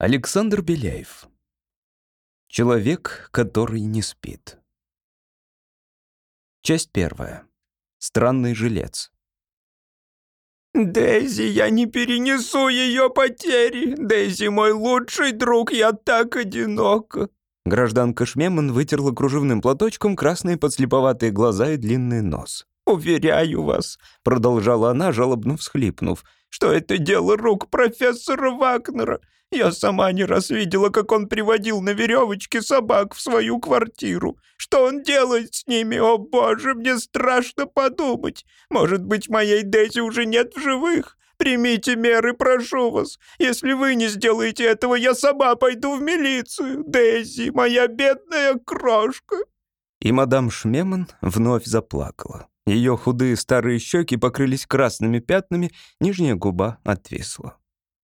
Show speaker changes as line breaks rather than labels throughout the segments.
Александр Беляев. Человек, который не спит. Часть первая. Странный жилец.
«Дейзи, я не перенесу ее потери! Дейзи мой лучший друг, я так одинока!»
Гражданка Шмеман вытерла кружевным платочком красные подслеповатые глаза и длинный нос.
«Уверяю вас», — продолжала она, жалобно всхлипнув, «что это дело рук профессора Вагнера. Я сама не раз видела, как он приводил на веревочке собак в свою квартиру. Что он делает с ними? О, боже, мне страшно подумать. Может быть, моей Дейзи уже нет в живых? Примите меры, прошу вас. Если вы не сделаете этого, я сама пойду в милицию. Дейзи, моя бедная крошка».
И мадам Шмеман вновь заплакала. Ее худые старые щеки покрылись красными пятнами, нижняя губа отвисла.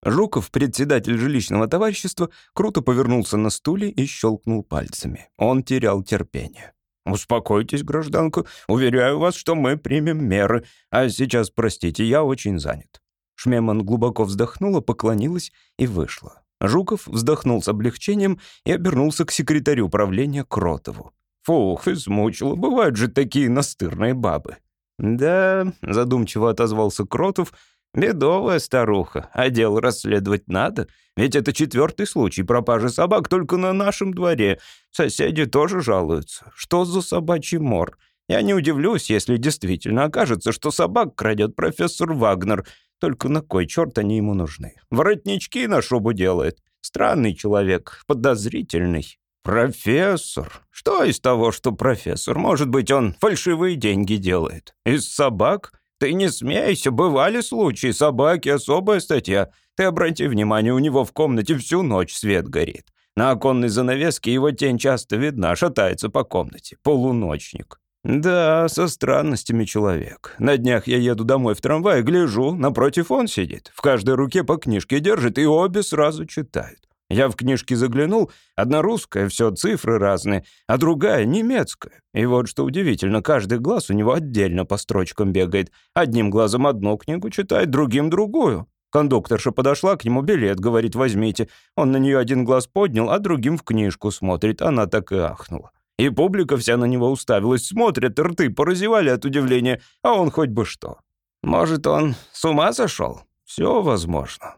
Жуков, председатель жилищного товарищества, круто повернулся на стуле и щелкнул пальцами. Он терял терпение.
«Успокойтесь, гражданка. Уверяю вас, что мы примем меры. А сейчас, простите, я очень занят».
Шмеман глубоко вздохнула, поклонилась и вышла. Жуков вздохнул с облегчением и обернулся к секретарю правления Кротову.
«Фух, измучила. Бывают же такие настырные бабы».
«Да», — задумчиво отозвался Кротов, — Бедовая старуха, а дело расследовать надо. Ведь это четвертый случай пропажи собак только на нашем дворе. Соседи тоже жалуются. Что за собачий мор? Я не удивлюсь, если действительно окажется, что собак крадет профессор Вагнер. Только на кой черт они ему нужны? Воротнички на шубу делает. Странный человек, подозрительный. Профессор? Что из того, что профессор? Может быть, он фальшивые деньги делает? Из собак? Ты не смейся, бывали случаи, собаки — особая статья. Ты обрати внимание, у него в комнате всю ночь свет горит. На оконной занавеске его тень часто видна, шатается по комнате. Полуночник. Да, со странностями человек. На днях я еду домой в трамвае, гляжу, напротив он сидит. В каждой руке по книжке держит, и обе сразу читают. Я в книжки заглянул, одна русская, все цифры разные, а другая немецкая. И вот что удивительно, каждый глаз у него отдельно по строчкам бегает. Одним глазом одну книгу читает, другим другую. Кондукторша подошла к нему, билет, говорит, возьмите. Он на нее один глаз поднял, а другим в книжку смотрит. Она так и ахнула. И публика вся на него уставилась, смотрят, рты поразевали от удивления, а он хоть бы что. Может, он с ума сошел? Все возможно.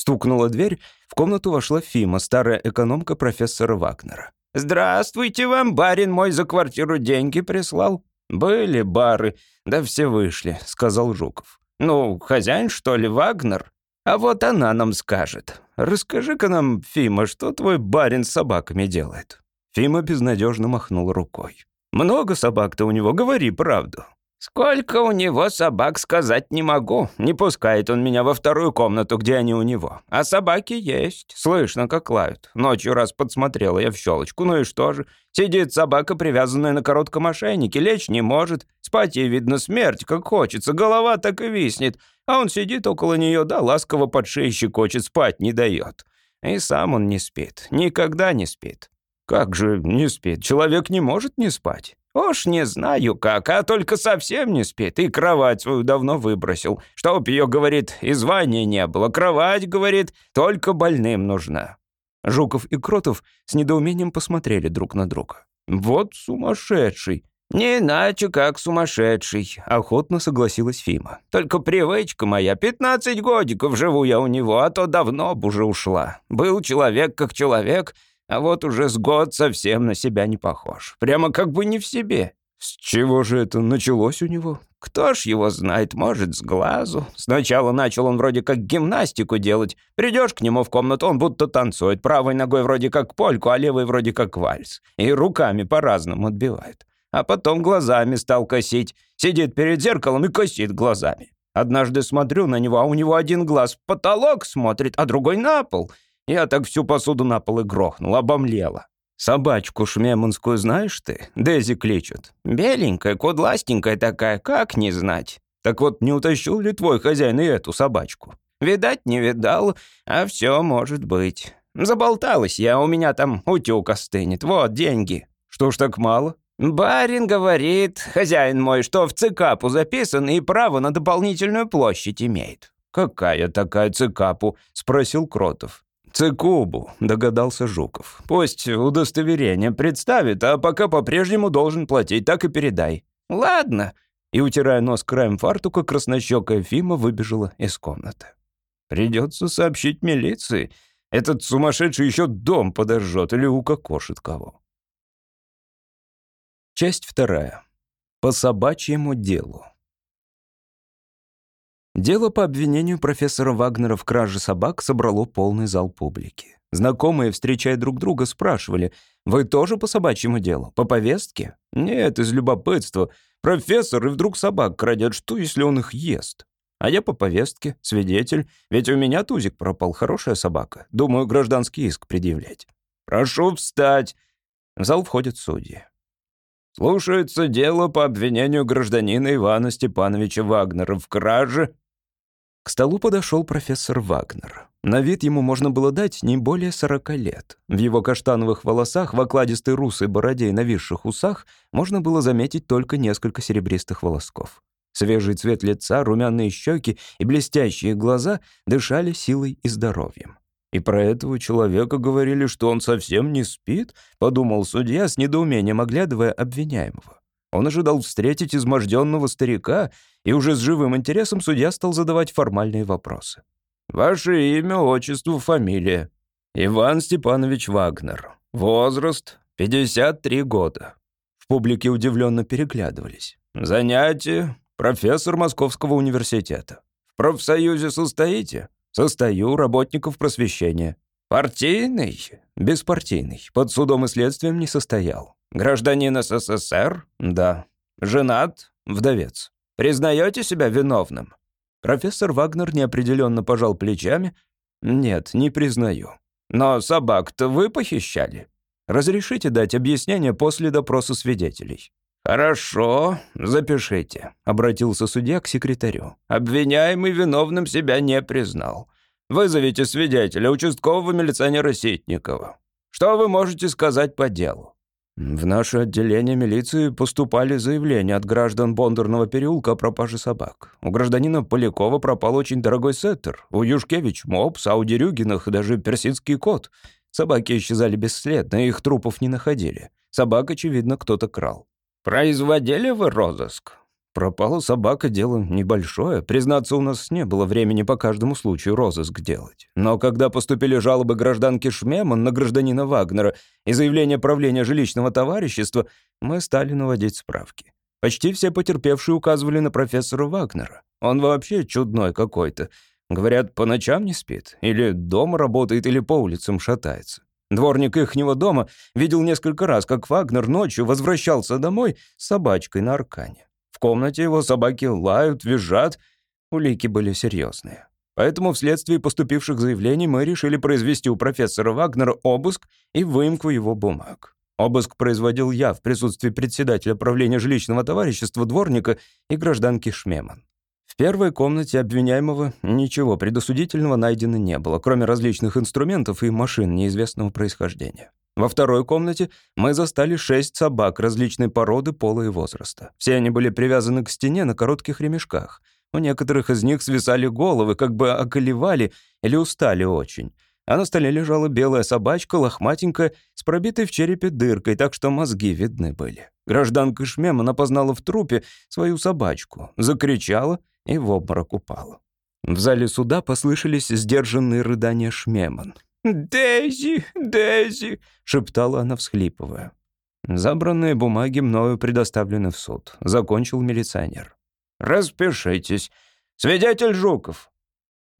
Стукнула дверь, в комнату вошла Фима, старая экономка профессора Вагнера. «Здравствуйте вам, барин мой за квартиру деньги прислал». «Были бары, да все вышли», — сказал Жуков. «Ну, хозяин, что ли, Вагнер? А вот она нам скажет. Расскажи-ка нам, Фима, что твой барин с собаками делает?» Фима безнадежно махнул рукой. «Много собак-то у него, говори правду». «Сколько у него собак, сказать не могу. Не пускает он меня во вторую комнату, где они у него. А собаки есть. Слышно, как лают. Ночью раз подсмотрела я в щелочку. Ну и что же? Сидит собака, привязанная на коротком ошейнике, лечь не может. Спать ей, видно, смерть, как хочется. Голова так и виснет. А он сидит около нее, да ласково под шеей щекочет, спать не дает. И сам он не спит. Никогда не спит. Как же не спит? Человек не может не спать. «Уж не знаю как, а только совсем не спит, и кровать свою давно выбросил. Чтоб ее, говорит, и звания не было. Кровать, говорит, только больным нужна». Жуков и Кротов с недоумением посмотрели друг на друга. «Вот сумасшедший!» «Не иначе, как сумасшедший», — охотно согласилась Фима. «Только привычка моя, пятнадцать годиков живу я у него, а то давно б уже ушла. Был человек как человек, а вот уже с год совсем на себя не похож. Прямо как бы не в себе. С чего же это началось у него? Кто ж его знает, может, с глазу. Сначала начал он вроде как гимнастику делать. Придешь к нему в комнату, он будто танцует. Правой ногой вроде как польку, а левой вроде как вальс. И руками по-разному отбивает. А потом глазами стал косить. Сидит перед зеркалом и косит глазами. Однажды смотрю на него, а у него один глаз в потолок смотрит, а другой на пол — я так всю посуду на пол и грохнул, обомлела. Собачку шмеманскую знаешь ты? Дези кличут. Беленькая, кудластенькая такая, как не знать. Так вот, не утащил ли твой хозяин и эту собачку? Видать, не видал, а все может быть. Заболталась я, у меня там утюг остынет. Вот деньги. Что ж так мало? Барин говорит, хозяин мой, что в ЦКАПу записан и право на дополнительную площадь имеет. «Какая такая цикапу?» — спросил Кротов. «Цикубу», — догадался Жуков. «Пусть удостоверение представит, а пока по-прежнему должен платить, так и передай». «Ладно». И, утирая нос краем фартука, краснощекая Фима выбежала из комнаты. «Придется сообщить милиции. Этот сумасшедший еще дом подожжет или укокошит кого». Часть вторая. По собачьему делу. Дело по обвинению профессора Вагнера в краже собак собрало полный зал публики. Знакомые, встречая друг друга, спрашивали, «Вы тоже по собачьему делу? По повестке?» «Нет, из любопытства. Профессор и вдруг собак крадет. Что, если он их ест?» «А я по повестке, свидетель. Ведь у меня тузик пропал, хорошая собака. Думаю, гражданский иск предъявлять». «Прошу встать!» В зал входят судьи. Слушается дело по обвинению гражданина Ивана Степановича Вагнера в краже к столу подошел профессор Вагнер. На вид ему можно было дать не более сорока лет. В его каштановых волосах, в окладистой русой бороде и нависших усах можно было заметить только несколько серебристых волосков. Свежий цвет лица, румяные щеки и блестящие глаза дышали силой и здоровьем. «И про этого человека говорили, что он совсем не спит?» — подумал судья с недоумением, оглядывая обвиняемого. Он ожидал встретить изможденного старика, и уже с живым интересом судья стал задавать формальные вопросы. «Ваше имя, отчество, фамилия?» «Иван Степанович Вагнер. Возраст — 53 года». В публике удивленно переглядывались. «Занятие — профессор Московского университета. В профсоюзе состоите?» «Состою, работников просвещения». «Партийный?» «Беспартийный. Под судом и следствием не состоял. Гражданин СССР? Да. Женат? Вдовец. Признаете себя виновным? Профессор Вагнер неопределенно пожал плечами. Нет, не признаю. Но собак-то вы похищали. Разрешите дать объяснение после допроса свидетелей. «Хорошо, запишите», — обратился судья к секретарю. «Обвиняемый виновным себя не признал. Вызовите свидетеля, участкового милиционера Ситникова. Что вы можете сказать по делу?» В наше отделение милиции поступали заявления от граждан Бондарного переулка о пропаже собак. У гражданина Полякова пропал очень дорогой сеттер. У Юшкевич — мопс, а у Дерюгиных даже персидский кот. Собаки исчезали бесследно, их трупов не находили. Собак, очевидно, кто-то крал. «Производили вы розыск?» Пропала собака, дело небольшое. Признаться, у нас не было времени по каждому случаю розыск делать. Но когда поступили жалобы гражданки Шмеман на гражданина Вагнера и заявление правления жилищного товарищества, мы стали наводить справки. Почти все потерпевшие указывали на профессора Вагнера. Он вообще чудной какой-то. Говорят, по ночам не спит, или дома работает, или по улицам шатается. Дворник ихнего дома видел несколько раз, как Вагнер ночью возвращался домой с собачкой на аркане комнате его собаки лают, визжат. Улики были серьезные. Поэтому вследствие поступивших заявлений мы решили произвести у профессора Вагнера обыск и выемку его бумаг. Обыск производил я в присутствии председателя правления жилищного товарищества дворника и гражданки Шмеман. В первой комнате обвиняемого ничего предосудительного найдено не было, кроме различных инструментов и машин неизвестного происхождения. Во второй комнате мы застали шесть собак различной породы, пола и возраста. Все они были привязаны к стене на коротких ремешках. У некоторых из них свисали головы, как бы околевали или устали очень. А на столе лежала белая собачка, лохматенькая, с пробитой в черепе дыркой, так что мозги видны были. Гражданка Шмема напознала в трупе свою собачку, закричала и в обморок упала. В зале суда послышались сдержанные рыдания Шмеман. «Дейзи, Дейзи!» — шептала она, всхлипывая. «Забранные бумаги мною предоставлены в суд», — закончил милиционер. «Распишитесь. Свидетель Жуков».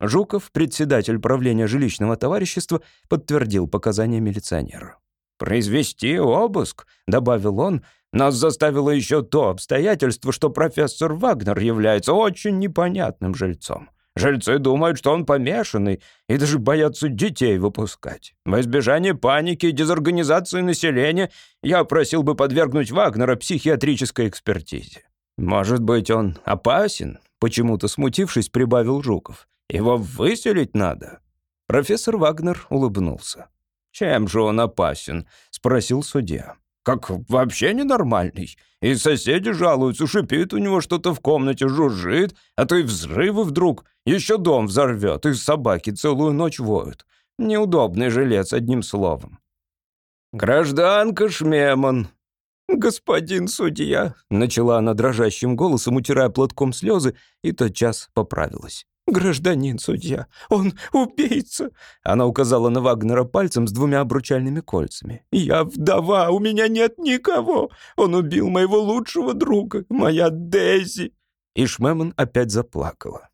Жуков, председатель правления жилищного товарищества, подтвердил показания милиционера. «Произвести обыск», — добавил он, — «нас заставило еще то обстоятельство, что профессор Вагнер является очень непонятным жильцом. Жильцы думают, что он помешанный, и даже боятся детей выпускать. В избежание паники и дезорганизации населения я просил бы подвергнуть Вагнера психиатрической экспертизе. Может быть, он опасен? Почему-то смутившись, прибавил Жуков. Его выселить надо. Профессор Вагнер улыбнулся. «Чем же он опасен?» — спросил судья как вообще ненормальный. И соседи жалуются, шипит у него что-то в комнате, жужжит, а то и взрывы вдруг. Еще дом взорвет, и собаки целую ночь воют. Неудобный жилец, одним словом. «Гражданка Шмеман!» «Господин судья!» — начала она дрожащим голосом, утирая платком слезы, и тотчас поправилась. «Гражданин судья, он убийца!» Она указала на Вагнера пальцем с двумя обручальными кольцами. «Я вдова, у меня нет никого! Он убил моего лучшего друга, моя Дейзи!» И Шмеман опять заплакала.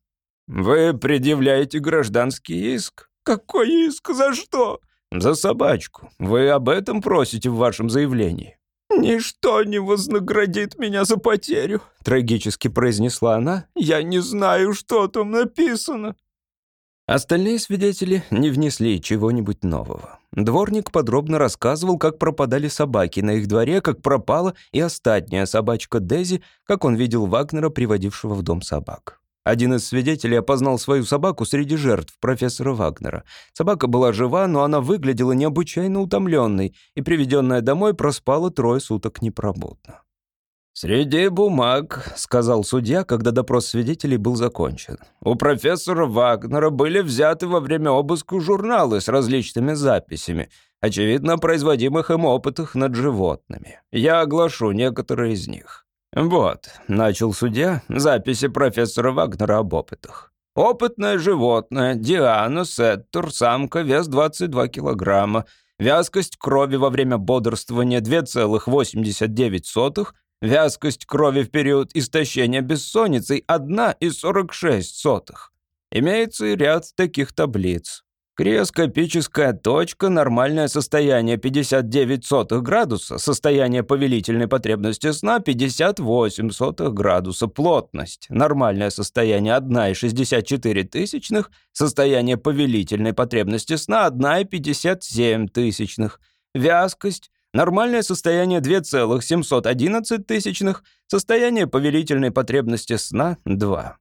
«Вы предъявляете гражданский иск?» «Какой иск? За что?» «За собачку. Вы об этом просите в вашем заявлении?» «Ничто не вознаградит меня за потерю», — трагически произнесла она. «Я не знаю, что там написано». Остальные свидетели не внесли чего-нибудь нового. Дворник подробно рассказывал, как пропадали собаки на их дворе, как пропала и остатняя собачка Дези, как он видел Вагнера, приводившего в дом собак. Один из свидетелей опознал свою собаку среди жертв профессора Вагнера. Собака была жива, но она выглядела необычайно утомленной, и приведенная домой проспала трое суток непробудно. «Среди бумаг», — сказал судья, когда допрос свидетелей был закончен, «у профессора Вагнера были взяты во время обыска журналы с различными записями, очевидно, производимых им опытах над животными. Я оглашу некоторые из них». «Вот», — начал судья, — записи профессора Вагнера об опытах. «Опытное животное, Диана, Сеттер, самка, вес 22 килограмма, вязкость крови во время бодрствования 2,89, вязкость крови в период истощения бессонницей 1,46. Имеется ряд таких таблиц. Криоскопическая точка, нормальное состояние 59 сотых градуса, состояние повелительной потребности сна 58 сотых градуса, плотность, нормальное состояние 1,64 тысячных, состояние повелительной потребности сна 1,57 тысячных, вязкость, нормальное состояние 2,711 тысячных, состояние повелительной потребности сна 2.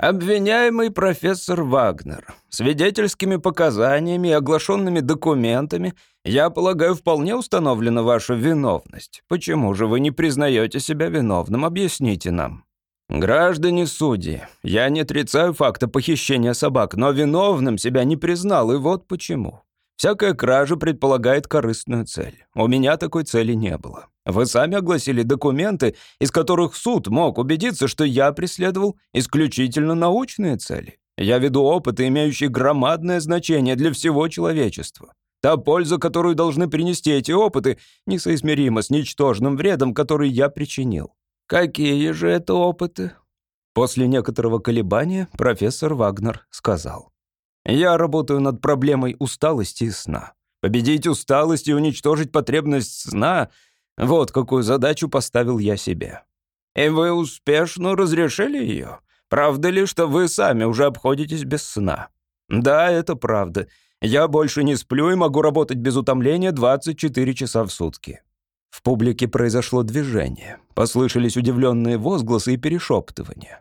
Обвиняемый профессор Вагнер. Свидетельскими показаниями и оглашенными документами, я полагаю, вполне установлена ваша виновность. Почему же вы не признаете себя виновным? Объясните нам. Граждане судьи, я не отрицаю факта похищения собак, но виновным себя не признал, и вот почему. Всякая кража предполагает корыстную цель. У меня такой цели не было. Вы сами огласили документы, из которых суд мог убедиться, что я преследовал исключительно научные цели. Я веду опыты, имеющие громадное значение для всего человечества. Та польза, которую должны принести эти опыты, несоизмерима с ничтожным вредом, который я причинил. Какие же это опыты? После некоторого колебания профессор Вагнер сказал. Я работаю над проблемой усталости и сна. Победить усталость и уничтожить потребность сна — вот какую задачу поставил я себе. И вы успешно разрешили ее? Правда ли, что вы сами уже обходитесь без сна? Да, это правда. Я больше не сплю и могу работать без утомления 24 часа в сутки. В публике произошло движение. Послышались удивленные возгласы и перешептывания.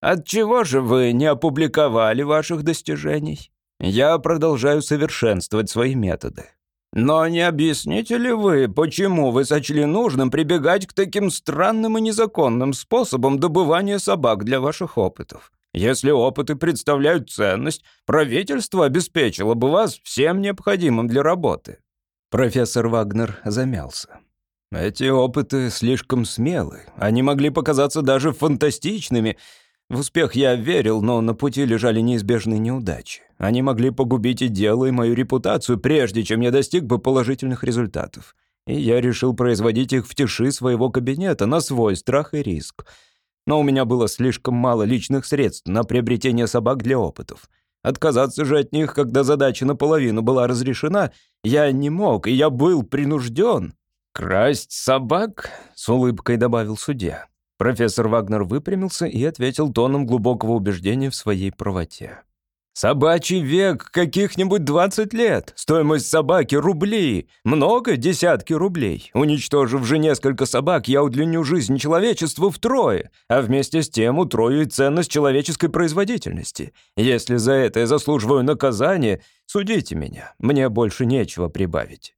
«Отчего же вы не опубликовали ваших достижений? Я продолжаю совершенствовать свои методы. Но не объясните ли вы, почему вы сочли нужным прибегать к таким странным и незаконным способам добывания собак для ваших опытов? Если опыты представляют ценность, правительство обеспечило бы вас всем необходимым для работы». Профессор Вагнер замялся. «Эти опыты слишком смелы. Они могли показаться даже фантастичными, в успех я верил, но на пути лежали неизбежные неудачи. Они могли погубить и дело, и мою репутацию, прежде чем я достиг бы положительных результатов. И я решил производить их в тиши своего кабинета, на свой страх и риск. Но у меня было слишком мало личных средств на приобретение собак для опытов. Отказаться же от них, когда задача наполовину была разрешена, я не мог, и я был принужден. «Красть собак?» — с улыбкой добавил судья. Профессор Вагнер выпрямился и ответил тоном глубокого убеждения в своей правоте. «Собачий век каких-нибудь 20 лет. Стоимость собаки — рубли. Много, десятки рублей. Уничтожив же несколько собак, я удлиню жизнь человечеству втрое, а вместе с тем утрою и ценность человеческой производительности. Если за это я заслуживаю наказания, судите меня. Мне больше нечего прибавить».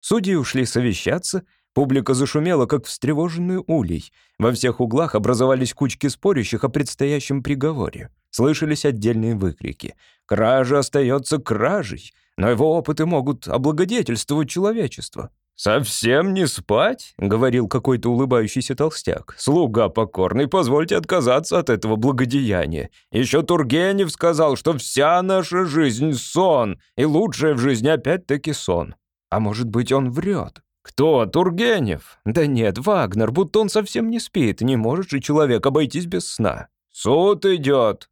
Судьи ушли совещаться — Публика зашумела, как встревоженный улей. Во всех углах образовались кучки спорящих о предстоящем приговоре. Слышались отдельные выкрики. «Кража остается кражей, но его опыты могут облагодетельствовать человечество». «Совсем не спать?» — говорил какой-то улыбающийся толстяк. «Слуга покорный, позвольте отказаться от этого благодеяния. Еще Тургенев сказал, что вся наша жизнь — сон, и лучшее в жизни опять-таки сон. А может быть, он врет?» «Кто? Тургенев?» «Да нет, Вагнер, будто он совсем не спит. Не может же человек обойтись без сна». «Суд идет!»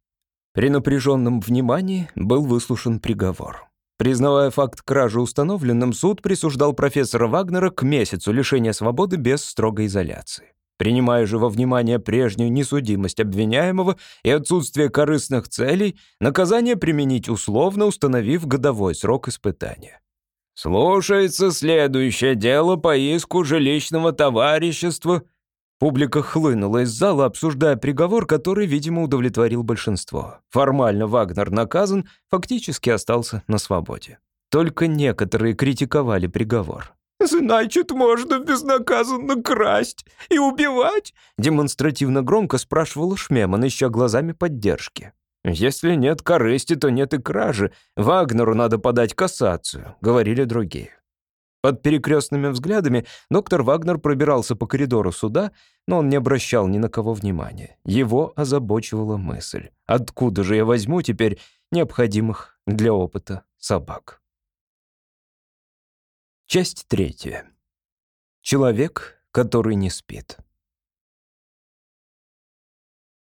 При напряженном внимании был выслушан приговор. Признавая факт кражи установленным, суд присуждал профессора Вагнера к месяцу лишения свободы без строгой изоляции. Принимая же во внимание прежнюю несудимость обвиняемого и отсутствие корыстных целей, наказание применить условно, установив годовой срок испытания. «Слушается следующее дело по иску жилищного товарищества». Публика хлынула из зала, обсуждая приговор, который, видимо, удовлетворил большинство. Формально Вагнер наказан, фактически остался на свободе. Только некоторые критиковали приговор.
«Значит, можно безнаказанно красть и убивать?»
Демонстративно громко спрашивал Шмеман, ища глазами поддержки. «Если нет корысти, то нет и кражи. Вагнеру надо подать кассацию», — говорили другие. Под перекрестными взглядами доктор Вагнер пробирался по коридору суда, но он не обращал ни на кого внимания. Его озабочивала мысль. Откуда же я возьму теперь необходимых для опыта собак? Часть третья. Человек, который не спит.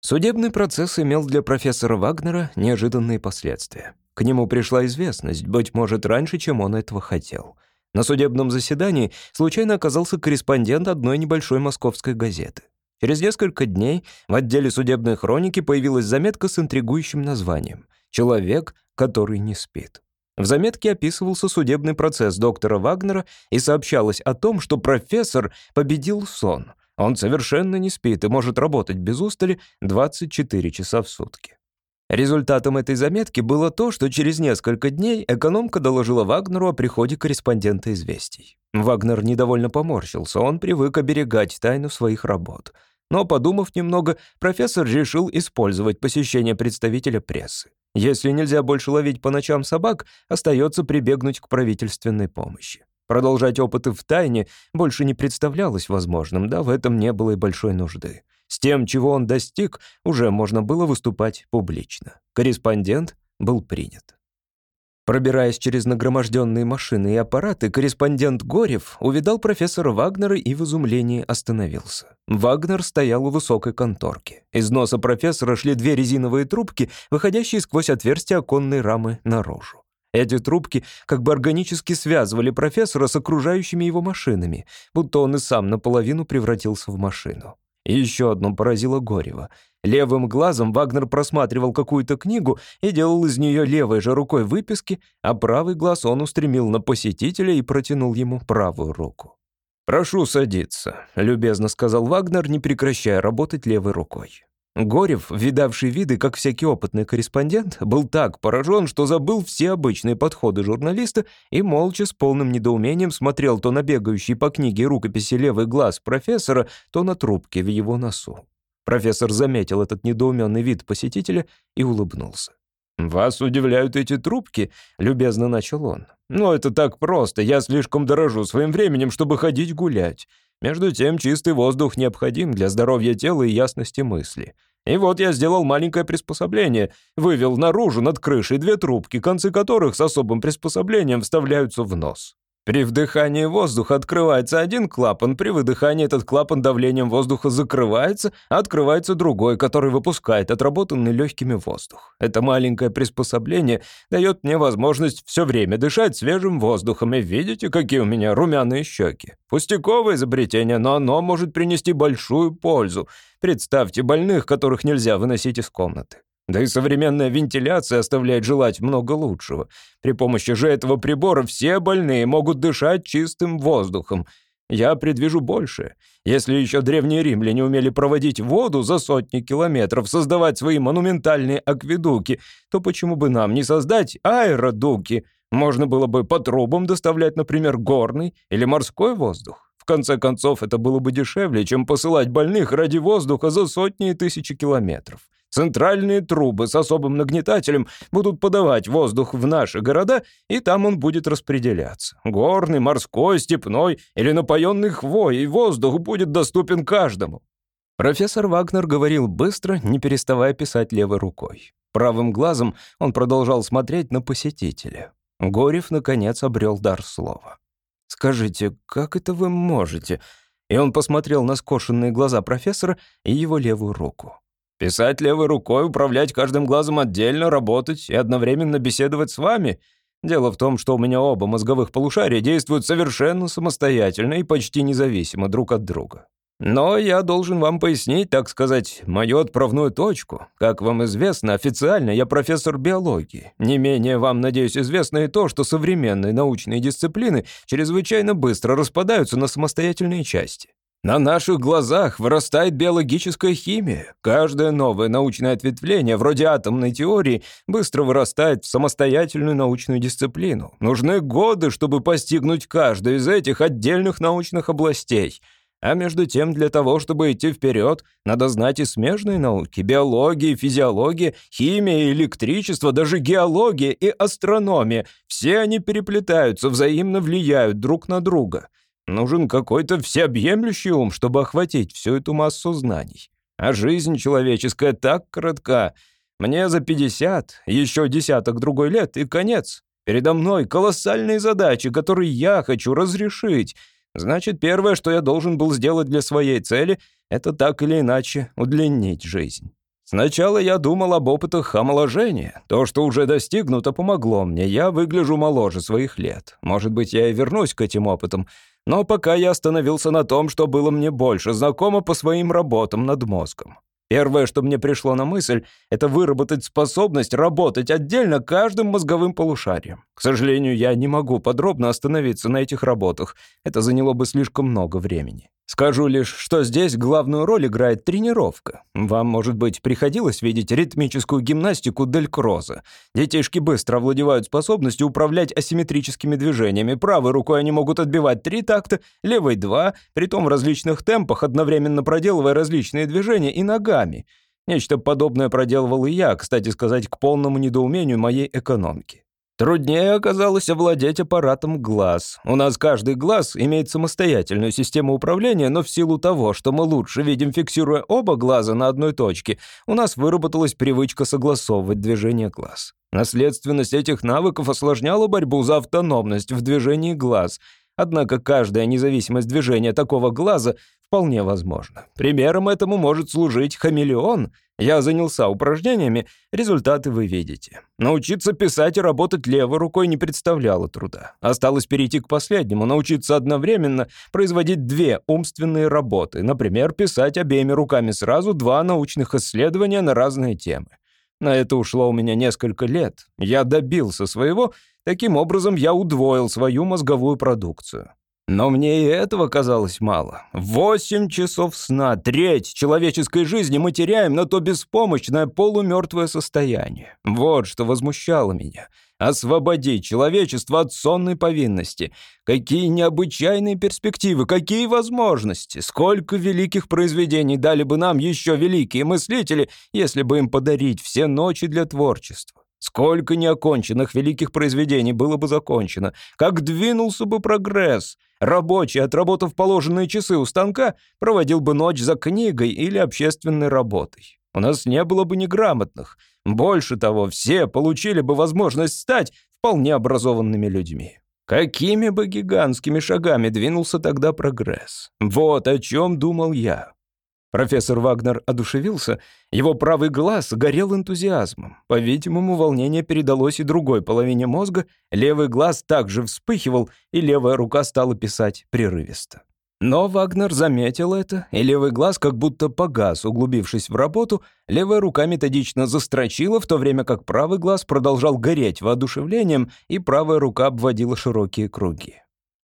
Судебный процесс имел для профессора Вагнера неожиданные последствия. К нему пришла известность, быть может, раньше, чем он этого хотел. На судебном заседании случайно оказался корреспондент одной небольшой московской газеты. Через несколько дней в отделе судебной хроники появилась заметка с интригующим названием «Человек, который не спит». В заметке описывался судебный процесс доктора Вагнера и сообщалось о том, что профессор победил сон — он совершенно не спит и может работать без устали 24 часа в сутки. Результатом этой заметки было то, что через несколько дней экономка доложила Вагнеру о приходе корреспондента известий. Вагнер недовольно поморщился, он привык оберегать тайну своих работ. Но, подумав немного, профессор решил использовать посещение представителя прессы. Если нельзя больше ловить по ночам собак, остается прибегнуть к правительственной помощи. Продолжать опыты в тайне больше не представлялось возможным, да в этом не было и большой нужды. С тем, чего он достиг, уже можно было выступать публично. Корреспондент был принят. Пробираясь через нагроможденные машины и аппараты, корреспондент Горев увидал профессора Вагнера и в изумлении остановился. Вагнер стоял у высокой конторки. Из носа профессора шли две резиновые трубки, выходящие сквозь отверстия оконной рамы наружу. Эти трубки как бы органически связывали профессора с окружающими его машинами, будто он и сам наполовину превратился в машину. И еще одно поразило Горева. Левым глазом Вагнер просматривал какую-то книгу и делал из нее левой же рукой выписки, а правый глаз он устремил на посетителя и протянул ему правую руку. «Прошу садиться», — любезно сказал Вагнер, не прекращая работать левой рукой. Горев, видавший виды, как всякий опытный корреспондент, был так поражен, что забыл все обычные подходы журналиста и молча с полным недоумением смотрел то на бегающий по книге рукописи левый глаз профессора, то на трубки в его носу. Профессор заметил этот недоуменный вид посетителя и улыбнулся. «Вас удивляют эти трубки?» — любезно начал он. «Ну, это так просто. Я слишком дорожу своим временем, чтобы ходить гулять. Между тем, чистый воздух необходим для здоровья тела и ясности мысли. И вот я сделал маленькое приспособление, вывел наружу над крышей две трубки, концы которых с особым приспособлением вставляются в нос. При вдыхании воздуха открывается один клапан, при выдыхании этот клапан давлением воздуха закрывается, а открывается другой, который выпускает отработанный легкими воздух. Это маленькое приспособление дает мне возможность все время дышать свежим воздухом, и видите, какие у меня румяные щеки. Пустяковое изобретение, но оно может принести большую пользу. Представьте больных, которых нельзя выносить из комнаты. Да и современная вентиляция оставляет желать много лучшего. При помощи же этого прибора все больные могут дышать чистым воздухом. Я предвижу больше. Если еще древние римляне умели проводить воду за сотни километров, создавать свои монументальные акведуки, то почему бы нам не создать аэродуки? Можно было бы по трубам доставлять, например, горный или морской воздух. В конце концов, это было бы дешевле, чем посылать больных ради воздуха за сотни и тысячи километров. Центральные трубы с особым нагнетателем будут подавать воздух в наши города, и там он будет распределяться. Горный, морской, степной или напоенный хвоей воздух будет доступен каждому. Профессор Вагнер говорил быстро, не переставая писать левой рукой. Правым глазом он продолжал смотреть на посетителя. Горев, наконец, обрел дар слова. «Скажите, как это вы можете?» И он посмотрел на скошенные глаза профессора и его левую руку. Писать левой рукой, управлять каждым глазом отдельно, работать и одновременно беседовать с вами. Дело в том, что у меня оба мозговых полушария действуют совершенно самостоятельно и почти независимо друг от друга. Но я должен вам пояснить, так сказать, мою отправную точку. Как вам известно, официально я профессор биологии. Не менее вам, надеюсь, известно и то, что современные научные дисциплины чрезвычайно быстро распадаются на самостоятельные части. На наших глазах вырастает биологическая химия. Каждое новое научное ответвление, вроде атомной теории, быстро вырастает в самостоятельную научную дисциплину. Нужны годы, чтобы постигнуть каждую из этих отдельных научных областей. А между тем, для того, чтобы идти вперед, надо знать и смежные науки — биология, физиология, химия, электричество, даже геология и астрономия. Все они переплетаются, взаимно влияют друг на друга — Нужен какой-то всеобъемлющий ум, чтобы охватить всю эту массу знаний. А жизнь человеческая так коротка. Мне за 50, еще десяток другой лет и конец. Передо мной колоссальные задачи, которые я хочу разрешить. Значит, первое, что я должен был сделать для своей цели, это так или иначе удлинить жизнь. Сначала я думал об опытах омоложения. То, что уже достигнуто, помогло мне. Я выгляжу моложе своих лет. Может быть, я и вернусь к этим опытам. Но пока я остановился на том, что было мне больше знакомо по своим работам над мозгом. Первое, что мне пришло на мысль, это выработать способность работать отдельно каждым мозговым полушарием. К сожалению, я не могу подробно остановиться на этих работах. Это заняло бы слишком много времени. Скажу лишь, что здесь главную роль играет тренировка. Вам, может быть, приходилось видеть ритмическую гимнастику Дель Кроза. Детишки быстро овладевают способностью управлять асимметрическими движениями. Правой рукой они могут отбивать три такта, левой — два, притом в различных темпах, одновременно проделывая различные движения и ногами. Нечто подобное проделывал и я, кстати сказать, к полному недоумению моей экономики. Труднее оказалось овладеть аппаратом глаз. У нас каждый глаз имеет самостоятельную систему управления, но в силу того, что мы лучше видим, фиксируя оба глаза на одной точке, у нас выработалась привычка согласовывать движение глаз. Наследственность этих навыков осложняла борьбу за автономность в движении глаз. Однако каждая независимость движения такого глаза вполне возможна. Примером этому может служить хамелеон — я занялся упражнениями, результаты вы видите. Научиться писать и работать левой рукой не представляло труда. Осталось перейти к последнему, научиться одновременно производить две умственные работы, например, писать обеими руками сразу два научных исследования на разные темы. На это ушло у меня несколько лет. Я добился своего, таким образом я удвоил свою мозговую продукцию. Но мне и этого казалось мало. Восемь часов сна, треть человеческой жизни мы теряем на то беспомощное полумертвое состояние. Вот что возмущало меня. Освободить человечество от сонной повинности. Какие необычайные перспективы, какие возможности. Сколько великих произведений дали бы нам еще великие мыслители, если бы им подарить все ночи для творчества. Сколько неоконченных великих произведений было бы закончено, как двинулся бы прогресс. Рабочий, отработав положенные часы у станка, проводил бы ночь за книгой или общественной работой. У нас не было бы неграмотных. Больше того, все получили бы возможность стать вполне образованными людьми. Какими бы гигантскими шагами двинулся тогда прогресс? Вот о чем думал я. Профессор Вагнер одушевился, его правый глаз горел энтузиазмом. По-видимому, волнение передалось и другой половине мозга, левый глаз также вспыхивал, и левая рука стала писать прерывисто. Но Вагнер заметил это, и левый глаз как будто погас, углубившись в работу, левая рука методично застрочила, в то время как правый глаз продолжал гореть воодушевлением, и правая рука обводила широкие круги.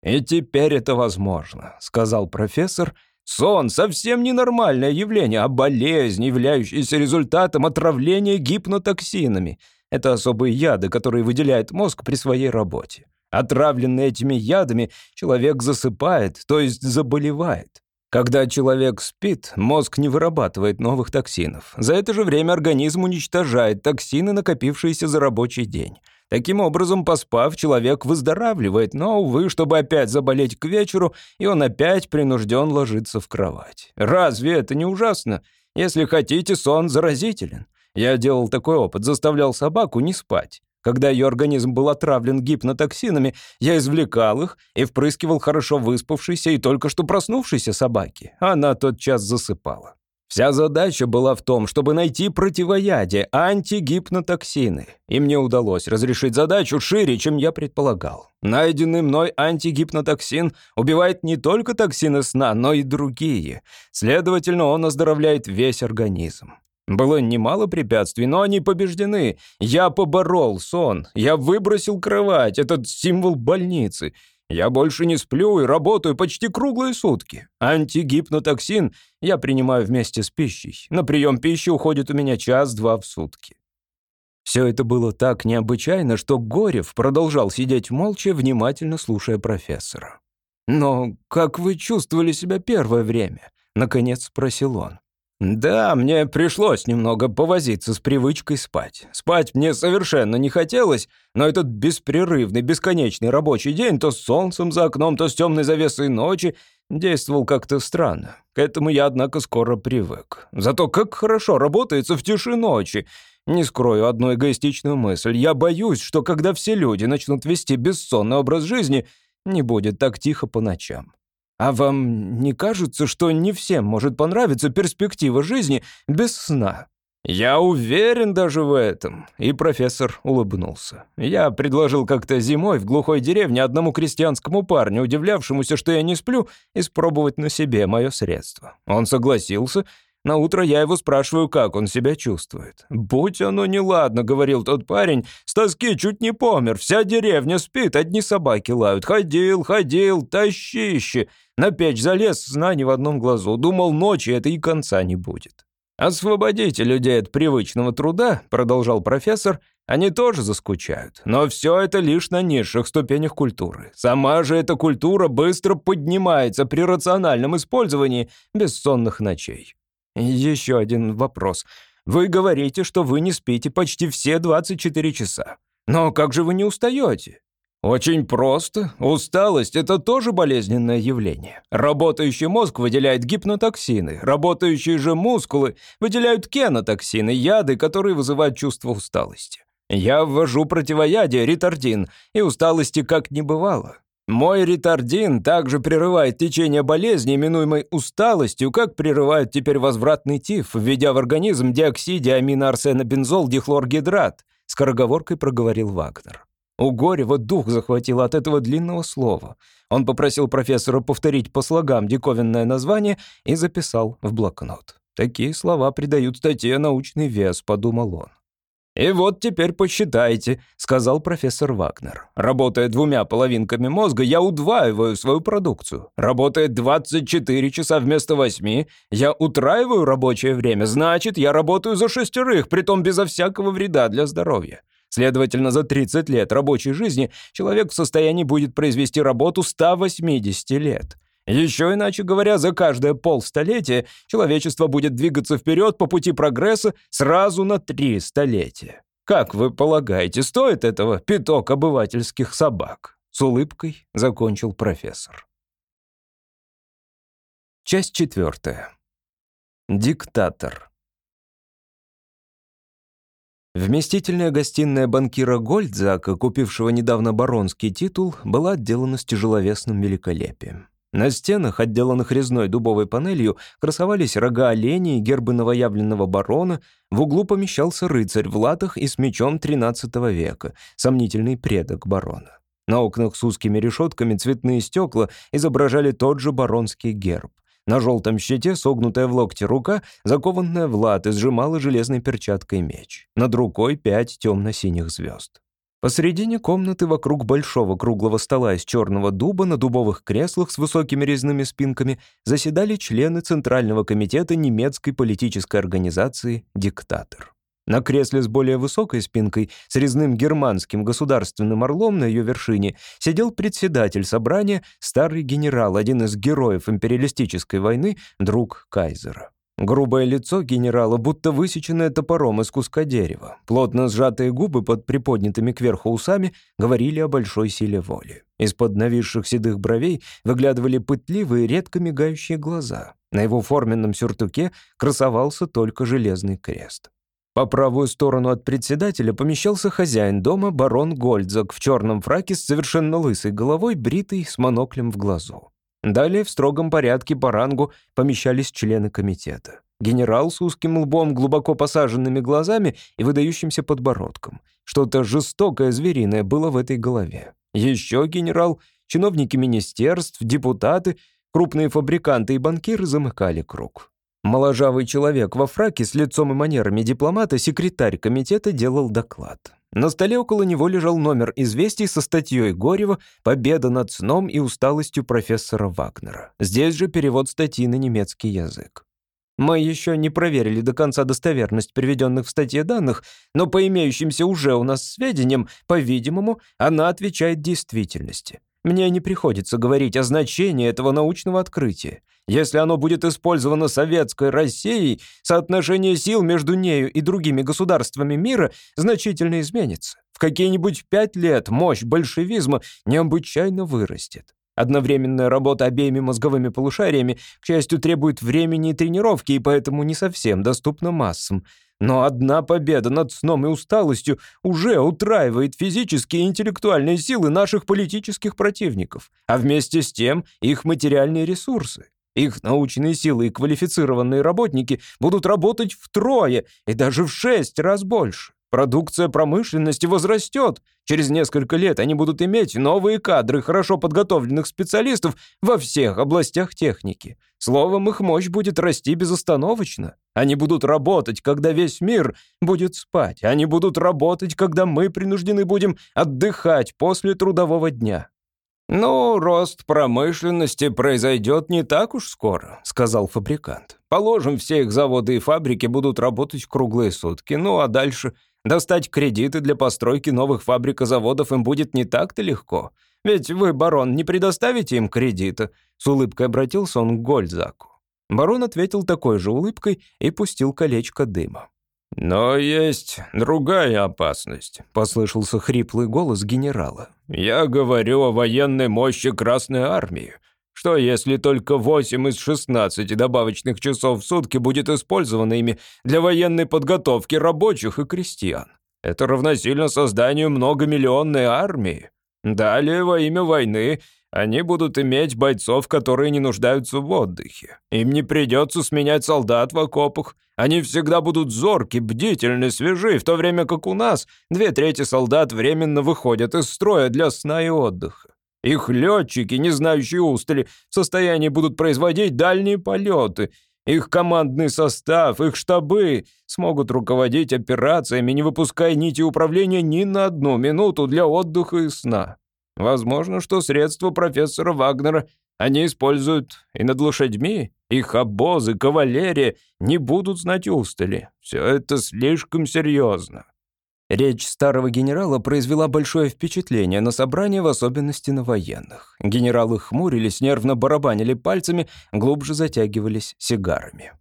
«И теперь это возможно», — сказал профессор, — Сон — совсем ненормальное явление, а болезнь, являющаяся результатом отравления гипнотоксинами. Это особые яды, которые выделяет мозг при своей работе. Отравленный этими ядами, человек засыпает, то есть заболевает. Когда человек спит, мозг не вырабатывает новых токсинов. За это же время организм уничтожает токсины, накопившиеся за рабочий день. Таким образом, поспав, человек выздоравливает, но, увы, чтобы опять заболеть к вечеру, и он опять принужден ложиться в кровать. Разве это не ужасно? Если хотите, сон заразителен. Я делал такой опыт, заставлял собаку не спать. Когда ее организм был отравлен гипнотоксинами, я извлекал их и впрыскивал хорошо выспавшейся и только что проснувшейся собаке. Она тотчас засыпала. Вся задача была в том, чтобы найти противоядие, антигипнотоксины. И мне удалось разрешить задачу шире, чем я предполагал. Найденный мной антигипнотоксин убивает не только токсины сна, но и другие. Следовательно, он оздоровляет весь организм. Было немало препятствий, но они побеждены. Я поборол сон, я выбросил кровать, этот символ больницы — я больше не сплю и работаю почти круглые сутки. Антигипнотоксин я принимаю вместе с пищей. На прием пищи уходит у меня час-два в сутки. Все это было так необычайно, что Горев продолжал сидеть молча, внимательно слушая профессора. «Но как вы чувствовали себя первое время?» — наконец спросил он. «Да, мне пришлось немного повозиться с привычкой спать. Спать мне совершенно не хотелось, но этот беспрерывный, бесконечный рабочий день то с солнцем за окном, то с темной завесой ночи действовал как-то странно. К этому я, однако, скоро привык. Зато как хорошо работается в тиши ночи. Не скрою одну эгоистичную мысль. Я боюсь, что когда все люди начнут вести бессонный образ жизни, не будет так тихо по ночам. А вам не кажется, что не всем может понравиться перспектива жизни без сна? Я уверен даже в этом. И профессор улыбнулся. Я предложил как-то зимой в глухой деревне одному крестьянскому парню, удивлявшемуся, что я не сплю, испробовать на себе мое средство. Он согласился, на утро я его спрашиваю, как он себя чувствует. «Будь оно неладно», — говорил тот парень, — «с тоски чуть не помер, вся деревня спит, одни собаки лают. Ходил, ходил, тащище. На печь залез, сна ни в одном глазу. Думал, ночи это и конца не будет». «Освободите людей от привычного труда», — продолжал профессор, «они тоже заскучают. Но все это лишь на низших ступенях культуры. Сама же эта культура быстро поднимается при рациональном использовании бессонных ночей. «Еще один вопрос. Вы говорите, что вы не спите почти все 24 часа. Но как же вы не устаете?» Очень просто. Усталость – это тоже болезненное явление. Работающий мозг выделяет гипнотоксины, работающие же мускулы выделяют кенотоксины, яды, которые вызывают чувство усталости. Я ввожу противоядие, ретардин, и усталости как не бывало. Мой ретардин также прерывает течение болезни, именуемой усталостью, как прерывает теперь возвратный тиф, введя в организм диоксиде аминоарсенобензол дихлоргидрат, скороговоркой проговорил Вагнер. У Горева дух захватил от этого длинного слова. Он попросил профессора повторить по слогам диковинное название и записал в блокнот. «Такие слова придают статье научный вес», — подумал он. «И вот теперь посчитайте», — сказал профессор Вагнер. «Работая двумя половинками мозга, я удваиваю свою продукцию. Работая 24 часа вместо 8, я утраиваю рабочее время. Значит, я работаю за шестерых, притом безо всякого вреда для здоровья. Следовательно, за 30 лет рабочей жизни человек в состоянии будет произвести работу 180 лет». Еще иначе говоря, за каждое полстолетия человечество будет двигаться вперед по пути прогресса сразу на три столетия. Как вы полагаете, стоит этого пяток обывательских собак? С улыбкой закончил профессор. Часть четвертая. Диктатор. Вместительная гостиная банкира Гольдзака, купившего недавно баронский титул, была отделана с тяжеловесным великолепием. На стенах, отделанных резной дубовой панелью, красовались рога оленей и гербы новоявленного барона, в углу помещался рыцарь в латах и с мечом XIII века, сомнительный предок барона. На окнах с узкими решетками цветные стекла изображали тот же баронский герб. На желтом щите согнутая в локте рука, закованная в латы, сжимала железной перчаткой меч. Над рукой пять темно-синих звезд. Посредине комнаты вокруг большого круглого стола из черного дуба на дубовых креслах с высокими резными спинками заседали члены Центрального комитета немецкой политической организации «Диктатор». На кресле с более высокой спинкой, с резным германским государственным орлом на ее вершине, сидел председатель собрания, старый генерал, один из героев империалистической войны, друг Кайзера. Грубое лицо генерала, будто высеченное топором из куска дерева. Плотно сжатые губы под приподнятыми кверху усами говорили о большой силе воли. Из-под нависших седых бровей выглядывали пытливые, редко мигающие глаза. На его форменном сюртуке красовался только железный крест. По правую сторону от председателя помещался хозяин дома, барон Гольдзак, в черном фраке с совершенно лысой головой, бритый, с моноклем в глазу. Далее в строгом порядке по рангу помещались члены комитета. Генерал с узким лбом, глубоко посаженными глазами и выдающимся подбородком. Что-то жестокое, звериное было в этой голове. Еще генерал, чиновники министерств, депутаты, крупные фабриканты и банкиры замыкали круг. Моложавый человек во фраке с лицом и манерами дипломата, секретарь комитета, делал доклад. На столе около него лежал номер известий со статьей Горева «Победа над сном и усталостью профессора Вагнера». Здесь же перевод статьи на немецкий язык. Мы еще не проверили до конца достоверность приведенных в статье данных, но по имеющимся уже у нас сведениям, по-видимому, она отвечает действительности. Мне не приходится говорить о значении этого научного открытия. Если оно будет использовано советской Россией, соотношение сил между нею и другими государствами мира значительно изменится. В какие-нибудь пять лет мощь большевизма необычайно вырастет. Одновременная работа обеими мозговыми полушариями, к счастью, требует времени и тренировки, и поэтому не совсем доступна массам. Но одна победа над сном и усталостью уже утраивает физические и интеллектуальные силы наших политических противников, а вместе с тем их материальные ресурсы. Их научные силы и квалифицированные работники будут работать втрое и даже в шесть раз больше. Продукция промышленности возрастет. Через несколько лет они будут иметь новые кадры хорошо подготовленных специалистов во всех областях техники. Словом, их мощь будет расти безостановочно. Они будут работать, когда весь мир будет спать. Они будут работать, когда мы принуждены будем отдыхать после трудового дня. «Ну, рост промышленности произойдет не так уж скоро», — сказал фабрикант. «Положим, все их заводы и фабрики будут работать круглые сутки. Ну, а дальше достать кредиты для постройки новых фабрик и заводов им будет не так-то легко. Ведь вы, барон, не предоставите им кредита?» С улыбкой обратился он к Гольдзаку. Барон ответил такой же улыбкой и пустил колечко дыма. «Но есть другая опасность», — послышался хриплый голос генерала. «Я говорю о военной мощи Красной Армии. Что, если только 8 из 16 добавочных часов в сутки будет использовано ими для военной подготовки рабочих и крестьян? Это равносильно созданию многомиллионной армии. Далее, во имя войны, они будут иметь бойцов, которые не нуждаются в отдыхе. Им не придется сменять солдат в окопах. Они всегда будут зорки, бдительны, свежи, в то время как у нас две трети солдат временно выходят из строя для сна и отдыха. Их летчики, не знающие устали, в состоянии будут производить дальние полеты. Их командный состав, их штабы смогут руководить операциями, не выпуская нити управления ни на одну минуту для отдыха и сна. Возможно, что средства профессора Вагнера они используют и над лошадьми. Их обозы, кавалерия не будут знать устали. Все это слишком серьезно». Речь старого генерала произвела большое впечатление на собрание, в особенности на военных. Генералы хмурились, нервно барабанили пальцами, глубже затягивались сигарами.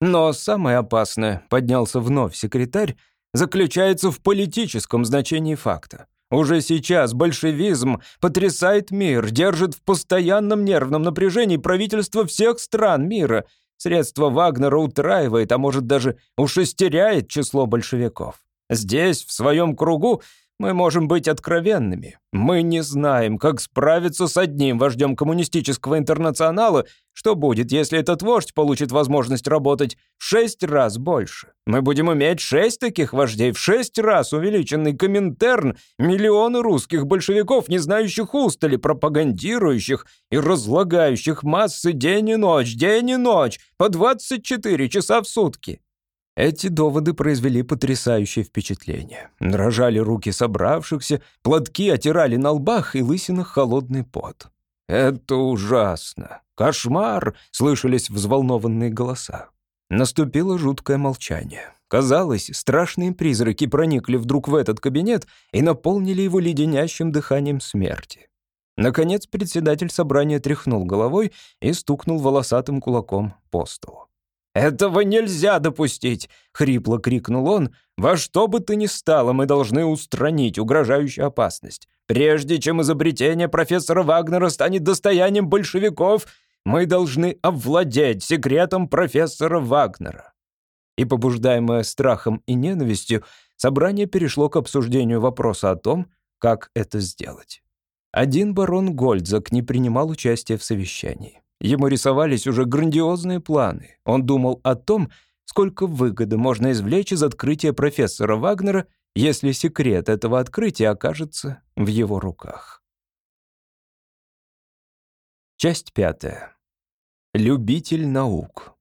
«Но самое опасное», — поднялся вновь секретарь, заключается в политическом значении факта. Уже сейчас большевизм потрясает мир, держит в постоянном нервном напряжении правительство всех стран мира. Средство Вагнера утраивает, а может даже ушестеряет число большевиков. Здесь, в своем кругу, мы можем быть откровенными. Мы не знаем, как справиться с одним вождем коммунистического интернационала, что будет, если этот вождь получит возможность работать в шесть раз больше. Мы будем иметь шесть таких вождей, в шесть раз увеличенный Коминтерн, миллионы русских большевиков, не знающих устали, пропагандирующих и разлагающих массы день и ночь, день и ночь, по 24 часа в сутки. Эти доводы произвели потрясающее впечатление. Дрожали руки собравшихся, платки отирали на лбах и лысинах холодный пот. «Это ужасно! Кошмар!» — слышались взволнованные голоса. Наступило жуткое молчание. Казалось, страшные призраки проникли вдруг в этот кабинет и наполнили его леденящим дыханием смерти. Наконец председатель собрания тряхнул головой и стукнул волосатым кулаком по столу. «Этого нельзя допустить!» — хрипло крикнул он. «Во что бы ты ни стало, мы должны устранить угрожающую опасность. Прежде чем изобретение профессора Вагнера станет достоянием большевиков, мы должны овладеть секретом профессора Вагнера». И, побуждаемое страхом и ненавистью, собрание перешло к обсуждению вопроса о том, как это сделать. Один барон Гольдзак не принимал участия в совещании. Ему рисовались уже грандиозные планы. Он думал о том, сколько выгоды можно извлечь из открытия профессора Вагнера, если секрет этого открытия окажется в его руках. Часть пятая. Любитель наук.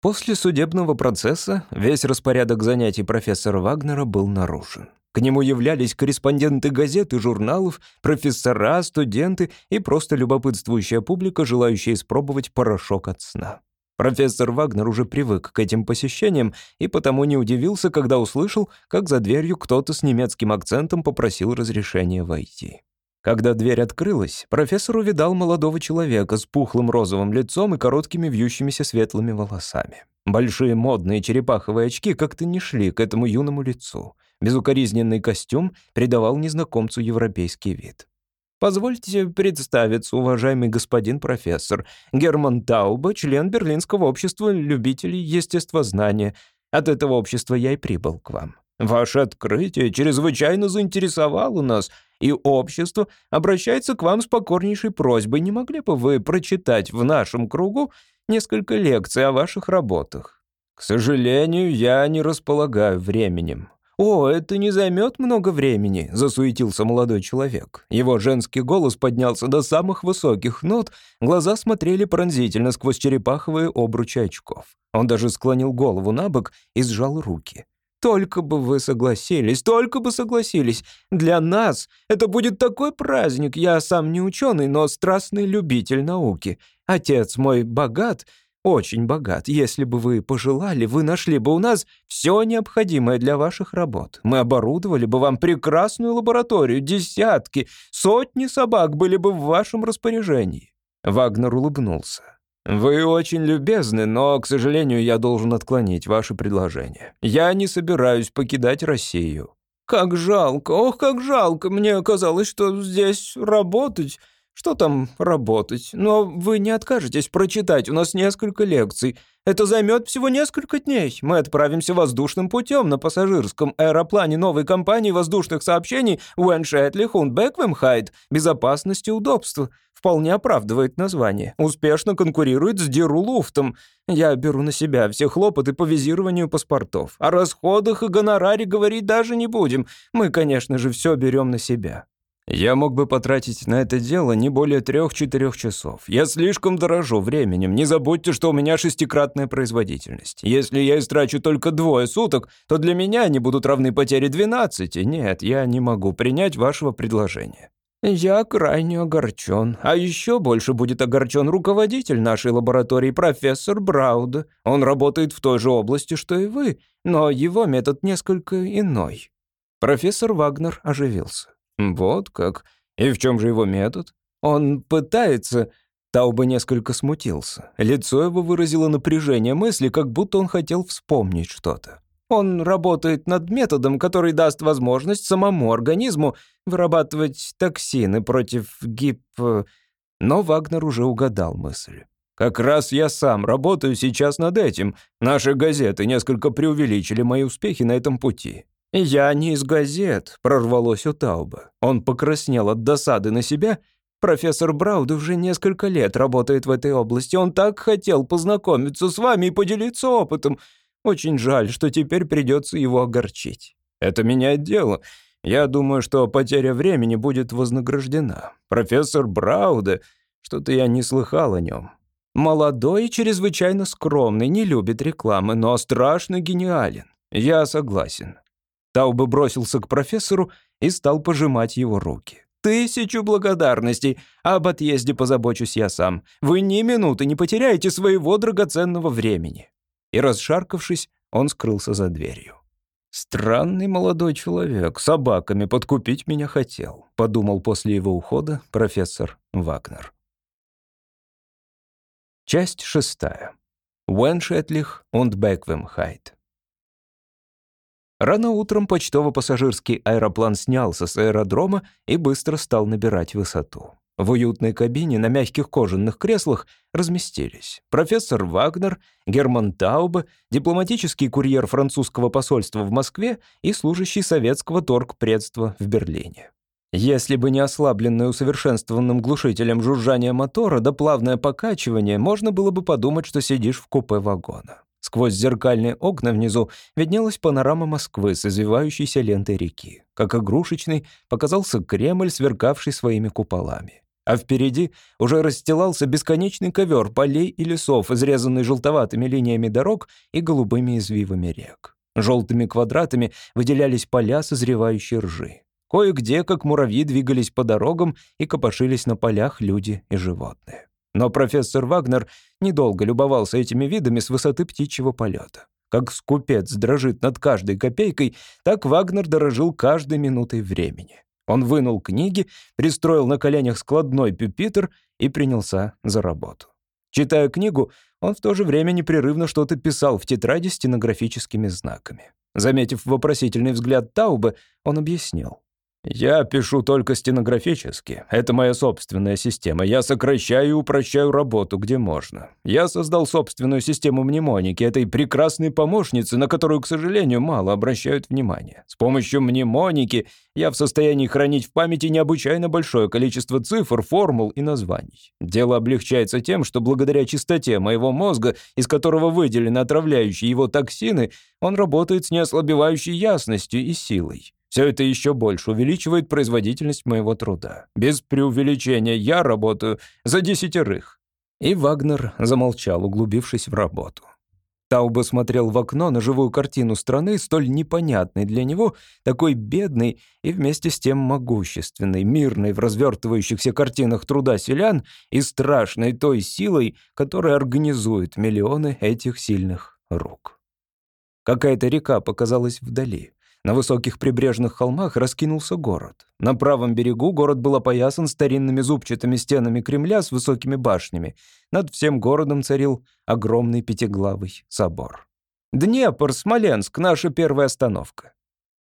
После судебного процесса весь распорядок занятий профессора Вагнера был нарушен. К нему являлись корреспонденты газет и журналов, профессора, студенты и просто любопытствующая публика, желающая испробовать порошок от сна. Профессор Вагнер уже привык к этим посещениям и потому не удивился, когда услышал, как за дверью кто-то с немецким акцентом попросил разрешения войти. Когда дверь открылась, профессор увидал молодого человека с пухлым розовым лицом и короткими вьющимися светлыми волосами. Большие модные черепаховые очки как-то не шли к этому юному лицу. Безукоризненный костюм придавал незнакомцу европейский вид. «Позвольте представиться, уважаемый господин профессор. Герман Тауба, член Берлинского общества любителей естествознания. От этого общества я и прибыл к вам. Ваше открытие чрезвычайно заинтересовало нас, и общество обращается к вам с покорнейшей просьбой. Не могли бы вы прочитать в нашем кругу несколько лекций о ваших работах?» «К сожалению, я не располагаю временем», «О, это не займет много времени», — засуетился молодой человек. Его женский голос поднялся до самых высоких нот, глаза смотрели пронзительно сквозь черепаховые обручи очков. Он даже склонил голову на бок и сжал руки. «Только бы вы согласились, только бы согласились. Для нас это будет такой праздник. Я сам не ученый, но страстный любитель науки. Отец мой богат, очень богат. Если бы вы пожелали, вы нашли бы у нас все необходимое для ваших работ. Мы оборудовали бы вам прекрасную лабораторию, десятки, сотни собак были бы в вашем распоряжении». Вагнер улыбнулся. «Вы очень любезны, но, к сожалению, я должен отклонить ваше предложение. Я не собираюсь покидать Россию». «Как жалко, ох, как жалко. Мне казалось, что здесь работать...» Что там работать? Но вы не откажетесь прочитать, у нас несколько лекций. Это займет всего несколько дней. Мы отправимся воздушным путем на пассажирском аэроплане новой компании воздушных сообщений Уэншетли Хундбеквемхайд. Безопасность и удобство. Вполне оправдывает название. Успешно конкурирует с Дирулуфтом. Я беру на себя все хлопоты по визированию паспортов. О расходах и гонораре говорить даже не будем. Мы, конечно же, все берем на себя. Я мог бы потратить на это дело не более трех-четырех часов. Я слишком дорожу временем. Не забудьте, что у меня шестикратная производительность. Если я истрачу только двое суток, то для меня они будут равны потере 12. Нет, я не могу принять вашего предложения. Я крайне огорчен. А еще больше будет огорчен руководитель нашей лаборатории, профессор Брауда. Он работает в той же области, что и вы, но его метод несколько иной. Профессор Вагнер оживился. «Вот как. И в чем же его метод?» «Он пытается...» Тауба несколько смутился. Лицо его выразило напряжение мысли, как будто он хотел вспомнить что-то. Он работает над методом, который даст возможность самому организму вырабатывать токсины против гип... Но Вагнер уже угадал мысль. «Как раз я сам работаю сейчас над этим. Наши газеты несколько преувеличили мои успехи на этом пути. «Я не из газет», — прорвалось у Тауба. Он покраснел от досады на себя. «Профессор Брауд уже несколько лет работает в этой области. Он так хотел познакомиться с вами и поделиться опытом. Очень жаль, что теперь придется его огорчить. Это меняет дело. Я думаю, что потеря времени будет вознаграждена. Профессор Брауда, что-то я не слыхал о нем. Молодой и чрезвычайно скромный, не любит рекламы, но страшно гениален. Я согласен. Таубе бросился к профессору и стал пожимать его руки. «Тысячу благодарностей. Об отъезде позабочусь я сам. Вы ни минуты не потеряете своего драгоценного времени». и, расшаркавшись, он скрылся за дверью. «Странный молодой человек, собаками подкупить меня хотел», — подумал после его ухода профессор Вагнер. Часть шестая. Уэншетлих und Беквемхайт. Рано утром почтово-пассажирский аэроплан снялся с аэродрома и быстро стал набирать высоту. В уютной кабине на мягких кожаных креслах разместились профессор Вагнер, Герман Таубе, дипломатический курьер французского посольства в Москве и служащий советского торгпредства в Берлине. Если бы не ослабленное усовершенствованным глушителем жужжание мотора да плавное покачивание, можно было бы подумать, что сидишь в купе вагона. Сквозь зеркальные окна внизу виднелась панорама Москвы с извивающейся лентой реки. Как игрушечный показался Кремль, сверкавший своими куполами. А впереди уже расстилался бесконечный ковер полей и лесов, изрезанный желтоватыми линиями дорог и голубыми извивами рек. Желтыми квадратами выделялись поля созревающей ржи. Кое-где, как муравьи, двигались по дорогам и копошились на полях люди и животные. Но профессор Вагнер недолго любовался этими видами с высоты птичьего полета. Как скупец дрожит над каждой копейкой, так Вагнер дорожил каждой минутой времени. Он вынул книги, пристроил на коленях складной пюпитр и принялся за работу. Читая книгу, он в то же время непрерывно что-то писал в тетради стенографическими знаками. Заметив вопросительный взгляд Таубе, он объяснил. Я пишу только стенографически. Это моя собственная система. Я сокращаю и упрощаю работу, где можно. Я создал собственную систему мнемоники, этой прекрасной помощницы, на которую, к сожалению, мало обращают внимание. С помощью мнемоники я в состоянии хранить в памяти необычайно большое количество цифр, формул и названий. Дело облегчается тем, что благодаря чистоте моего мозга, из которого выделены отравляющие его токсины, он работает с неослабевающей ясностью и силой. Все это еще больше увеличивает производительность моего труда. Без преувеличения я работаю за десятерых». И Вагнер замолчал, углубившись в работу. Таубе смотрел в окно на живую картину страны, столь непонятной для него, такой бедной и вместе с тем могущественной, мирной в развертывающихся картинах труда селян и страшной той силой, которая организует миллионы этих сильных рук. Какая-то река показалась вдали. На высоких прибрежных холмах раскинулся город. На правом берегу город был опоясан старинными зубчатыми стенами Кремля с высокими башнями. Над всем городом царил огромный пятиглавый собор. «Днепр, Смоленск, наша первая остановка».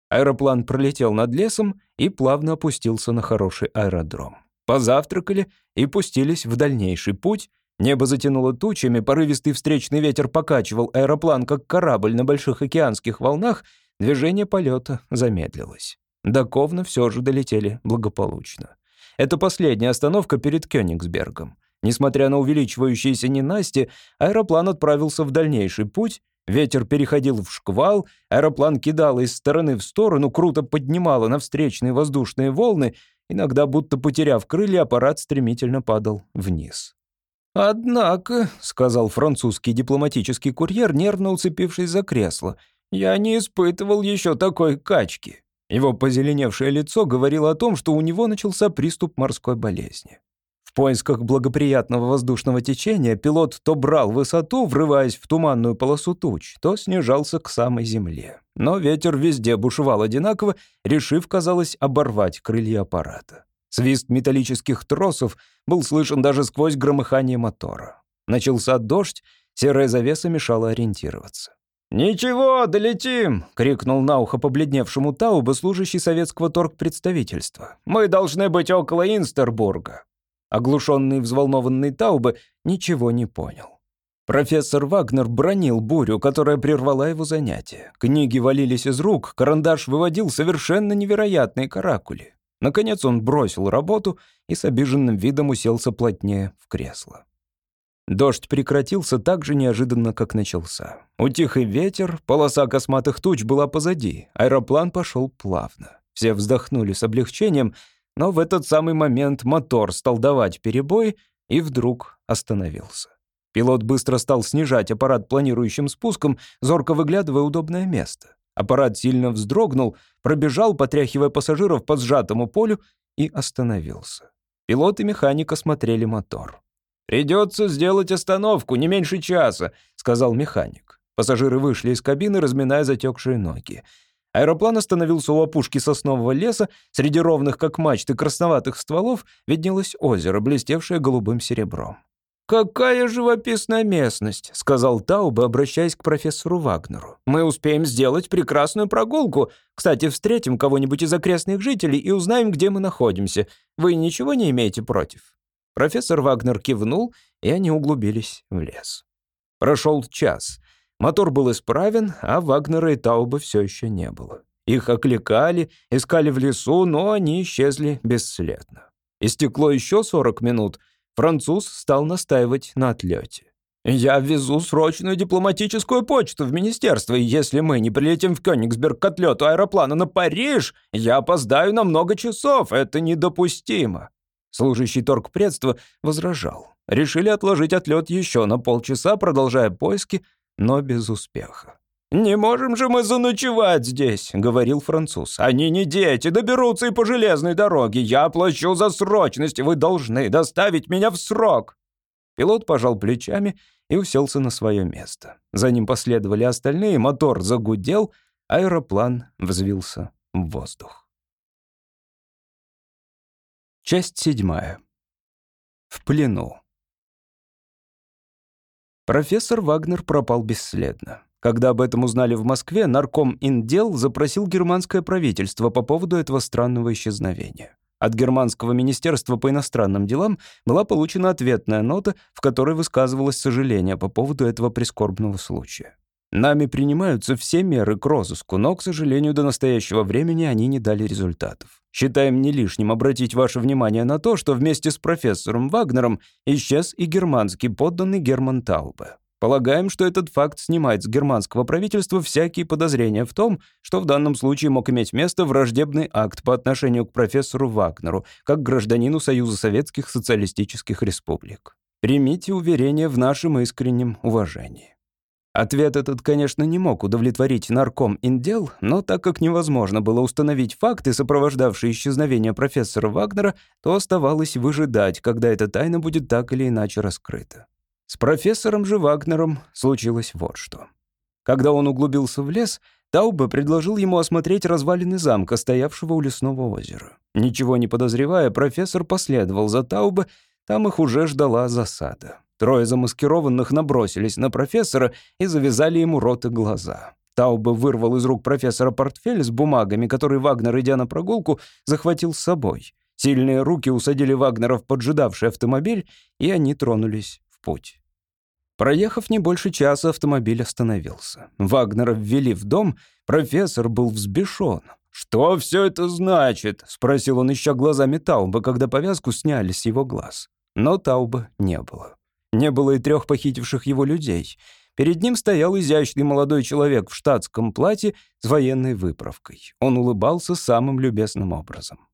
Аэроплан пролетел над лесом и плавно опустился на хороший аэродром. Позавтракали и пустились в дальнейший путь. Небо затянуло тучами, порывистый встречный ветер покачивал аэроплан, как корабль на больших океанских волнах — Движение полета замедлилось. До Ковна все же долетели благополучно. Это последняя остановка перед Кёнигсбергом. Несмотря на увеличивающиеся ненасти, аэроплан отправился в дальнейший путь, ветер переходил в шквал, аэроплан кидало из стороны в сторону, круто поднимало на встречные воздушные волны, иногда будто потеряв крылья, аппарат стремительно падал вниз. «Однако», — сказал французский дипломатический курьер, нервно уцепившись за кресло, я не испытывал еще такой качки. Его позеленевшее лицо говорило о том, что у него начался приступ морской болезни. В поисках благоприятного воздушного течения пилот то брал высоту, врываясь в туманную полосу туч, то снижался к самой земле. Но ветер везде бушевал одинаково, решив, казалось, оборвать крылья аппарата. Свист металлических тросов был слышен даже сквозь громыхание мотора. Начался дождь, серая завеса мешала ориентироваться. «Ничего, долетим!» — крикнул на ухо побледневшему Тауба, служащий советского торгпредставительства. «Мы должны быть около Инстербурга». Оглушенный и взволнованный Таубе ничего не понял. Профессор Вагнер бронил бурю, которая прервала его занятие. Книги валились из рук, карандаш выводил совершенно невероятные каракули. Наконец он бросил работу и с обиженным видом уселся плотнее в кресло. Дождь прекратился так же неожиданно, как начался. Утих и ветер, полоса косматых туч была позади, аэроплан пошел плавно. Все вздохнули с облегчением, но в этот самый момент мотор стал давать перебой и вдруг остановился. Пилот быстро стал снижать аппарат планирующим спуском, зорко выглядывая удобное место. Аппарат сильно вздрогнул, пробежал, потряхивая пассажиров по сжатому полю, и остановился. Пилот и механик осмотрели мотор. «Придется сделать остановку, не меньше часа», — сказал механик. Пассажиры вышли из кабины, разминая затекшие ноги. Аэроплан остановился у опушки соснового леса. Среди ровных, как мачты, красноватых стволов виднелось озеро, блестевшее голубым серебром. «Какая живописная местность», — сказал Таубе, обращаясь к профессору Вагнеру. «Мы успеем сделать прекрасную прогулку. Кстати, встретим кого-нибудь из окрестных жителей и узнаем, где мы находимся. Вы ничего не имеете против?» Профессор Вагнер кивнул, и они углубились в лес. Прошел час. Мотор был исправен, а Вагнера и Тауба все еще не было. Их окликали, искали в лесу, но они исчезли бесследно. Истекло еще 40 минут. Француз стал настаивать на отлете. «Я везу срочную дипломатическую почту в министерство, и если мы не прилетим в Кёнигсберг к отлету аэроплана на Париж, я опоздаю на много часов. Это недопустимо». Служащий торгпредства возражал. Решили отложить отлет еще на полчаса, продолжая поиски, но без успеха. «Не можем же мы заночевать здесь», — говорил француз. «Они не дети, доберутся и по железной дороге. Я плачу за срочность, вы должны доставить меня в срок». Пилот пожал плечами и уселся на свое место. За ним последовали остальные, мотор загудел, аэроплан взвился в воздух. Часть седьмая. В плену. Профессор Вагнер пропал бесследно. Когда об этом узнали в Москве, нарком Индел запросил германское правительство по поводу этого странного исчезновения. От германского министерства по иностранным делам была получена ответная нота, в которой высказывалось сожаление по поводу этого прискорбного случая. Нами принимаются все меры к розыску, но, к сожалению, до настоящего времени они не дали результатов. Считаем не лишним обратить ваше внимание на то, что вместе с профессором Вагнером исчез и германский подданный Герман Таубе. Полагаем, что этот факт снимает с германского правительства всякие подозрения в том, что в данном случае мог иметь место враждебный акт по отношению к профессору Вагнеру, как гражданину Союза Советских Социалистических Республик. Примите уверение в нашем искреннем уважении. Ответ этот, конечно, не мог удовлетворить нарком Индел, но так как невозможно было установить факты, сопровождавшие исчезновение профессора Вагнера, то оставалось выжидать, когда эта тайна будет так или иначе раскрыта. С профессором же Вагнером случилось вот что. Когда он углубился в лес, Таубе предложил ему осмотреть развалины замка, стоявшего у лесного озера. Ничего не подозревая, профессор последовал за Таубе, там их уже ждала засада. Трое замаскированных набросились на профессора и завязали ему рот и глаза. Таубе вырвал из рук профессора портфель с бумагами, который Вагнер, идя на прогулку, захватил с собой. Сильные руки усадили Вагнера в поджидавший автомобиль, и они тронулись в путь. Проехав не больше часа, автомобиль остановился. Вагнера ввели в дом, профессор был взбешен. «Что все это значит?» — спросил он, ища глазами Тауба, когда повязку сняли с его глаз. Но Тауба не было. Не было и трех похитивших его людей. Перед ним стоял изящный молодой человек в штатском платье с военной выправкой. Он улыбался самым любезным образом.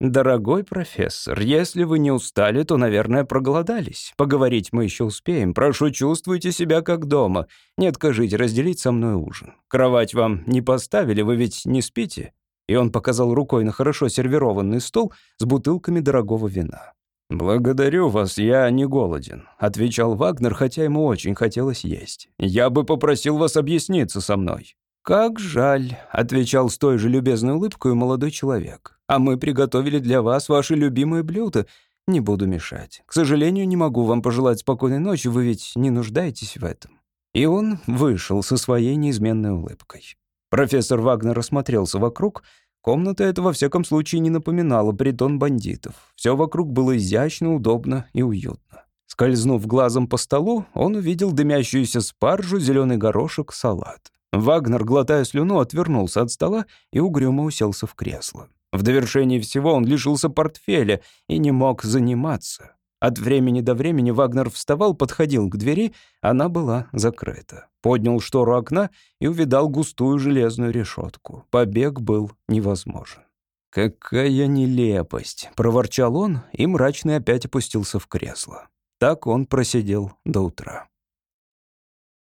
«Дорогой профессор, если вы не устали, то, наверное, проголодались. Поговорить мы еще успеем. Прошу, чувствуйте себя как дома. Не откажите разделить со мной ужин. Кровать вам не поставили, вы ведь не спите?» И он показал рукой на хорошо сервированный стол с бутылками дорогого вина. «Благодарю вас, я не голоден», — отвечал Вагнер, хотя ему очень хотелось есть. «Я бы попросил вас объясниться со мной». «Как жаль», — отвечал с той же любезной улыбкой молодой человек. «А мы приготовили для вас ваши любимые блюда. Не буду мешать. К сожалению, не могу вам пожелать спокойной ночи, вы ведь не нуждаетесь в этом». И он вышел со своей неизменной улыбкой. Профессор Вагнер осмотрелся вокруг, Комната эта, во всяком случае, не напоминала притон бандитов. Все вокруг было изящно, удобно и уютно. Скользнув глазом по столу, он увидел дымящуюся спаржу, зеленый горошек, салат. Вагнер, глотая слюну, отвернулся от стола и угрюмо уселся в кресло. В довершении всего он лишился портфеля и не мог заниматься. От времени до времени Вагнер вставал, подходил к двери, она была закрыта. Поднял штору окна и увидал густую железную решетку. Побег был невозможен. «Какая нелепость!» — проворчал он и мрачно опять опустился в кресло. Так он просидел до утра.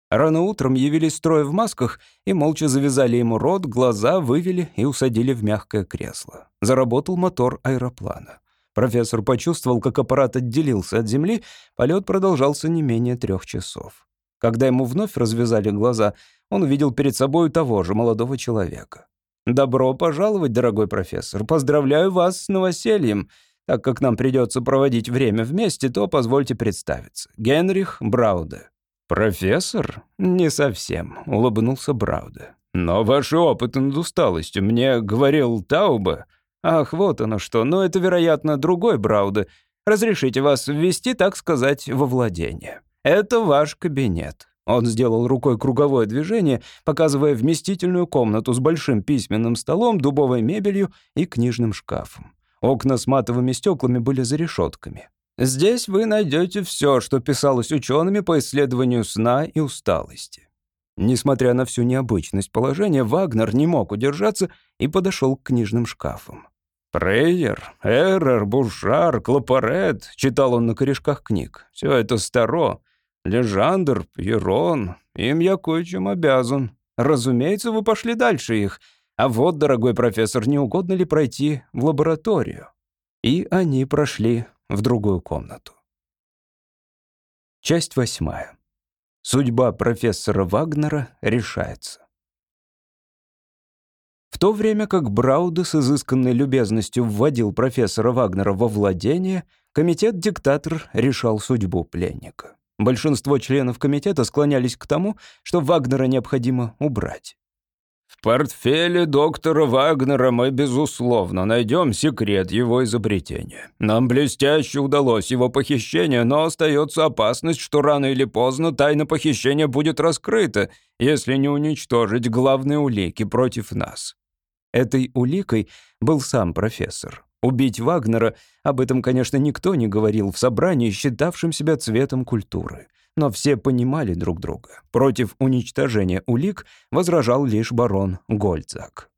Рано утром явились трое в масках и молча завязали ему рот, глаза вывели и усадили в мягкое кресло. Заработал мотор аэроплана. Профессор почувствовал, как аппарат отделился от Земли, полет продолжался не менее трех часов. Когда ему вновь развязали глаза, он увидел перед собой того же молодого человека. «Добро пожаловать, дорогой профессор. Поздравляю вас с новосельем. Так как нам придется проводить время вместе, то позвольте представиться. Генрих Брауде». «Профессор?» «Не совсем», — улыбнулся Брауде. «Но ваши опыты над усталостью мне говорил Тауба». «Ах, вот оно что. Но это, вероятно, другой Брауде. Разрешите вас ввести, так сказать, во владение. Это ваш кабинет». Он сделал рукой круговое движение, показывая вместительную комнату с большим письменным столом, дубовой мебелью и книжным шкафом. Окна с матовыми стеклами были за решетками. Здесь вы найдете все, что писалось учеными по исследованию сна и усталости. Несмотря на всю необычность положения, Вагнер не мог удержаться и подошел к книжным шкафам. «Прейер, Эррор, Бушар, Клопарет», — читал он на корешках книг. «Все это старо. Лежандр, Пьерон, им я кое-чем обязан. Разумеется, вы пошли дальше их. А вот, дорогой профессор, не угодно ли пройти в лабораторию? И они прошли в другую комнату. Часть восьмая. Судьба профессора Вагнера решается. В то время как Брауда с изысканной любезностью вводил профессора Вагнера во владение, комитет-диктатор решал судьбу пленника. Большинство членов комитета склонялись к тому, что Вагнера необходимо убрать.
«В портфеле доктора Вагнера мы, безусловно, найдем секрет его изобретения. Нам блестяще удалось его похищение, но остается опасность, что рано или поздно тайна похищения будет раскрыта, если не уничтожить главные улики против нас».
Этой уликой был сам профессор. Убить Вагнера, об этом, конечно, никто не говорил в собрании, считавшем себя цветом культуры. Но все понимали друг друга. Против уничтожения улик возражал лишь барон Гольцак.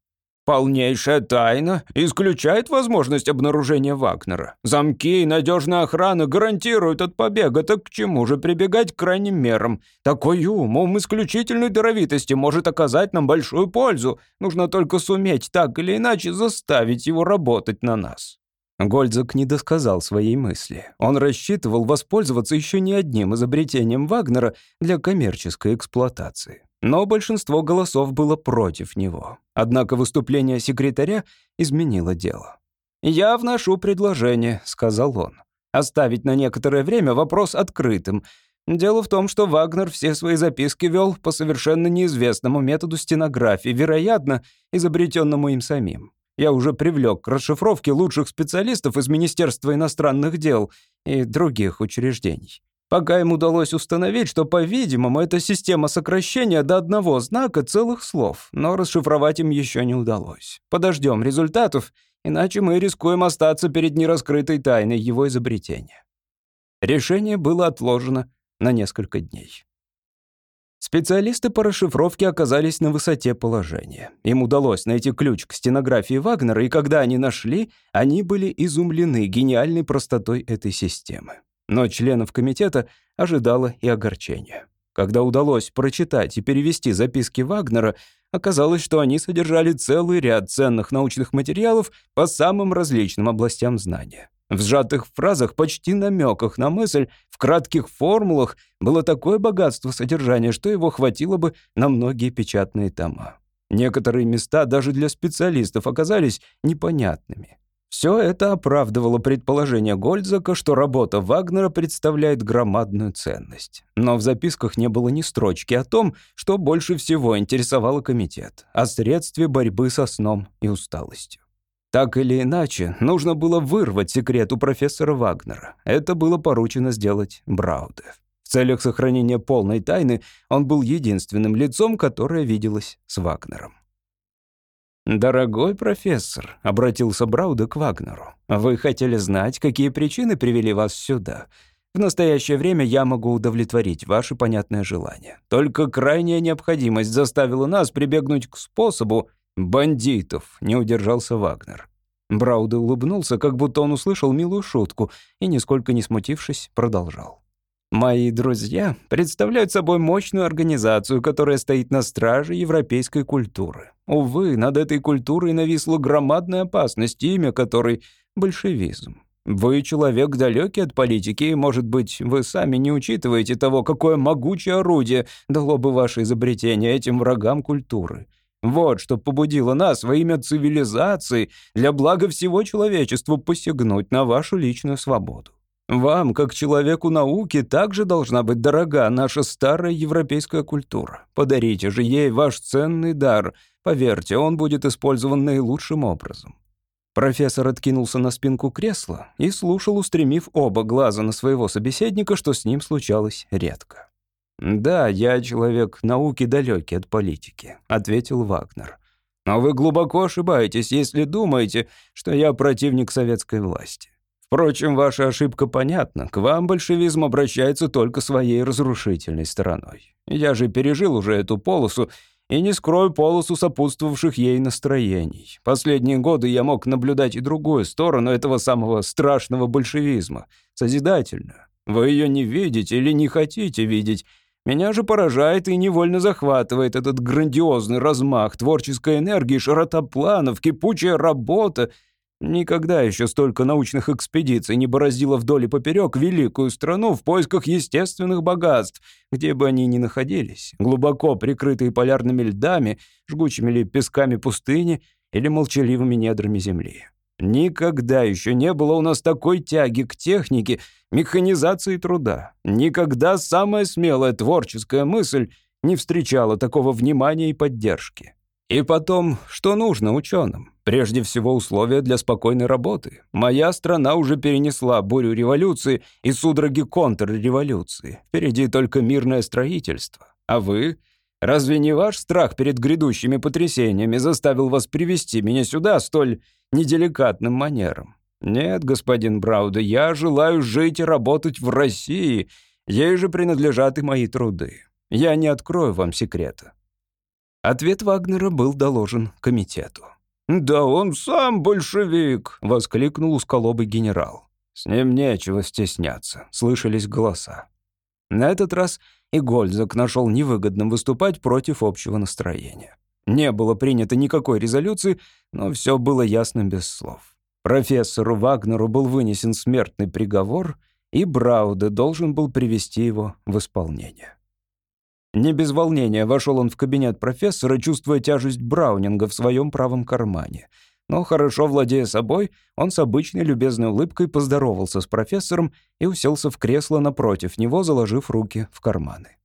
Полнейшая тайна исключает возможность обнаружения Вагнера. Замки и надежная охрана гарантируют от побега, так к чему же прибегать к крайним мерам? Такой ум, ум исключительной даровитости может оказать нам большую пользу. Нужно только суметь так или иначе заставить его работать на нас.
Гольдзак не досказал своей мысли. Он рассчитывал воспользоваться еще не одним изобретением Вагнера для коммерческой эксплуатации но большинство голосов было против него. Однако выступление секретаря изменило дело. «Я вношу предложение», — сказал он. «Оставить на некоторое время вопрос открытым. Дело в том, что Вагнер все свои записки вел по совершенно неизвестному методу стенографии, вероятно, изобретенному им самим. Я уже привлек к расшифровке лучших специалистов из Министерства иностранных дел и других учреждений. Пока им удалось установить, что, по-видимому, это система сокращения до одного знака целых слов, но расшифровать им еще не удалось. Подождем результатов, иначе мы рискуем остаться перед нераскрытой тайной его изобретения. Решение было отложено на несколько дней. Специалисты по расшифровке оказались на высоте положения. Им удалось найти ключ к стенографии Вагнера, и когда они нашли, они были изумлены гениальной простотой этой системы. Но членов комитета ожидало и огорчение. Когда удалось прочитать и перевести записки Вагнера, оказалось, что они содержали целый ряд ценных научных материалов по самым различным областям знания. В сжатых фразах, почти намеках на мысль, в кратких формулах было такое богатство содержания, что его хватило бы на многие печатные тома. Некоторые места даже для специалистов оказались непонятными. Все это оправдывало предположение Гольдзака, что работа Вагнера представляет громадную ценность. Но в записках не было ни строчки о том, что больше всего интересовало комитет, о средстве борьбы со сном и усталостью. Так или иначе, нужно было вырвать секрет у профессора Вагнера. Это было поручено сделать Брауде. В целях сохранения полной тайны он был единственным лицом, которое виделось с Вагнером. «Дорогой профессор», — обратился Брауда к Вагнеру, «вы хотели знать, какие причины привели вас сюда. В настоящее время я могу удовлетворить ваше понятное желание. Только крайняя необходимость заставила нас прибегнуть к способу бандитов», — не удержался Вагнер. Брауда улыбнулся, как будто он услышал милую шутку, и, нисколько не смутившись, продолжал. Мои друзья представляют собой мощную организацию, которая стоит на страже европейской культуры. Увы, над этой культурой нависла громадная опасность, имя которой — большевизм. Вы человек далекий от политики, и, может быть, вы сами не учитываете того, какое могучее орудие дало бы ваше изобретение этим врагам культуры. Вот что побудило нас во имя цивилизации для блага всего человечества посягнуть на вашу личную свободу. Вам, как человеку науки, также должна быть дорога наша старая европейская культура. Подарите же ей ваш ценный дар. Поверьте, он будет использован наилучшим образом». Профессор откинулся на спинку кресла и слушал, устремив оба глаза на своего собеседника, что с ним случалось редко. «Да, я человек науки далекий от политики», — ответил Вагнер. «Но вы глубоко ошибаетесь, если думаете, что я противник советской власти. Впрочем, ваша ошибка понятна. К вам большевизм обращается только своей разрушительной стороной. Я же пережил уже эту полосу и не скрою полосу сопутствовавших ей настроений. Последние годы я мог наблюдать и другую сторону этого самого страшного большевизма, созидательную. Вы ее не видите или не хотите видеть. Меня же поражает и невольно захватывает этот грандиозный размах творческой энергии, широта планов, кипучая работа — Никогда еще столько научных экспедиций не бороздило вдоль и поперек великую страну в поисках естественных богатств, где бы они ни находились, глубоко прикрытые полярными льдами, жгучими ли песками пустыни или молчаливыми недрами земли. Никогда еще не было у нас такой тяги к технике, механизации труда. Никогда самая смелая творческая мысль не встречала такого внимания и поддержки. И потом, что нужно ученым? Прежде всего, условия для спокойной работы. Моя страна уже перенесла бурю революции и судороги контрреволюции. Впереди только мирное строительство. А вы? Разве не ваш страх перед грядущими потрясениями заставил вас привести меня сюда столь неделикатным манером? Нет, господин Брауда, я желаю жить и работать в России. Ей же принадлежат и мои труды. Я не открою вам секрета. Ответ Вагнера был доложен комитету. «Да он сам большевик!» — воскликнул усколобый генерал. «С ним нечего стесняться», — слышались голоса. На этот раз и Гользак нашел невыгодным выступать против общего настроения. Не было принято никакой резолюции, но все было ясно без слов. Профессору Вагнеру был вынесен смертный приговор, и Брауде должен был привести его в исполнение. Не без волнения вошел он в кабинет профессора, чувствуя тяжесть Браунинга в своем правом кармане. Но хорошо владея собой, он с обычной любезной улыбкой поздоровался с профессором и уселся в кресло напротив него, заложив руки в карманы.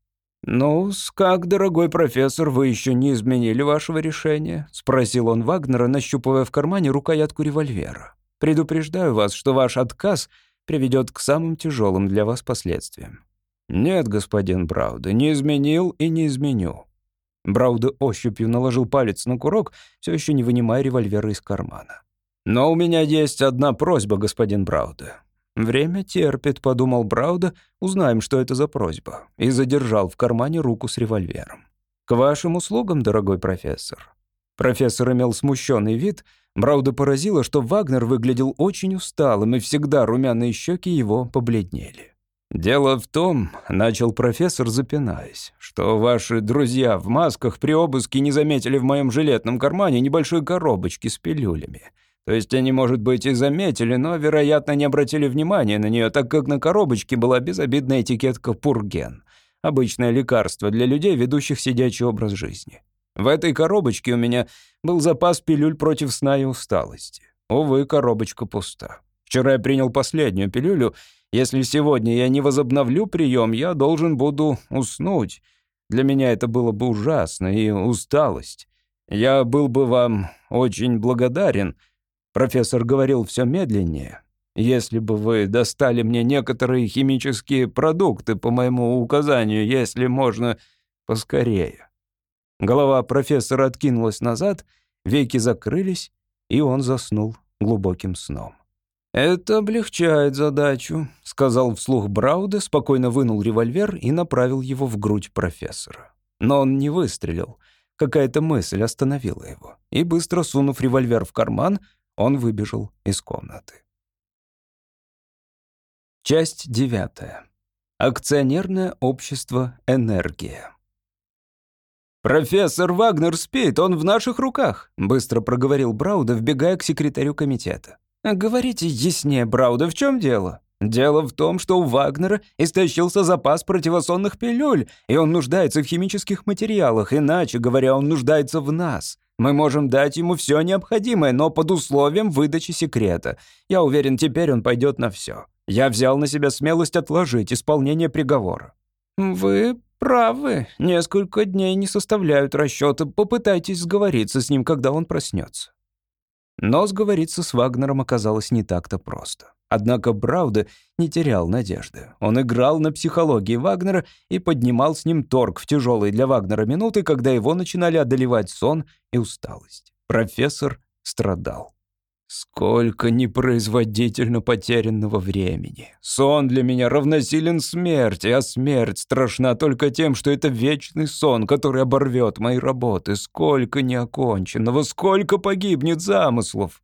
ну как, дорогой профессор, вы еще не изменили вашего решения?» — спросил он Вагнера, нащупывая в кармане рукоятку револьвера. «Предупреждаю вас, что ваш отказ приведет к самым тяжелым для вас последствиям. «Нет, господин Брауда, не изменил и не изменю». Брауда ощупью наложил палец на курок, все еще не вынимая револьвера из кармана. «Но у меня есть одна просьба, господин Брауда». «Время терпит», — подумал Брауда, «узнаем, что это за просьба», и задержал в кармане руку с револьвером. «К вашим услугам, дорогой профессор». Профессор имел смущенный вид. Брауда поразило, что Вагнер выглядел очень усталым, и всегда румяные щеки его побледнели. «Дело в том», — начал профессор, запинаясь, «что ваши друзья в масках при обыске не заметили в моем жилетном кармане небольшой коробочки с пилюлями. То есть они, может быть, и заметили, но, вероятно, не обратили внимания на нее, так как на коробочке была безобидная этикетка «Пурген» — обычное лекарство для людей, ведущих сидячий образ жизни. В этой коробочке у меня был запас пилюль против сна и усталости. Увы, коробочка пуста. Вчера я принял последнюю пилюлю — если сегодня я не возобновлю прием, я должен буду уснуть. Для меня это было бы ужасно и усталость. Я был бы вам очень благодарен. Профессор говорил все медленнее. Если бы вы достали мне некоторые химические продукты по моему указанию, если можно, поскорее. Голова профессора откинулась назад, веки закрылись, и он заснул глубоким сном. «Это облегчает задачу», — сказал вслух Брауда, спокойно вынул револьвер и направил его в грудь профессора. Но он не выстрелил. Какая-то мысль остановила его. И быстро сунув револьвер в карман, он выбежал из комнаты. Часть девятая. Акционерное общество «Энергия». «Профессор Вагнер спит, он в наших руках», — быстро проговорил Брауда, вбегая к секретарю комитета.
«Говорите яснее, Брауда, в чем дело?» «Дело в том, что у Вагнера истощился запас противосонных пилюль, и он нуждается в химических материалах, иначе говоря, он нуждается в нас. Мы можем дать ему все необходимое, но под условием выдачи секрета. Я уверен, теперь он пойдет на все. Я взял на себя смелость отложить исполнение приговора». «Вы правы. Несколько дней не составляют расчета. Попытайтесь сговориться с ним, когда он проснется». Но сговориться с Вагнером оказалось не так-то просто. Однако Брауда не терял надежды. Он играл на психологии Вагнера и поднимал с ним торг в тяжелые для Вагнера минуты, когда его начинали одолевать сон и усталость. Профессор страдал. Сколько непроизводительно потерянного времени. Сон для меня равносилен смерти, а смерть страшна только тем, что это вечный сон, который оборвет мои работы. Сколько неоконченного, сколько погибнет замыслов.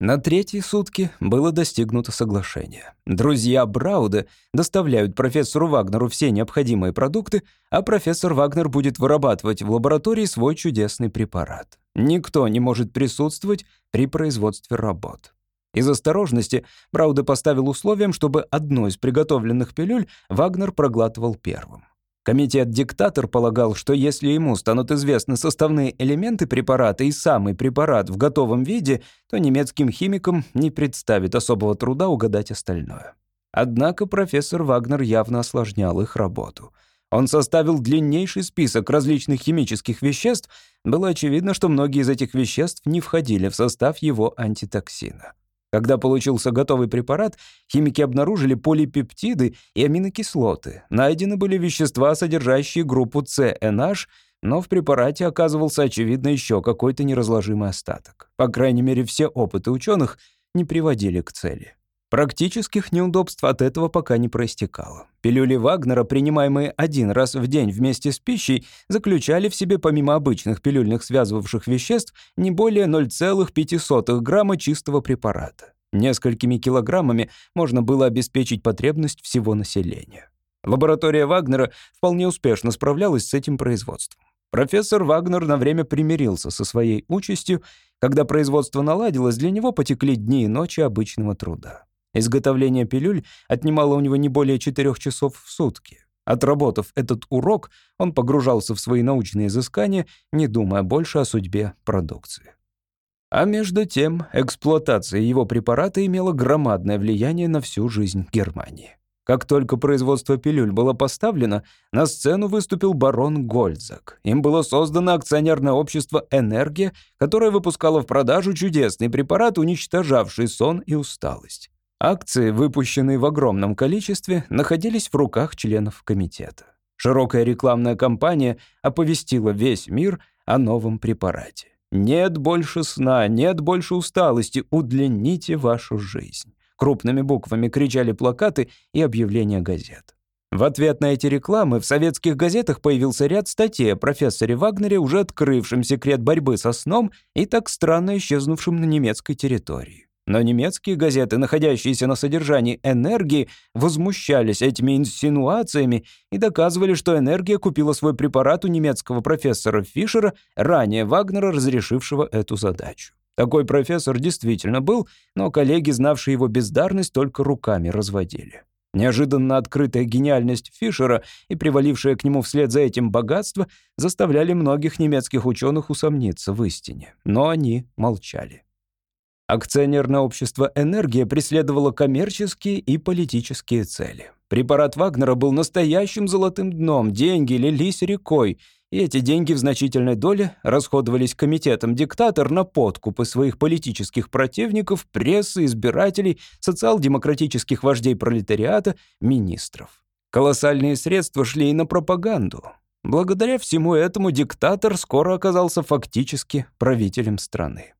На третьи сутки было достигнуто соглашение. Друзья Брауда доставляют профессору Вагнеру все необходимые продукты, а профессор Вагнер будет вырабатывать в лаборатории свой чудесный препарат. Никто не может присутствовать при производстве работ. Из осторожности Брауда поставил условием, чтобы одну из приготовленных пилюль Вагнер проглатывал первым. Комитет-диктатор полагал, что если ему станут известны составные элементы препарата и самый препарат в готовом виде, то немецким химикам не представит особого труда угадать остальное. Однако профессор Вагнер явно осложнял их работу. Он составил длиннейший список различных химических веществ. Было очевидно, что многие из этих веществ не входили в состав его антитоксина. Когда получился готовый препарат, химики обнаружили полипептиды и аминокислоты. Найдены были вещества, содержащие группу CNH, но в препарате оказывался, очевидно, еще какой-то неразложимый остаток. По крайней мере, все опыты ученых не приводили к цели. Практических неудобств от этого пока не проистекало. Пилюли Вагнера, принимаемые один раз в день вместе с пищей, заключали в себе помимо обычных пилюльных связывавших веществ не более 0,05 грамма чистого препарата. Несколькими килограммами можно было обеспечить потребность всего населения. Лаборатория Вагнера вполне успешно справлялась с этим производством. Профессор Вагнер на время примирился со своей участью. Когда производство наладилось, для него потекли дни и ночи обычного труда. Изготовление пилюль отнимало у него не более четырех часов в сутки. Отработав этот урок, он погружался в свои научные изыскания, не думая больше о судьбе продукции. А между тем, эксплуатация его препарата имела громадное влияние на всю жизнь Германии. Как только производство пилюль было поставлено, на сцену выступил барон Гольцак. Им было создано акционерное общество «Энергия», которое выпускало в продажу чудесный препарат, уничтожавший сон и усталость. Акции, выпущенные в огромном количестве, находились в руках членов комитета. Широкая рекламная кампания оповестила весь мир о новом препарате. «Нет больше сна, нет больше усталости, удлините вашу жизнь». Крупными буквами кричали плакаты и объявления газет. В ответ на эти рекламы в советских газетах появился ряд статей о профессоре Вагнере, уже открывшем секрет борьбы со сном и так странно исчезнувшим на немецкой территории. Но немецкие газеты, находящиеся на содержании энергии, возмущались этими инсинуациями и доказывали, что энергия купила свой препарат у немецкого профессора Фишера, ранее Вагнера, разрешившего эту задачу. Такой профессор действительно был, но коллеги, знавшие его бездарность, только руками разводили. Неожиданно открытая гениальность Фишера и привалившее к нему вслед за этим богатство заставляли многих немецких ученых усомниться в истине. Но они молчали. Акционерное общество «Энергия» преследовало коммерческие и политические цели. Препарат Вагнера был настоящим золотым дном, деньги лились рекой, и эти деньги в значительной доле расходовались комитетом «Диктатор» на подкупы своих политических противников, прессы, избирателей, социал-демократических вождей пролетариата, министров. Колоссальные средства шли и на пропаганду. Благодаря всему этому диктатор скоро оказался фактически правителем страны.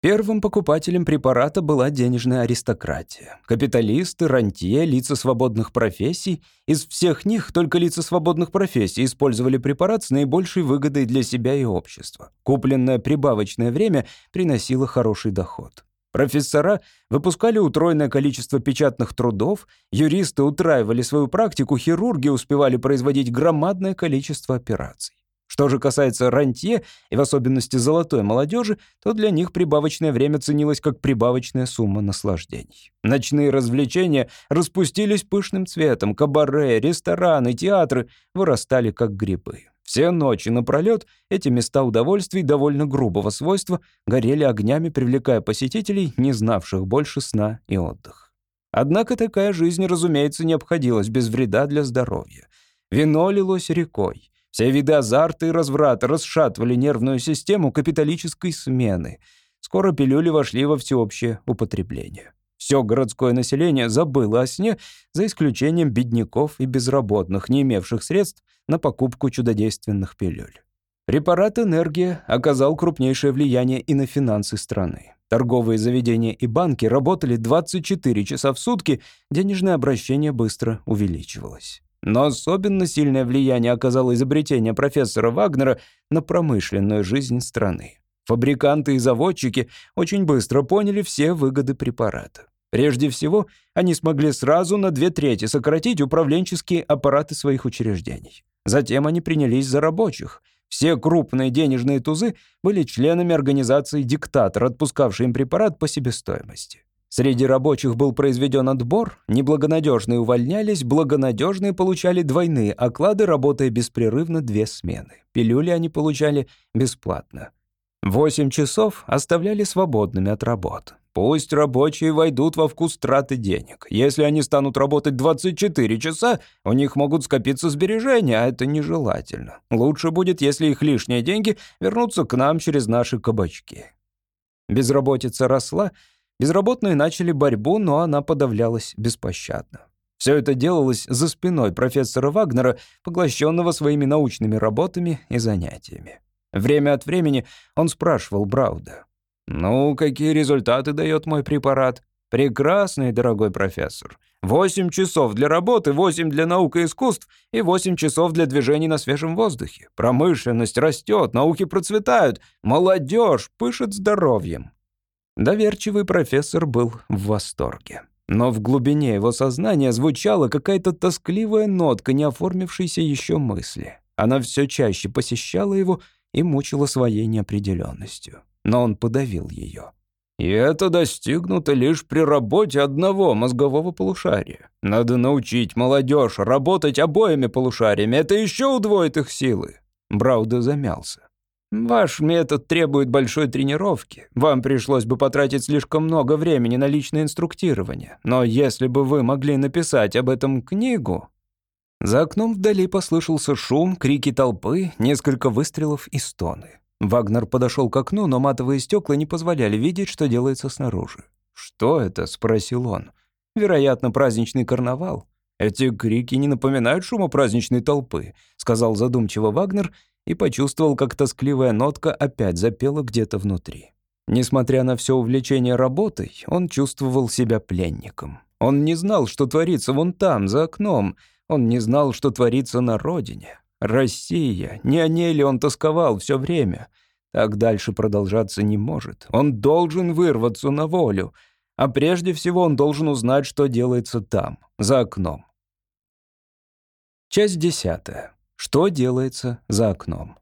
Первым покупателем препарата была денежная аристократия. Капиталисты, рантье, лица свободных профессий. Из всех них только лица свободных профессий использовали препарат с наибольшей выгодой для себя и общества. Купленное прибавочное время приносило хороший доход. Профессора выпускали утроенное количество печатных трудов, юристы утраивали свою практику, хирурги успевали производить громадное количество операций.
Что же касается рантье, и в особенности золотой молодежи, то для них прибавочное время ценилось как прибавочная сумма наслаждений. Ночные развлечения распустились пышным цветом, кабаре, рестораны, театры вырастали как грибы. Все ночи напролет эти места удовольствий довольно грубого свойства горели огнями, привлекая посетителей, не знавших больше сна и отдыха. Однако такая жизнь, разумеется, не обходилась без вреда для здоровья. Вино лилось рекой. Все виды азарта и разврата расшатывали нервную систему капиталической смены. Скоро пилюли вошли во всеобщее употребление. Все городское население забыло о сне, за исключением бедняков и безработных, не имевших средств на покупку чудодейственных пилюль. Препарат «Энергия» оказал крупнейшее влияние и на финансы страны. Торговые заведения и банки работали 24 часа в сутки, денежное обращение быстро увеличивалось. Но особенно сильное влияние оказало изобретение профессора Вагнера на промышленную жизнь страны. Фабриканты и заводчики очень быстро поняли все выгоды препарата. Прежде всего, они смогли сразу на две трети сократить управленческие аппараты своих учреждений. Затем они принялись за рабочих. Все крупные денежные тузы были членами организации «Диктатор», отпускавшей им препарат по себестоимости. Среди рабочих был произведен отбор, неблагонадежные увольнялись, благонадежные получали двойные оклады, работая беспрерывно две смены. Пилюли они получали бесплатно. Восемь часов оставляли свободными от работ. Пусть рабочие войдут во вкус траты денег. Если они станут работать 24 часа, у них могут скопиться сбережения, а это нежелательно. Лучше будет, если их лишние деньги вернутся к нам через наши кабачки. Безработица росла, Безработные начали борьбу, но она подавлялась беспощадно. Все это делалось за спиной профессора Вагнера, поглощенного своими научными работами и занятиями. Время от времени он спрашивал Брауда. «Ну, какие результаты дает мой препарат?» «Прекрасный, дорогой профессор. Восемь часов для работы, восемь для наук и искусств и восемь часов для движений на свежем воздухе. Промышленность растет, науки процветают, молодежь пышет здоровьем. Доверчивый профессор был в восторге. Но в глубине его сознания звучала какая-то тоскливая нотка, не оформившейся еще мысли. Она все чаще посещала его и мучила своей неопределенностью. Но он подавил ее. И это достигнуто лишь при работе одного мозгового полушария. Надо научить молодежь работать обоими полушариями. Это еще удвоит их силы. Брауда замялся. Ваш метод требует большой тренировки. Вам пришлось бы потратить слишком много времени на личное инструктирование. Но если бы вы могли написать об этом книгу...» За окном вдали послышался шум, крики толпы, несколько выстрелов и стоны. Вагнер подошел к окну, но матовые стекла не позволяли видеть, что делается снаружи. «Что это?» — спросил он. «Вероятно, праздничный карнавал». «Эти крики не напоминают шума праздничной толпы», — сказал задумчиво Вагнер и почувствовал, как тоскливая нотка опять запела где-то внутри. Несмотря на все увлечение работой, он чувствовал себя пленником. Он не знал, что творится вон там, за окном. Он не знал, что творится на родине. Россия, не о ней ли он тосковал все время? Так дальше продолжаться не может. Он должен вырваться на волю. А прежде всего он должен узнать, что делается там, за окном. Часть десятая. Что делается за окном?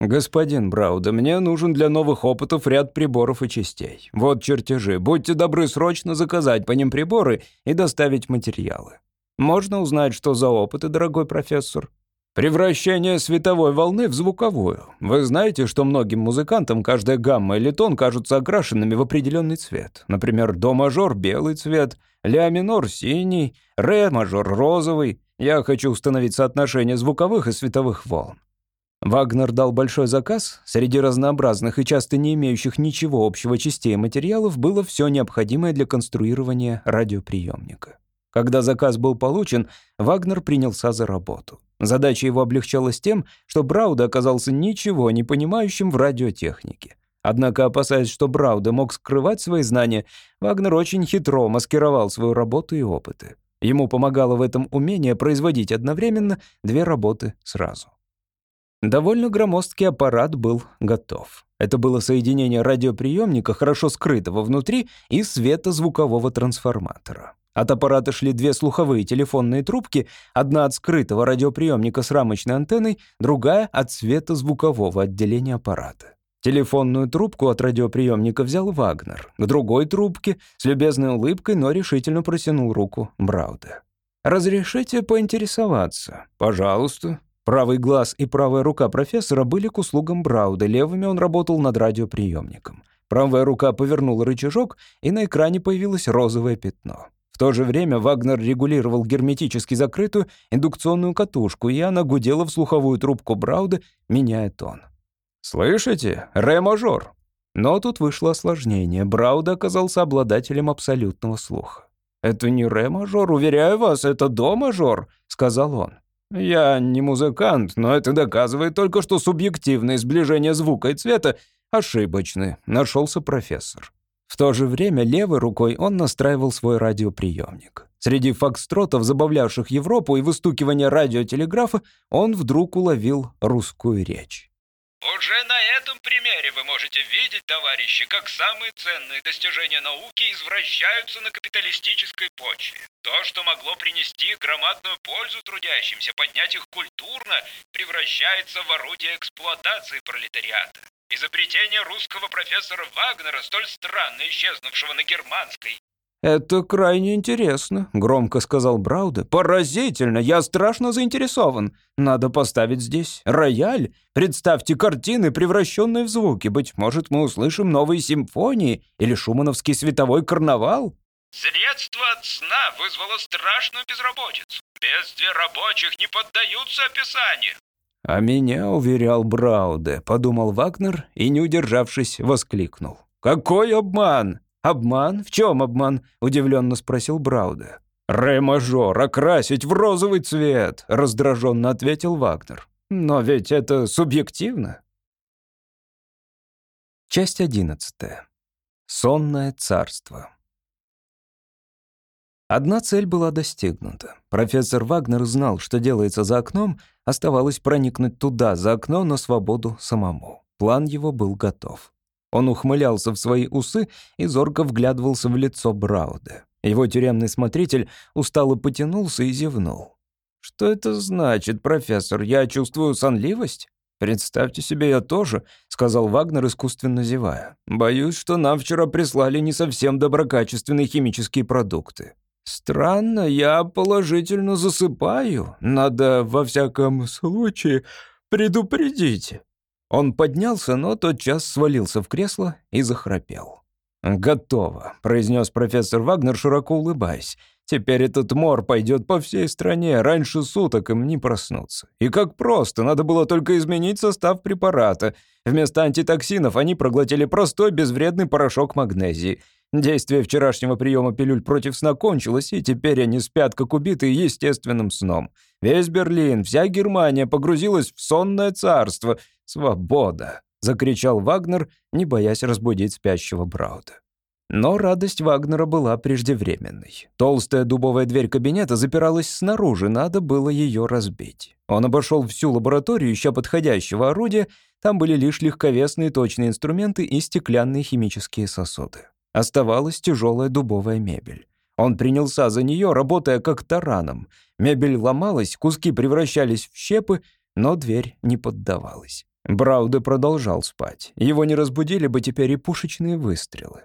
«Господин Брауда, мне нужен для новых опытов ряд приборов и частей. Вот чертежи. Будьте добры срочно заказать по ним приборы и доставить материалы. Можно узнать, что за опыты, дорогой профессор?» Превращение световой волны в звуковую. Вы знаете, что многим музыкантам каждая гамма или тон кажутся окрашенными в определенный цвет. Например, до-мажор — белый цвет, ля-минор — синий, ре-мажор — розовый. Я хочу установить соотношение звуковых и световых волн. Вагнер дал большой заказ. Среди разнообразных и часто не имеющих ничего общего частей материалов было все необходимое для конструирования радиоприемника. Когда заказ был получен, Вагнер принялся за работу. Задача его облегчалась тем, что Брауда оказался ничего не понимающим в радиотехнике. Однако, опасаясь, что Брауда мог скрывать свои знания, Вагнер очень хитро маскировал свою работу и опыты. Ему помогало в этом умение производить одновременно две работы сразу. Довольно громоздкий аппарат был готов. Это было соединение радиоприемника, хорошо скрытого внутри, и светозвукового трансформатора. От аппарата шли две слуховые телефонные трубки, одна от скрытого радиоприемника с рамочной антенной, другая от светозвукового отделения аппарата. Телефонную трубку от радиоприемника взял Вагнер. К другой трубке с любезной улыбкой, но решительно протянул руку Брауда. «Разрешите поинтересоваться?» «Пожалуйста». Правый глаз и правая рука профессора были к услугам Брауда, левыми он работал над радиоприемником. Правая рука повернула рычажок, и на экране появилось розовое пятно. В то же время Вагнер регулировал герметически закрытую индукционную катушку, и она гудела в слуховую трубку Брауда, меняя тон. «Слышите? Ре-мажор!» Но тут вышло осложнение. Брауда оказался обладателем абсолютного слуха. «Это не ре-мажор, уверяю вас, это до-мажор», — сказал он. «Я не музыкант, но это доказывает только, что субъективное сближение звука и цвета ошибочны», — нашелся профессор. В то же время левой рукой он настраивал свой радиоприемник. Среди фокстротов, забавлявших Европу и выстукивания радиотелеграфа, он вдруг уловил русскую речь.
Уже на этом примере вы можете видеть, товарищи, как самые ценные достижения науки извращаются на капиталистической почве. То, что могло принести громадную пользу трудящимся, поднять их культурно, превращается в орудие эксплуатации пролетариата. Изобретение русского профессора Вагнера, столь странно исчезнувшего на германской,
«Это крайне интересно», — громко сказал Брауде. «Поразительно! Я страшно заинтересован. Надо поставить здесь рояль. Представьте картины, превращенные в звуки. Быть может, мы услышим новые симфонии или шумановский световой карнавал?»
Средство от сна вызвало страшную безработицу. Бедствия рабочих не поддаются описанию.
«А меня уверял Брауде», — подумал Вагнер и, не удержавшись, воскликнул. «Какой обман! «Обман? В чем обман?» — удивленно спросил Брауда. «Ре-мажор, окрасить в розовый цвет!» — раздраженно ответил Вагнер. «Но ведь это субъективно». Часть одиннадцатая. Сонное царство. Одна цель была достигнута. Профессор Вагнер знал, что делается за окном, оставалось проникнуть туда, за окно, на свободу самому. План его был готов. Он ухмылялся в свои усы и зорко вглядывался в лицо Брауда. Его тюремный смотритель устало потянулся и зевнул. «Что это значит, профессор? Я чувствую сонливость?» «Представьте себе, я тоже», — сказал Вагнер, искусственно зевая. «Боюсь, что нам вчера прислали не совсем доброкачественные химические продукты». «Странно, я положительно засыпаю. Надо, во всяком случае, предупредить». Он поднялся, но тотчас свалился в кресло и захрапел. «Готово», — произнес профессор Вагнер, широко улыбаясь. «Теперь этот мор пойдет по всей стране, раньше суток им не проснуться. И как просто, надо было только изменить состав препарата. Вместо антитоксинов они проглотили простой безвредный порошок магнезии. Действие вчерашнего приема пилюль против сна кончилось, и теперь они спят, как убитые, естественным сном. Весь Берлин, вся Германия погрузилась в сонное царство. Свобода!» — закричал Вагнер, не боясь разбудить спящего Брауда. Но радость Вагнера была преждевременной. Толстая дубовая дверь кабинета запиралась снаружи, надо было ее разбить. Он обошел всю лабораторию, ища подходящего орудия, там были лишь легковесные точные инструменты и стеклянные химические сосуды. Оставалась тяжелая дубовая мебель. Он принялся за нее, работая как тараном. Мебель ломалась, куски превращались в щепы, но дверь не поддавалась. Брауде продолжал спать. Его не разбудили бы теперь и пушечные выстрелы.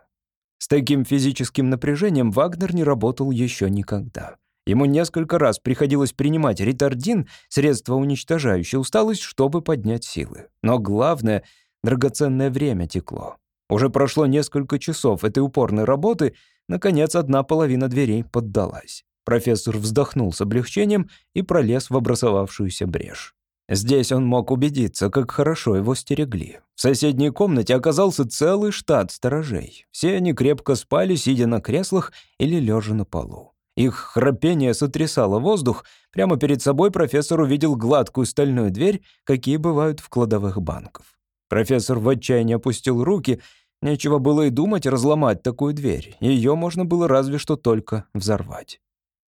С таким физическим напряжением Вагнер не работал еще никогда. Ему несколько раз приходилось принимать ретардин, средство уничтожающее усталость, чтобы поднять силы. Но главное, драгоценное время текло. Уже прошло несколько часов этой упорной работы, наконец одна половина дверей поддалась. Профессор вздохнул с облегчением и пролез в образовавшуюся брешь. Здесь он мог убедиться, как хорошо его стерегли. В соседней комнате оказался целый штат сторожей. Все они крепко спали, сидя на креслах или лежа на полу. Их храпение сотрясало воздух. Прямо перед собой профессор увидел гладкую стальную дверь, какие бывают в кладовых банков. Профессор в отчаянии опустил руки. Нечего было и думать разломать такую дверь. Ее можно было разве что только взорвать.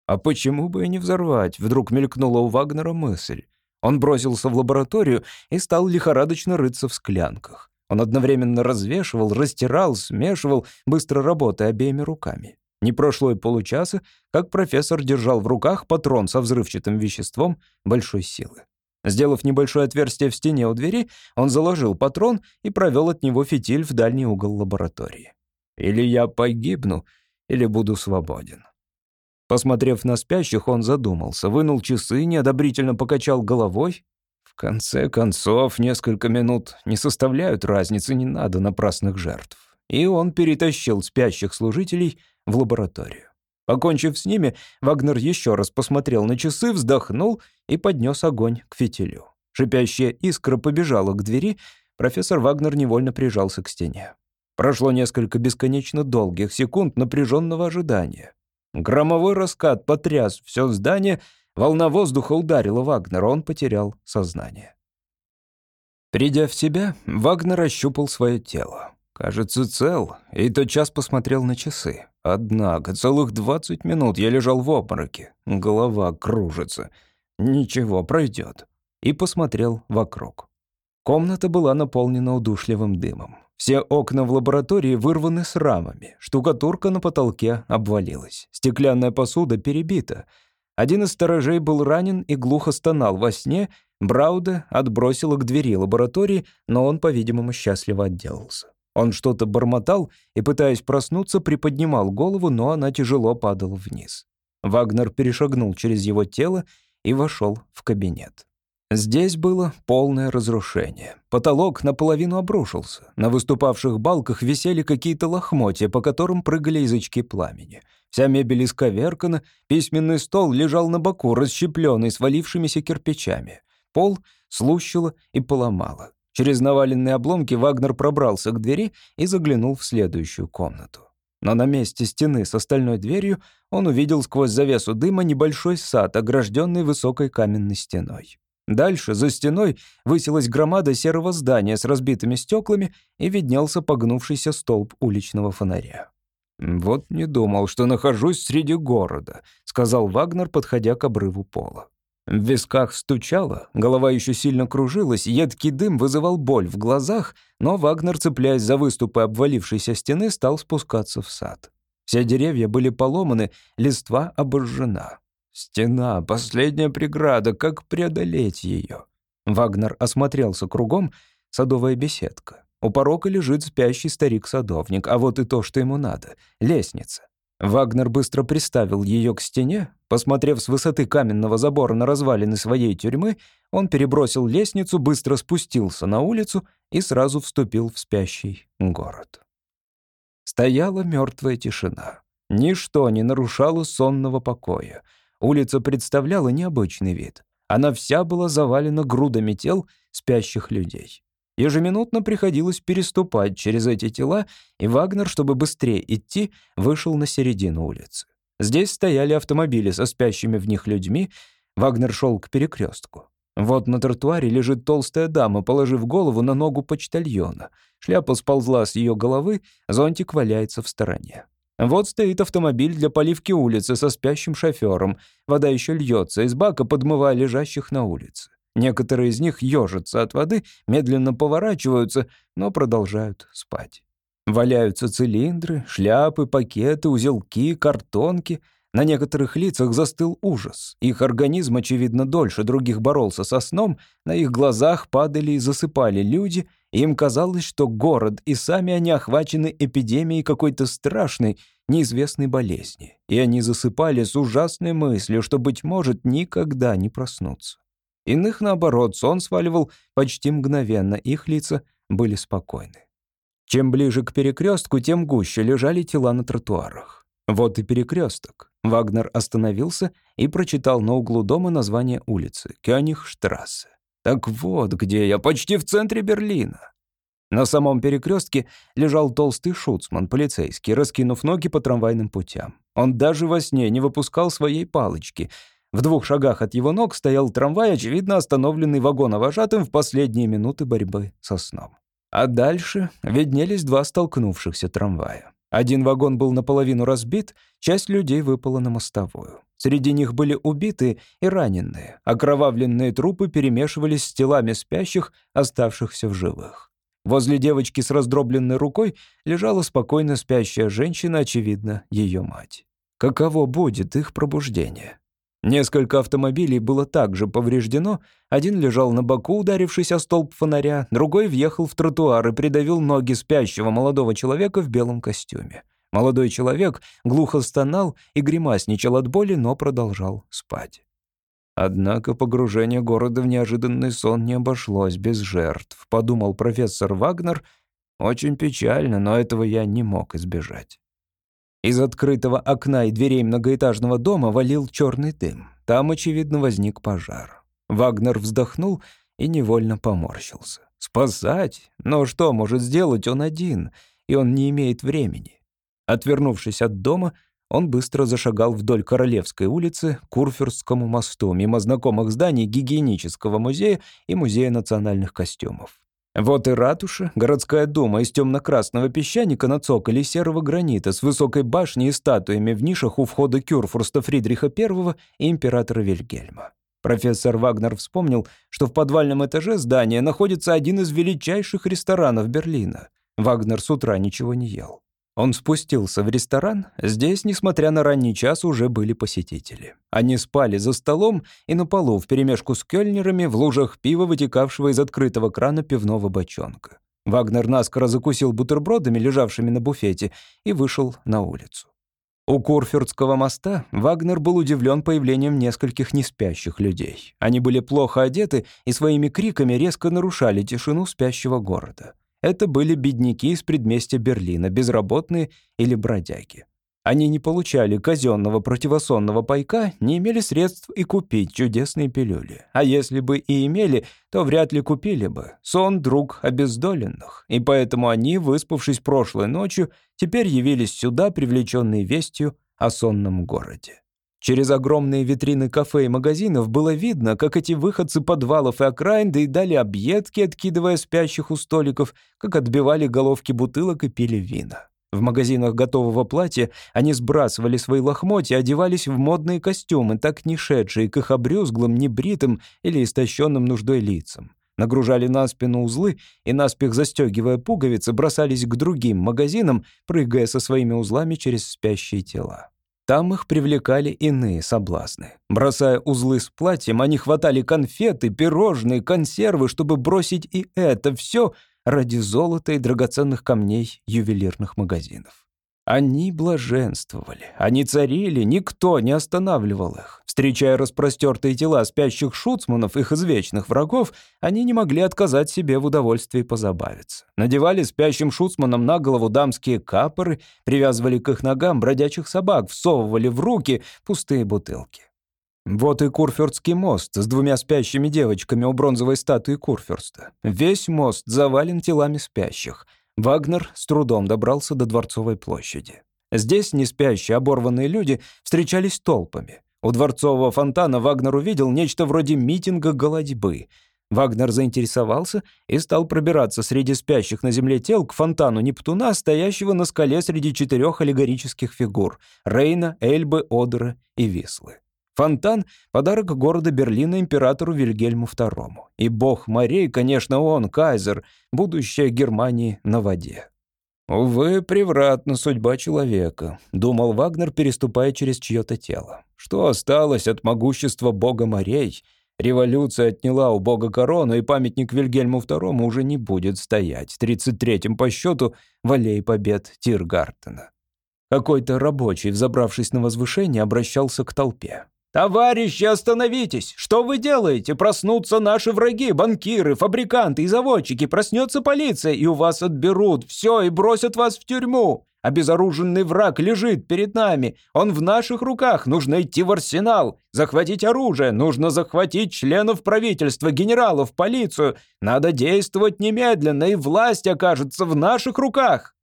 А почему бы и не взорвать? Вдруг мелькнула у Вагнера мысль. Он бросился в лабораторию и стал лихорадочно рыться в склянках. Он одновременно развешивал, растирал, смешивал, быстро работая обеими руками. Не прошло и получаса, как профессор держал в руках патрон со взрывчатым веществом большой силы. Сделав небольшое отверстие в стене у двери, он заложил патрон и провел от него фитиль в дальний угол лаборатории. «Или я погибну, или буду свободен». Посмотрев на спящих, он задумался, вынул часы, неодобрительно покачал головой. В конце концов, несколько минут не составляют разницы, не надо напрасных жертв. И он перетащил спящих служителей в лабораторию. Покончив с ними, Вагнер еще раз посмотрел на часы, вздохнул и поднес огонь к фитилю. Шипящая искра побежала к двери, профессор Вагнер невольно прижался к стене. Прошло несколько бесконечно долгих секунд напряженного ожидания. Громовой раскат потряс все здание, волна воздуха ударила Вагнера, он потерял сознание. Придя в себя, Вагнер ощупал свое тело. Кажется, цел, и тотчас посмотрел на часы. Однако, целых двадцать минут я лежал в обмороке. Голова кружится. Ничего, пройдет. И посмотрел вокруг. Комната была наполнена удушливым дымом. Все окна в лаборатории вырваны с рамами. Штукатурка на потолке обвалилась. Стеклянная посуда перебита. Один из сторожей был ранен и глухо стонал во сне. Брауда отбросила к двери лаборатории, но он, по-видимому, счастливо отделался. Он что-то бормотал и, пытаясь проснуться, приподнимал голову, но она тяжело падала вниз. Вагнер перешагнул через его тело и вошел в кабинет. Здесь было полное разрушение. Потолок наполовину обрушился. На выступавших балках висели какие-то лохмотья, по которым прыгали язычки пламени. Вся мебель исковеркана, письменный стол лежал на боку, расщепленный свалившимися кирпичами. Пол слущило и поломало. Через наваленные обломки Вагнер пробрался к двери и заглянул в следующую комнату. Но на месте стены с остальной дверью он увидел сквозь завесу дыма небольшой сад, огражденный высокой каменной стеной. Дальше, за стеной, высилась громада серого здания с разбитыми стеклами и виднелся погнувшийся столб уличного фонаря. «Вот не думал, что нахожусь среди города», — сказал Вагнер, подходя к обрыву пола. В висках стучало, голова еще сильно кружилась, едкий дым вызывал боль в глазах, но Вагнер, цепляясь за выступы обвалившейся стены, стал спускаться в сад. Все деревья были поломаны, листва обожжена. Стена, последняя преграда, как преодолеть ее? Вагнер осмотрелся кругом, садовая беседка. У порога лежит спящий старик-садовник, а вот и то, что ему надо — лестница. Вагнер быстро приставил ее к стене. Посмотрев с высоты каменного забора на развалины своей тюрьмы, он перебросил лестницу, быстро спустился на улицу и сразу вступил в спящий город. Стояла мертвая тишина. Ничто не нарушало сонного покоя. Улица представляла необычный вид. Она вся была завалена грудами тел спящих людей. Ежеминутно приходилось переступать через эти тела, и Вагнер, чтобы быстрее идти, вышел на середину улицы. Здесь стояли автомобили со спящими в них людьми. Вагнер шел к перекрестку. Вот на тротуаре лежит толстая дама, положив голову на ногу почтальона. Шляпа сползла с ее головы, зонтик валяется в стороне. Вот стоит автомобиль для поливки улицы со спящим шофером. Вода еще льется из бака, подмывая лежащих на улице. Некоторые из них ежатся от воды, медленно поворачиваются, но продолжают спать. Валяются цилиндры, шляпы, пакеты, узелки, картонки. На некоторых лицах застыл ужас. Их организм, очевидно, дольше других боролся со сном, на их глазах падали и засыпали люди, им казалось, что город и сами они охвачены эпидемией какой-то страшной, неизвестной болезни. И они засыпали с ужасной мыслью, что, быть может, никогда не проснутся. Иных, наоборот, сон сваливал почти мгновенно, их лица были спокойны. Чем ближе к перекрестку, тем гуще лежали тела на тротуарах. Вот и перекресток. Вагнер остановился и прочитал на углу дома название улицы — Кёнигштрассе. Так вот где я, почти в центре Берлина. На самом перекрестке лежал толстый шуцман, полицейский, раскинув ноги по трамвайным путям. Он даже во сне не выпускал своей палочки — в двух шагах от его ног стоял трамвай, очевидно остановленный вагоновожатым в последние минуты борьбы со сном. А дальше виднелись два столкнувшихся трамвая. Один вагон был наполовину разбит, часть людей выпала на мостовую. Среди них были убитые и раненые. Окровавленные трупы перемешивались с телами спящих, оставшихся в живых. Возле девочки с раздробленной рукой лежала спокойно спящая женщина, очевидно, ее мать. Каково будет их пробуждение? Несколько автомобилей было также повреждено. Один лежал на боку, ударившись о столб фонаря, другой въехал в тротуар и придавил ноги спящего молодого человека в белом костюме. Молодой человек глухо стонал и гримасничал от боли, но продолжал спать. Однако погружение города в неожиданный сон не обошлось без жертв, подумал профессор Вагнер. Очень печально, но этого я не мог избежать. Из открытого окна и дверей многоэтажного дома валил черный дым. Там, очевидно, возник пожар. Вагнер вздохнул и невольно поморщился. Спасать? Но что может сделать он один? И он не имеет времени. Отвернувшись от дома, он быстро зашагал вдоль Королевской улицы к Курфюрстскому мосту, мимо знакомых зданий гигиенического музея и музея национальных костюмов. Вот и ратуша, городская дума из темно-красного песчаника на цоколе серого гранита с высокой башней и статуями в нишах у входа Кюрфурста Фридриха I и императора Вильгельма. Профессор Вагнер вспомнил, что в подвальном этаже здания находится один из величайших ресторанов Берлина. Вагнер с утра ничего не ел. Он спустился в ресторан. Здесь, несмотря на ранний час, уже были посетители. Они спали за столом и на полу вперемешку с кёльнерами в лужах пива, вытекавшего из открытого крана пивного бочонка. Вагнер наскоро закусил бутербродами, лежавшими на буфете, и вышел на улицу. У Курфюртского моста Вагнер был удивлен появлением нескольких неспящих людей. Они были плохо одеты и своими криками резко нарушали тишину спящего города. Это были бедняки из предместья Берлина, безработные или бродяги. Они не получали казенного противосонного пайка, не имели средств и купить чудесные пилюли. А если бы и имели, то вряд ли купили бы. Сон — друг обездоленных. И поэтому они, выспавшись прошлой ночью, теперь явились сюда, привлеченные вестью о сонном городе. Через огромные витрины кафе и магазинов было видно, как эти выходцы подвалов и окраин доедали объедки, откидывая спящих у столиков, как отбивали головки бутылок и пили вина. В магазинах готового платья они сбрасывали свои лохмотья, одевались в модные костюмы, так не шедшие к их обрюзглым, небритым или истощенным нуждой лицам. Нагружали на спину узлы и, наспех застегивая пуговицы, бросались к другим магазинам, прыгая со своими узлами через спящие тела. Там их привлекали иные соблазны. Бросая узлы с платьем, они хватали конфеты, пирожные, консервы, чтобы бросить и это все ради золота и драгоценных камней ювелирных магазинов. Они блаженствовали, они царили, никто не останавливал их. Встречая распростертые тела спящих шуцманов, их извечных врагов, они не могли отказать себе в удовольствии позабавиться. Надевали спящим шуцманам на голову дамские капоры, привязывали к их ногам бродячих собак, всовывали в руки пустые бутылки. Вот и Курфюрстский мост с двумя спящими девочками у бронзовой статуи Курфюрста. Весь мост завален телами спящих — Вагнер с трудом добрался до Дворцовой площади. Здесь неспящие оборванные люди встречались толпами. У дворцового фонтана Вагнер увидел нечто вроде митинга голодьбы. Вагнер заинтересовался и стал пробираться среди спящих на земле тел к фонтану Нептуна, стоящего на скале среди четырех аллегорических фигур — Рейна, Эльбы, Одера и Вислы. Фонтан — подарок города Берлина императору Вильгельму II. И бог морей, конечно, он, кайзер, будущее Германии на воде. «Увы, превратна судьба человека», — думал Вагнер, переступая через чье-то тело. «Что осталось от могущества бога морей? Революция отняла у бога корону, и памятник Вильгельму II уже не будет стоять, 33-м по счету в аллее побед Тиргартена». Какой-то рабочий, взобравшись на возвышение, обращался к толпе. «Товарищи, остановитесь! Что вы делаете? Проснутся наши враги, банкиры, фабриканты и заводчики. Проснется полиция, и у вас отберут все и бросят вас в тюрьму. Обезоруженный враг лежит перед нами. Он в наших руках. Нужно идти в арсенал. Захватить оружие. Нужно захватить членов правительства, генералов, полицию. Надо действовать немедленно, и власть окажется в наших руках».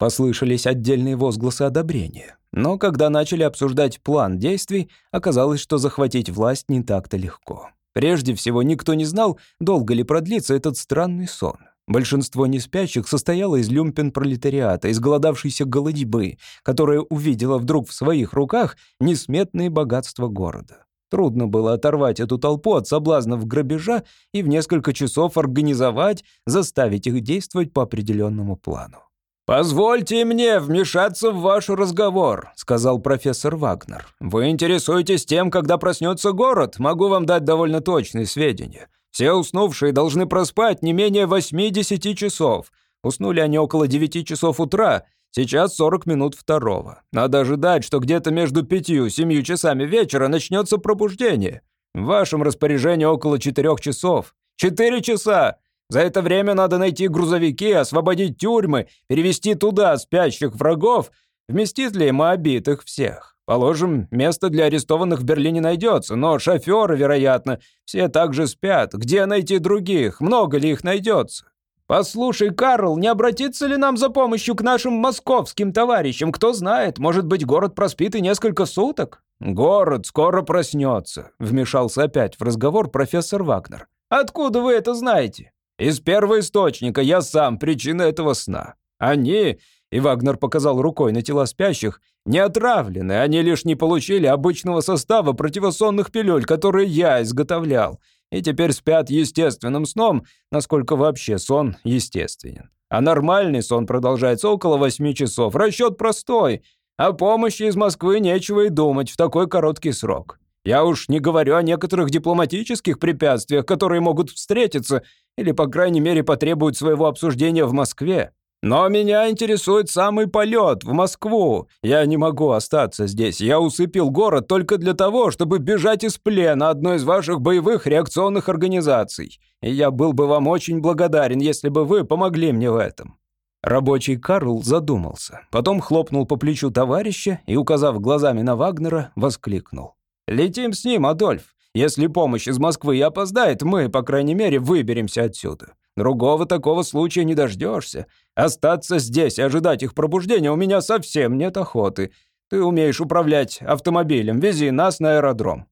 Послышались отдельные возгласы одобрения. Но когда начали обсуждать план действий, оказалось, что захватить власть не так-то легко. Прежде всего, никто не знал, долго ли продлится этот странный сон. Большинство неспящих состояло из люмпен-пролетариата, из голодавшейся голодьбы, которая увидела вдруг в своих руках несметные богатства города. Трудно было оторвать эту толпу от соблазнов грабежа и в несколько часов организовать, заставить их действовать по определенному плану. «Позвольте мне вмешаться в ваш разговор», — сказал профессор Вагнер. «Вы интересуетесь тем, когда проснется город? Могу вам дать довольно точные сведения. Все уснувшие должны проспать не менее 8-10 часов. Уснули они около 9 часов утра, сейчас 40 минут второго. Надо ожидать, что где-то между 5 и 7 часами вечера начнется пробуждение. В вашем распоряжении около 4 часов. 4 часа! За это время надо найти грузовики, освободить тюрьмы, перевести туда спящих врагов. Вместит ли Моабит их всех? Положим, место для арестованных в Берлине найдется, но шоферы, вероятно, все также спят. Где найти других? Много ли их найдется? «Послушай, Карл, не обратиться ли нам за помощью к нашим московским товарищам? Кто знает, может быть, город проспит и несколько суток?» «Город скоро проснется», — вмешался опять в разговор профессор Вагнер. «Откуда вы это знаете?» «Из первого источника, я сам причина этого сна. Они, и Вагнер показал рукой на тела спящих, не отравлены, они лишь не получили обычного состава противосонных пилюль, которые я изготовлял и теперь спят естественным сном, насколько вообще сон естественен. А нормальный сон продолжается около 8 часов. Расчет простой. О помощи из Москвы нечего и думать в такой короткий срок. Я уж не говорю о некоторых дипломатических препятствиях, которые могут встретиться или, по крайней мере, потребуют своего обсуждения в Москве. Но меня интересует самый полет в Москву. Я не могу остаться здесь. Я усыпил город только для того, чтобы бежать из плена одной из ваших боевых реакционных организаций. И я был бы вам очень благодарен, если бы вы помогли мне в этом». Рабочий Карл задумался, потом хлопнул по плечу товарища и, указав глазами на Вагнера, воскликнул. «Летим с ним, Адольф. Если помощь из Москвы и опоздает, мы, по крайней мере, выберемся отсюда. Другого такого случая не дождешься. Остаться здесь и ожидать их пробуждения у меня совсем нет охоты. Ты умеешь управлять автомобилем, вези нас на аэродром».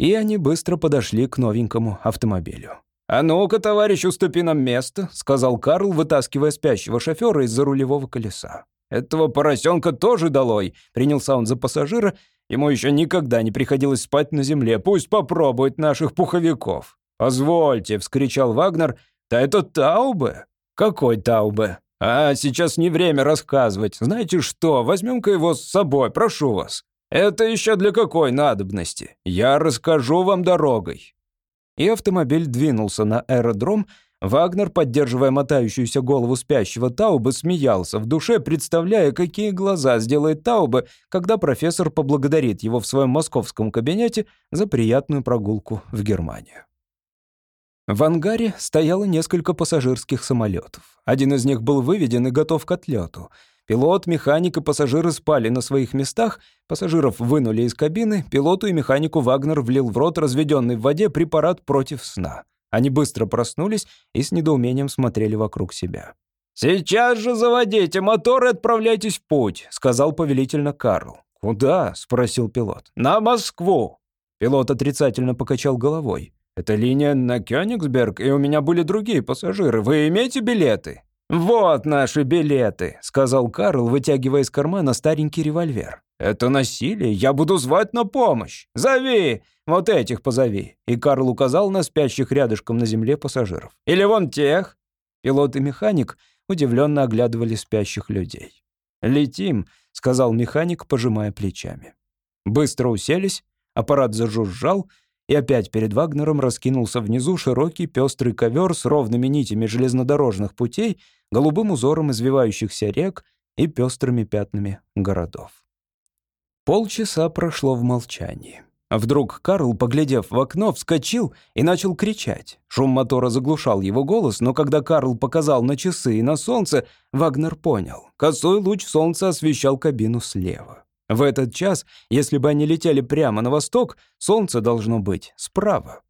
И они быстро подошли к новенькому автомобилю. «А ну-ка, товарищ, уступи нам место», — сказал Карл, вытаскивая спящего шофера из-за рулевого колеса. «Этого поросенка тоже долой», — принялся он за пассажира. «Ему еще никогда не приходилось спать на земле. Пусть попробует наших пуховиков». «Позвольте», — вскричал Вагнер, «Да это Таубе?» «Какой Таубе?» «А, сейчас не время рассказывать. Знаете что, возьмем-ка его с собой, прошу вас. Это еще для какой надобности? Я расскажу вам дорогой». И автомобиль двинулся на аэродром. Вагнер, поддерживая мотающуюся голову спящего Таубы, смеялся в душе, представляя, какие глаза сделает Таубе, когда профессор поблагодарит его в своем московском кабинете за приятную прогулку в Германию. В ангаре стояло несколько пассажирских самолетов. Один из них был выведен и готов к отлету. Пилот, механик и пассажиры спали на своих местах, пассажиров вынули из кабины, пилоту и механику Вагнер влил в рот разведенный в воде препарат против сна. Они быстро проснулись и с недоумением смотрели вокруг себя. «Сейчас же заводите мотор и отправляйтесь в путь», — сказал повелительно Карл. «Куда?» — спросил пилот. «На Москву». Пилот отрицательно покачал головой. Это линия на Кёнигсберг, и у меня были другие пассажиры. Вы имеете билеты?» «Вот наши билеты», — сказал Карл, вытягивая из кармана старенький револьвер. «Это насилие. Я буду звать на помощь. Зови! Вот этих позови». И Карл указал на спящих рядышком на земле пассажиров. «Или вон тех». Пилот и механик удивленно оглядывали спящих людей. «Летим», — сказал механик, пожимая плечами. Быстро уселись, аппарат зажужжал, и опять перед Вагнером раскинулся внизу широкий пестрый ковер с ровными нитями железнодорожных путей, голубым узором извивающихся рек и пестрыми пятнами городов. Полчаса прошло в молчании. Вдруг Карл, поглядев в окно, вскочил и начал кричать. Шум мотора заглушал его голос, но когда Карл показал на часы и на солнце, Вагнер понял. Косой луч солнца освещал кабину слева. В этот час, если бы они летели прямо на восток, солнце должно быть справа.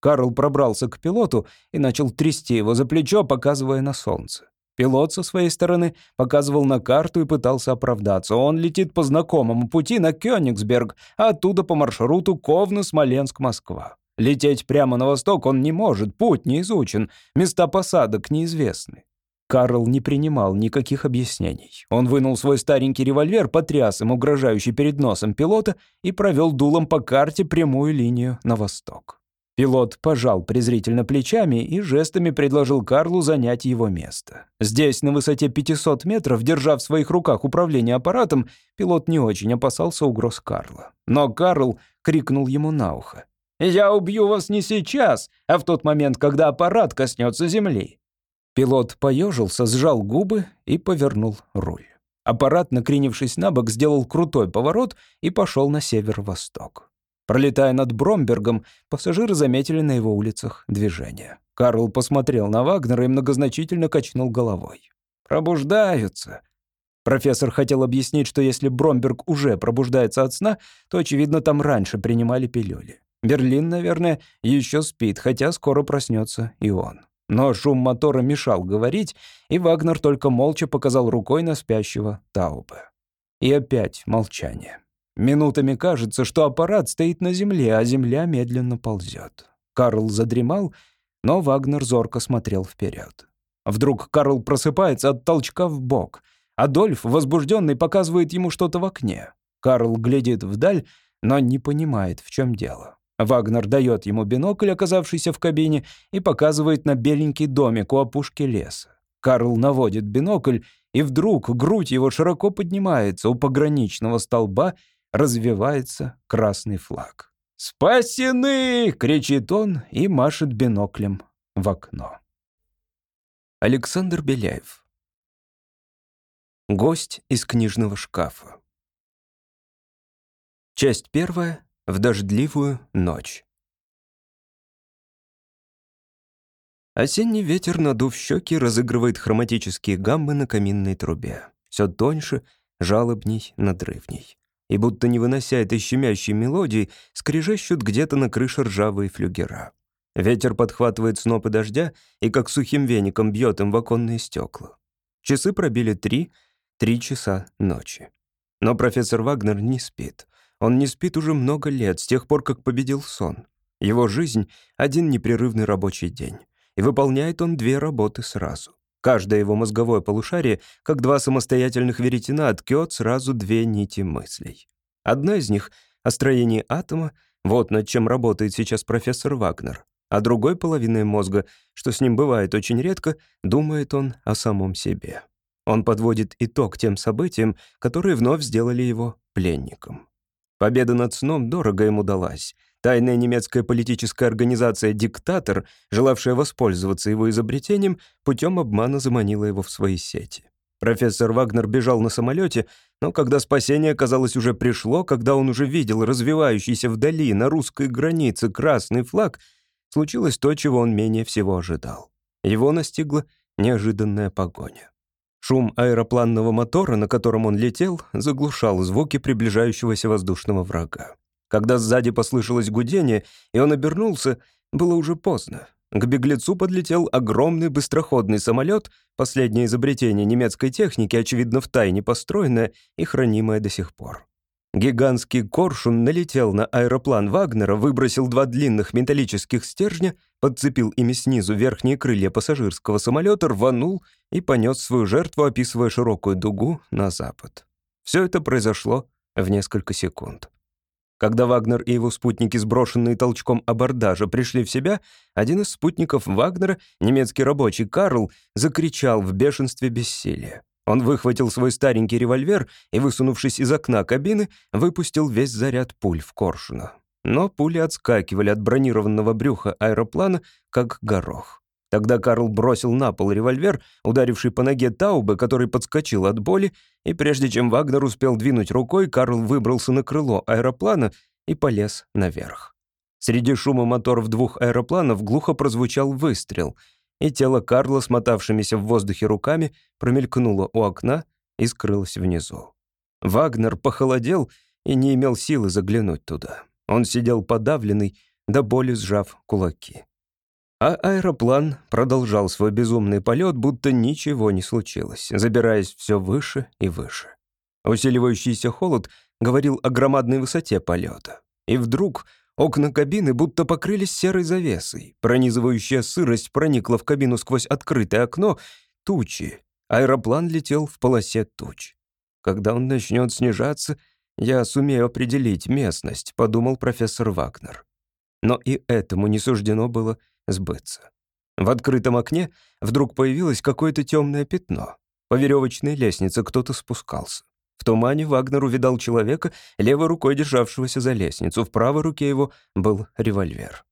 Карл пробрался к пилоту и начал трясти его за плечо, показывая на солнце. Пилот со своей стороны показывал на карту и пытался оправдаться. Он летит по знакомому пути на Кёнигсберг, а оттуда по маршруту Ковна-Смоленск-Москва. Лететь прямо на восток он не может, путь не изучен, места посадок неизвестны. Карл не принимал никаких объяснений. Он вынул свой старенький револьвер, потряс им угрожающий перед носом пилота и провел дулом по карте прямую линию на восток. Пилот пожал презрительно плечами и жестами предложил Карлу занять его место. Здесь, на высоте 500 метров, держа в своих руках управление аппаратом, пилот не очень опасался угроз Карла. Но Карл крикнул ему на ухо. «Я убью вас не сейчас, а в тот момент, когда аппарат коснется земли». Пилот поежился, сжал губы и повернул руль. Аппарат, накренившись на бок, сделал крутой поворот и пошел на северо-восток. Пролетая над Бромбергом, пассажиры заметили на его улицах движение. Карл посмотрел на Вагнера и многозначительно качнул головой. «Пробуждаются». Профессор хотел объяснить, что если Бромберг уже пробуждается от сна, то, очевидно, там раньше принимали пилюли. Берлин, наверное, еще спит, хотя скоро проснется и он. Но шум мотора мешал говорить, и Вагнер только молча показал рукой на спящего Таубе. И опять молчание. Минутами кажется, что аппарат стоит на земле, а земля медленно ползет. Карл задремал, но Вагнер зорко смотрел вперед. Вдруг Карл просыпается от толчка в бок. Адольф, возбужденный, показывает ему что-то в окне. Карл глядит вдаль, но не понимает, в чем дело. Вагнер дает ему бинокль, оказавшийся в кабине, и показывает на беленький домик у опушки леса. Карл наводит бинокль, и вдруг грудь его широко поднимается у пограничного столба развивается красный флаг. «Спасены!» — кричит он и машет биноклем в окно. Александр Беляев. Гость из книжного шкафа. Часть первая. В дождливую ночь. Осенний ветер, надув щеки, разыгрывает хроматические гаммы на каминной трубе. Все тоньше, жалобней, надрывней и будто не вынося этой щемящей мелодии, скрежещут где-то на крыше ржавые флюгера. Ветер подхватывает снопы дождя и как сухим веником бьет им в оконные стекла. Часы пробили три, три часа ночи. Но профессор Вагнер не спит. Он не спит уже много лет, с тех пор, как победил сон. Его жизнь — один непрерывный рабочий день. И выполняет он две работы сразу. Каждое его мозговое полушарие, как два самостоятельных веретена, ткет сразу две нити мыслей. Одна из них — о строении атома, вот над чем работает сейчас профессор Вагнер. А другой половиной мозга, что с ним бывает очень редко, думает он о самом себе. Он подводит итог тем событиям, которые вновь сделали его пленником. Победа над сном дорого ему далась — Тайная немецкая политическая организация «Диктатор», желавшая воспользоваться его изобретением, путем обмана заманила его в свои сети. Профессор Вагнер бежал на самолете, но когда спасение, казалось, уже пришло, когда он уже видел развивающийся вдали на русской границе красный флаг, случилось то, чего он менее всего ожидал. Его настигла неожиданная погоня. Шум аэропланного мотора, на котором он летел, заглушал звуки приближающегося воздушного врага. Когда сзади послышалось гудение, и он обернулся, было уже поздно. К беглецу подлетел огромный быстроходный самолет, последнее изобретение немецкой техники, очевидно, втайне построенное и хранимое до сих пор. Гигантский коршун налетел на аэроплан Вагнера, выбросил два длинных металлических стержня, подцепил ими снизу верхние крылья пассажирского самолета, рванул и понес свою жертву, описывая широкую дугу на запад. Все это произошло в несколько секунд. Когда Вагнер и его спутники, сброшенные толчком абордажа, пришли в себя, один из спутников Вагнера, немецкий рабочий Карл, закричал в бешенстве бессилия. Он выхватил свой старенький револьвер и, высунувшись из окна кабины, выпустил весь заряд пуль в коршуна. Но пули отскакивали от бронированного брюха аэроплана, как горох. Тогда Карл бросил на пол револьвер, ударивший по ноге Таубе, который подскочил от боли, и прежде чем Вагнер успел двинуть рукой, Карл выбрался на крыло аэроплана и полез наверх. Среди шума моторов двух аэропланов глухо прозвучал выстрел, и тело Карла, смотавшимися в воздухе руками, промелькнуло у окна и скрылось внизу. Вагнер похолодел и не имел силы заглянуть туда. Он сидел подавленный, до боли сжав кулаки. А аэроплан продолжал свой безумный полет, будто ничего не случилось, забираясь все выше и выше. Усиливающийся холод говорил о громадной высоте полета. И вдруг окна кабины будто покрылись серой завесой. Пронизывающая сырость проникла в кабину сквозь открытое окно.
тучи. Аэроплан летел в полосе туч. Когда он начнет снижаться, я сумею определить местность, подумал профессор Вагнер. Но и этому не суждено было сбыться. В открытом окне вдруг появилось какое-то темное пятно. По веревочной лестнице кто-то спускался. В тумане Вагнер увидал человека, левой рукой державшегося за лестницу. В правой руке его был револьвер.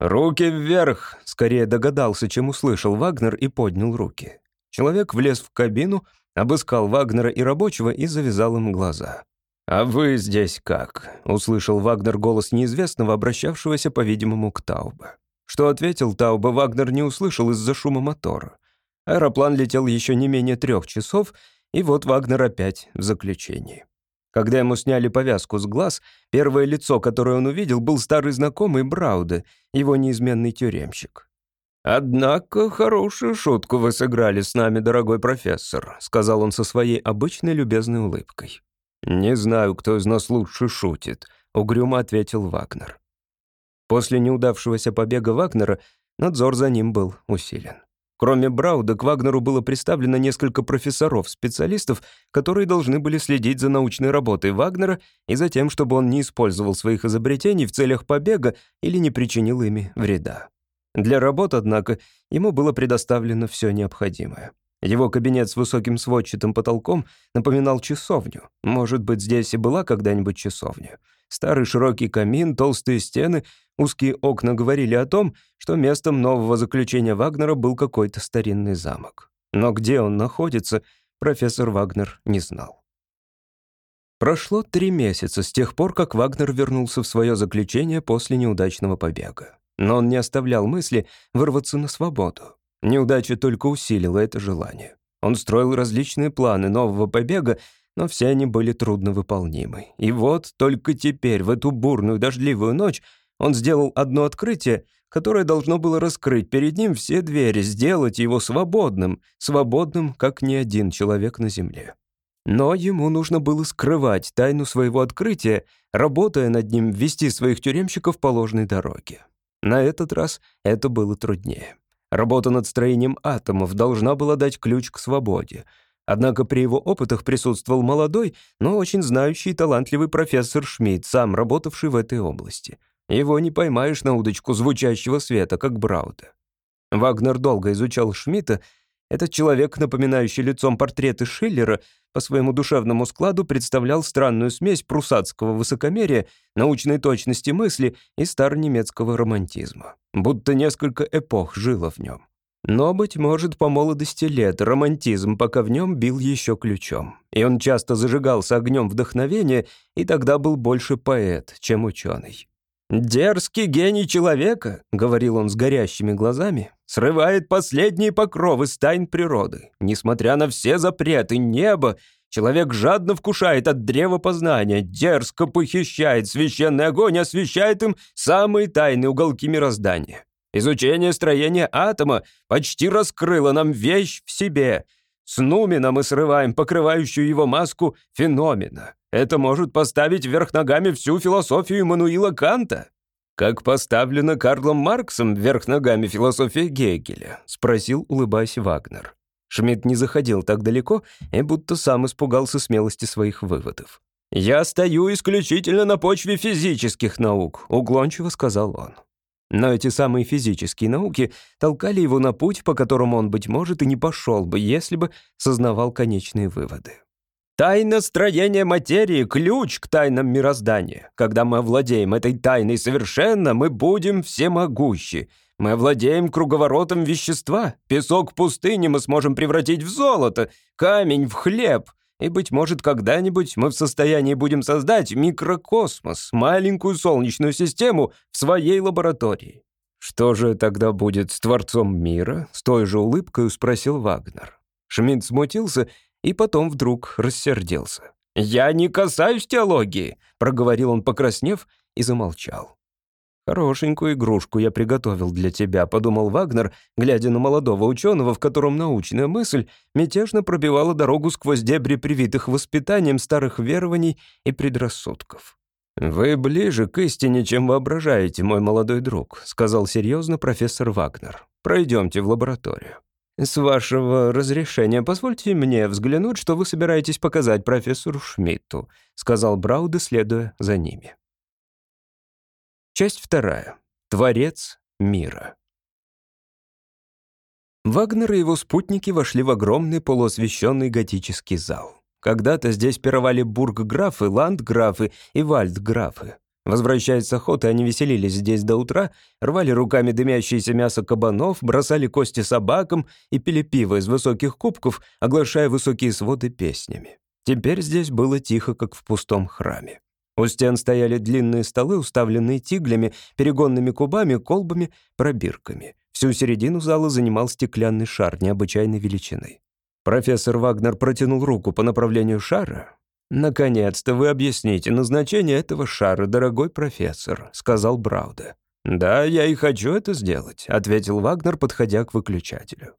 «Руки вверх!» — скорее догадался, чем услышал Вагнер и поднял руки. Человек влез в кабину, обыскал Вагнера и рабочего и завязал им глаза. «А вы здесь как?» — услышал Вагнер голос неизвестного, обращавшегося, по-видимому, к Таубе. Что ответил Таубе, Вагнер не услышал из-за шума мотора. Аэроплан летел еще не менее трех часов, и вот Вагнер опять в заключении. Когда ему сняли повязку с глаз, первое лицо, которое он увидел, был старый знакомый Брауда, его неизменный тюремщик. «Однако хорошую шутку вы сыграли с нами, дорогой профессор», сказал он со своей обычной любезной улыбкой. «Не знаю, кто из нас лучше шутит», — угрюмо ответил Вагнер. После неудавшегося побега Вагнера надзор за ним был усилен. Кроме Брауда, к Вагнеру было представлено несколько профессоров-специалистов, которые должны были следить за научной работой Вагнера и за тем, чтобы он не использовал своих изобретений в целях побега или не причинил ими вреда. Для работ, однако, ему было предоставлено все необходимое. Его кабинет с высоким сводчатым потолком напоминал часовню. Может быть, здесь и была когда-нибудь часовня. Старый широкий камин, толстые стены, узкие окна говорили о том, что местом нового заключения Вагнера был какой-то старинный замок. Но где он находится, профессор Вагнер не знал. Прошло три месяца с тех пор, как Вагнер вернулся в свое заключение после неудачного побега. Но он не оставлял мысли вырваться на свободу. Неудача только усилила это желание. Он строил различные планы нового побега, но все они были трудновыполнимы. И вот только теперь, в эту бурную дождливую ночь, он сделал одно открытие, которое должно было раскрыть перед ним все двери, сделать его свободным, свободным, как ни один человек на земле. Но ему нужно было скрывать тайну своего открытия, работая над ним, ввести своих тюремщиков по ложной дороге. На этот раз это было труднее. Работа над строением атомов должна была дать ключ к свободе. Однако при его опытах присутствовал молодой, но очень знающий и талантливый профессор Шмидт, сам работавший в этой области. Его не поймаешь на удочку звучащего света, как Брауда. Вагнер долго изучал Шмидта этот человек, напоминающий лицом портреты Шиллера, по своему душевному складу представлял странную смесь прусацкого высокомерия, научной точности мысли и старонемецкого романтизма. Будто несколько эпох жило в нем. Но, быть может, по молодости лет романтизм пока в нем бил еще ключом. И он часто зажигался огнем вдохновения, и тогда был больше поэт, чем ученый. «Дерзкий гений человека», — говорил он с горящими глазами, «срывает последние покровы с тайн природы. Несмотря на все запреты неба, человек жадно вкушает от древа познания, дерзко похищает священный огонь, освещает им самые тайные уголки мироздания. Изучение строения атома почти раскрыло нам вещь в себе. С нумена мы срываем покрывающую его маску феномена. Это может поставить вверх ногами всю философию Эммануила Канта. «Как поставлена Карлом Марксом вверх ногами философия Гегеля?» — спросил, улыбаясь Вагнер. Шмидт не заходил так далеко и будто сам испугался смелости своих выводов. «Я стою исключительно на почве физических наук», — уклончиво сказал он. Но эти самые физические науки толкали его на путь, по которому он, быть может, и не пошел бы, если бы сознавал конечные выводы. Тайна строения материи — ключ к тайнам мироздания. Когда мы овладеем этой тайной совершенно, мы будем всемогущи. Мы овладеем круговоротом вещества. Песок пустыни мы сможем превратить в золото, камень — в хлеб. И, быть может, когда-нибудь мы в состоянии будем создать микрокосмос, маленькую солнечную систему в своей лаборатории. «Что же тогда будет с Творцом мира?» — с той же улыбкой спросил Вагнер. Шмидт смутился и потом вдруг рассердился. «Я не касаюсь теологии», — проговорил он, покраснев, и замолчал. «Хорошенькую игрушку я приготовил для тебя», — подумал Вагнер, глядя на молодого ученого, в котором научная мысль мятежно пробивала дорогу сквозь дебри привитых воспитанием старых верований и предрассудков. «Вы ближе к истине, чем воображаете, мой молодой друг», — сказал серьезно профессор Вагнер. «Пройдемте в лабораторию».
«С вашего разрешения позвольте мне взглянуть, что вы собираетесь показать профессору Шмидту», сказал Брауде, следуя за ними. Часть вторая. Творец мира. Вагнер и его спутники вошли в огромный полуосвещенный готический зал. Когда-то здесь пировали бургграфы, ландграфы и вальдграфы. Возвращаясь с охоты, они веселились здесь до утра, рвали руками дымящееся мясо кабанов, бросали кости собакам и пили пиво из высоких кубков, оглашая высокие своды песнями. Теперь здесь было тихо, как в пустом храме. У стен стояли длинные столы, уставленные тиглями, перегонными кубами, колбами, пробирками. Всю середину зала занимал стеклянный шар необычайной величины. Профессор Вагнер протянул руку по направлению шара. «Наконец-то вы объясните назначение этого шара, дорогой профессор», — сказал Брауда. «Да, я и хочу это сделать», — ответил Вагнер, подходя к выключателю.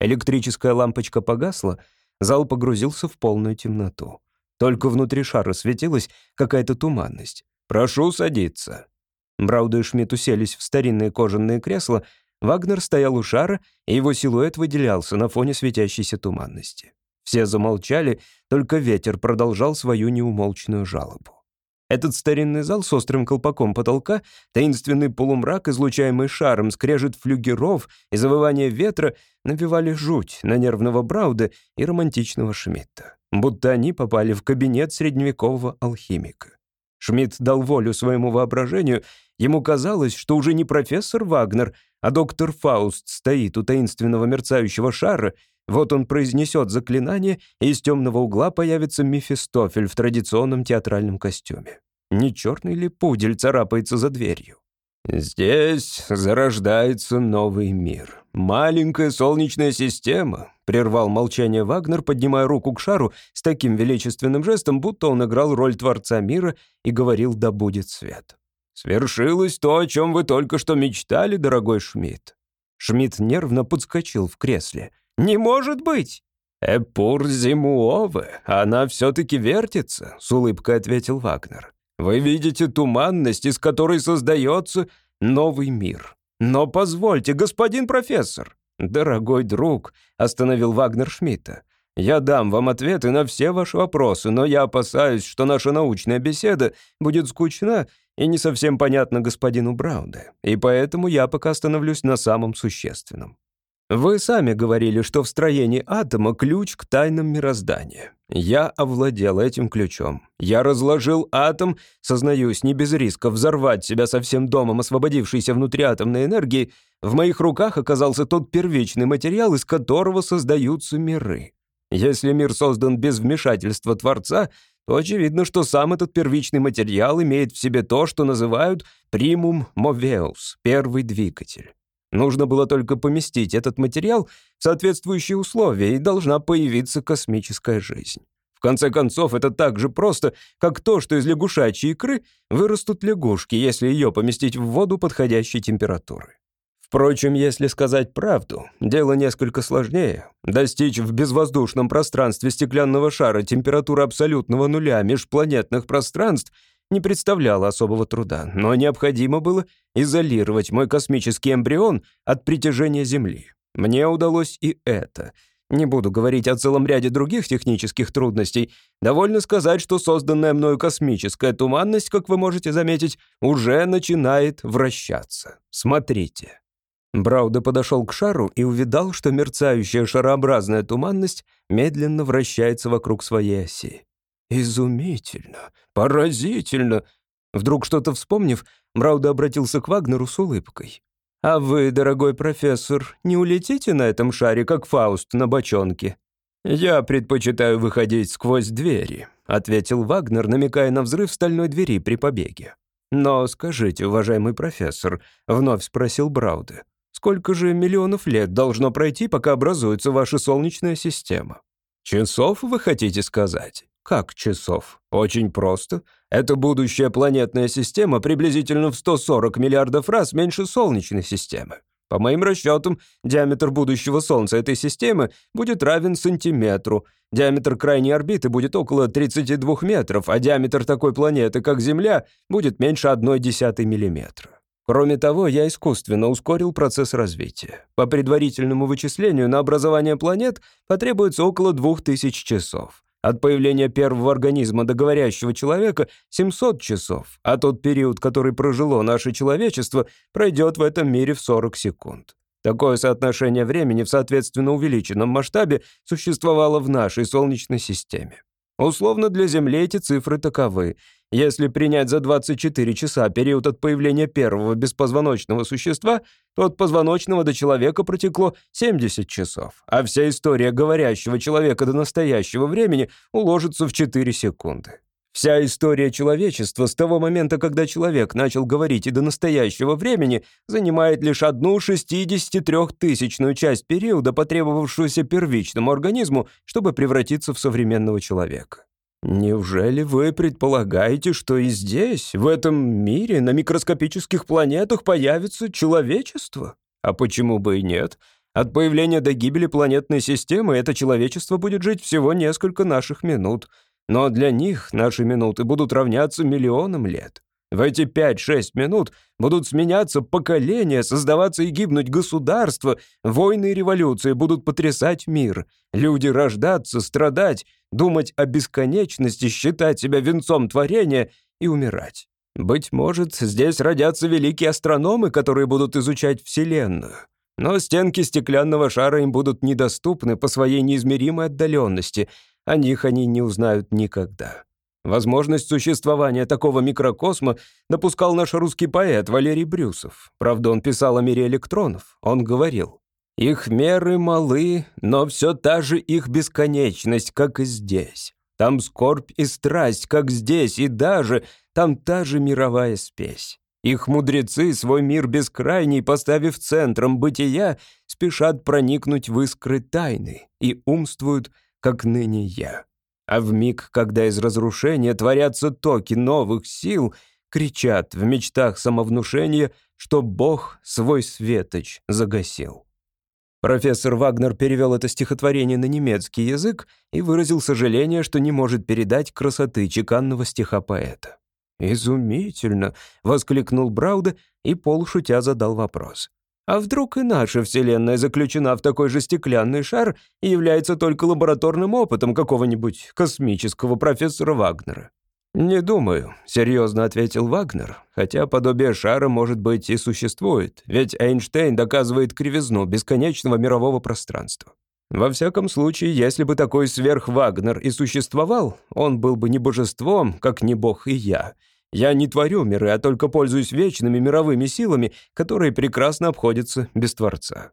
Электрическая лампочка погасла, зал погрузился в полную темноту. Только внутри шара светилась какая-то туманность. «Прошу садиться». Брауда и Шмидт уселись в старинные кожаные кресла, Вагнер стоял у шара, и его силуэт выделялся на фоне светящейся туманности. Все замолчали, только ветер продолжал свою неумолчную жалобу. Этот старинный зал с острым колпаком потолка, таинственный полумрак, излучаемый шаром, скрежет флюгеров и завывание ветра навевали жуть на нервного Брауда и романтичного Шмидта, будто они попали в кабинет средневекового алхимика. Шмидт дал волю своему воображению, ему казалось, что уже не профессор Вагнер, а доктор Фауст стоит у таинственного мерцающего шара, вот он произнесет заклинание, и из темного угла появится Мефистофель в традиционном театральном костюме. Не черный ли пудель царапается за дверью? «Здесь зарождается новый мир. Маленькая солнечная система», — прервал молчание Вагнер, поднимая руку к шару с таким величественным жестом, будто он играл роль Творца мира и говорил «да будет свет». «Свершилось то, о чем вы только что мечтали, дорогой Шмидт». Шмидт нервно подскочил в кресле. «Не может быть!» «Эпур зимуове, она все-таки вертится», — с улыбкой ответил Вагнер. «Вы видите туманность, из которой создается новый мир. Но позвольте, господин профессор!» «Дорогой друг», — остановил Вагнер Шмидта, «я дам вам ответы на все ваши вопросы, но я опасаюсь, что наша научная беседа будет скучна и не совсем понятна господину Брауне, и поэтому я пока остановлюсь на самом существенном. Вы сами говорили, что в строении атома ключ к тайнам мироздания. Я овладел этим ключом. Я разложил атом, сознаюсь, не без риска взорвать себя со всем домом освободившейся внутриатомной энергии. В моих руках оказался тот первичный материал, из которого создаются миры. Если мир создан без вмешательства Творца, то очевидно, что сам этот первичный материал имеет в себе то, что называют «примум мовеус» — первый двигатель. Нужно было только поместить этот материал в соответствующие условия, и должна появиться космическая жизнь. В конце концов, это так же просто, как то, что из лягушачьей икры вырастут лягушки, если ее поместить в воду подходящей температуры. Впрочем, если сказать правду, дело несколько сложнее. Достичь в безвоздушном пространстве стеклянного шара температуры абсолютного нуля межпланетных пространств не представляло особого труда, но необходимо было изолировать мой космический эмбрион от притяжения Земли. Мне удалось и это. Не буду говорить о целом ряде других технических трудностей. Довольно сказать, что созданная мною космическая туманность, как вы можете заметить, уже начинает вращаться. Смотрите. Брауда подошел к шару и увидал, что мерцающая шарообразная туманность медленно вращается вокруг своей оси. «Изумительно! Поразительно!» Вдруг что-то вспомнив, Брауда обратился к Вагнеру с улыбкой. «А вы, дорогой профессор, не улетите на этом шаре, как Фауст на бочонке?» «Я предпочитаю выходить сквозь двери», — ответил Вагнер, намекая на взрыв стальной двери при побеге. «Но скажите, уважаемый профессор», — вновь спросил Брауде, «сколько же миллионов лет должно пройти, пока образуется ваша Солнечная система?» «Часов, вы хотите сказать?» Как часов? Очень просто. Это будущая планетная система приблизительно в 140 миллиардов раз меньше Солнечной системы. По моим расчетам, диаметр будущего Солнца этой системы будет равен сантиметру. Диаметр крайней орбиты будет около 32 метров, а диаметр такой планеты, как Земля, будет меньше 1,1 миллиметра. Кроме того, я искусственно ускорил процесс развития. По предварительному вычислению, на образование планет потребуется около 2000 часов. От появления первого организма до говорящего человека 700 часов, а тот период, который прожило наше человечество, пройдет в этом мире в 40 секунд. Такое соотношение времени в соответственно увеличенном масштабе существовало в нашей Солнечной системе. Условно для Земли эти цифры таковы. Если принять за 24 часа период от появления первого беспозвоночного существа, то от позвоночного до человека протекло 70 часов, а вся история говорящего человека до настоящего времени уложится в 4 секунды. Вся история человечества с того момента, когда человек начал говорить и до настоящего времени, занимает лишь одну 63-тысячную часть периода, потребовавшегося первичному организму, чтобы превратиться в современного человека. Неужели вы предполагаете, что и здесь, в этом мире, на микроскопических планетах появится человечество? А почему бы и нет? От появления до гибели планетной системы это человечество будет жить всего несколько наших минут — но для них наши минуты будут равняться миллионам лет. В эти 5-6 минут будут сменяться поколения, создаваться и гибнуть государства, войны и революции будут потрясать мир. Люди рождаться, страдать, думать о бесконечности, считать себя венцом творения и умирать. Быть может, здесь родятся великие астрономы, которые будут изучать Вселенную. Но стенки стеклянного шара им будут недоступны по своей неизмеримой отдаленности — о них они не узнают никогда. Возможность существования такого микрокосма допускал наш русский поэт Валерий Брюсов. Правда, он писал о мире электронов. Он говорил, «Их меры малы, но все та же их бесконечность, как и здесь. Там скорбь и страсть, как здесь, и даже там та же мировая спесь. Их мудрецы свой мир бескрайний, поставив центром бытия, спешат проникнуть в искры тайны и умствуют как ныне я. А в миг, когда из разрушения творятся токи новых сил, кричат в мечтах самовнушения, что Бог свой светоч загасил. Профессор Вагнер перевел это стихотворение на немецкий язык и выразил сожаление, что не может передать красоты чеканного стиха поэта. «Изумительно!» — воскликнул Брауда и полушутя задал вопрос. А вдруг и наша Вселенная заключена в такой же стеклянный шар и является только лабораторным опытом какого-нибудь космического профессора Вагнера? «Не думаю», — серьезно ответил Вагнер, хотя подобие шара, может быть, и существует, ведь Эйнштейн доказывает кривизну бесконечного мирового пространства. Во всяком случае, если бы такой сверх-Вагнер и существовал, он был бы не божеством, как не бог и я, я не творю миры, а только пользуюсь вечными мировыми силами, которые прекрасно обходятся без Творца.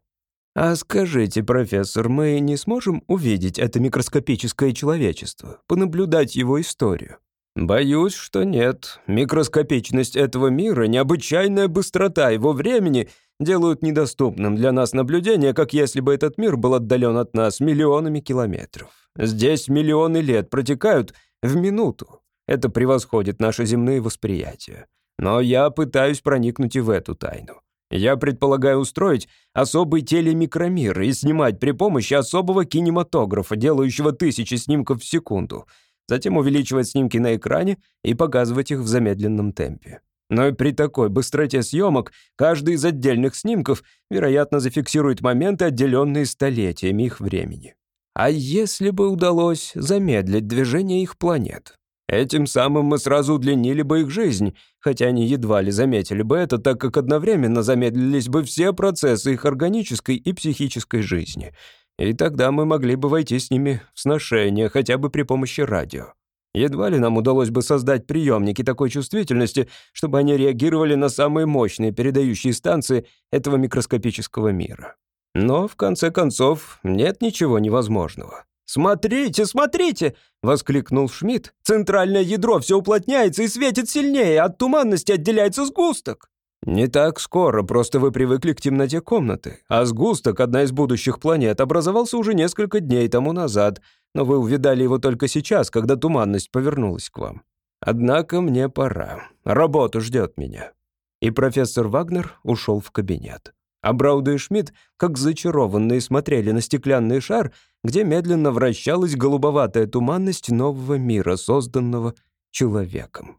А скажите, профессор, мы не сможем увидеть это микроскопическое человечество, понаблюдать его историю? Боюсь, что нет. Микроскопичность этого мира, необычайная быстрота его времени делают недоступным для нас наблюдение, как если бы этот мир был отдален от нас миллионами километров. Здесь миллионы лет протекают в минуту. Это превосходит наши земные восприятия. Но я пытаюсь проникнуть и в эту тайну. Я предполагаю устроить особый телемикромир и снимать при помощи особого кинематографа, делающего тысячи снимков в секунду, затем увеличивать снимки на экране и показывать их в замедленном темпе. Но и при такой быстроте съемок каждый из отдельных снимков, вероятно, зафиксирует моменты, отделенные столетиями их времени. А если бы удалось замедлить движение их планет? Этим самым мы сразу удлинили бы их жизнь, хотя они едва ли заметили бы это, так как одновременно замедлились бы все процессы их органической и психической жизни. И тогда мы могли бы войти с ними в сношение, хотя бы при помощи радио. Едва ли нам удалось бы создать приемники такой чувствительности, чтобы они реагировали на самые мощные передающие станции этого микроскопического мира. Но, в конце концов, нет ничего невозможного. «Смотрите, смотрите!» — воскликнул Шмидт. «Центральное ядро все уплотняется и светит сильнее, от туманности отделяется сгусток». «Не так скоро, просто вы привыкли к темноте комнаты. А сгусток, одна из будущих планет, образовался уже несколько дней тому назад, но вы увидали его только сейчас, когда туманность повернулась к вам. Однако мне пора. Работа ждет меня». И профессор Вагнер ушел в кабинет. А Брауда и Шмидт, как зачарованные, смотрели на стеклянный шар, где медленно вращалась голубоватая туманность нового мира, созданного человеком.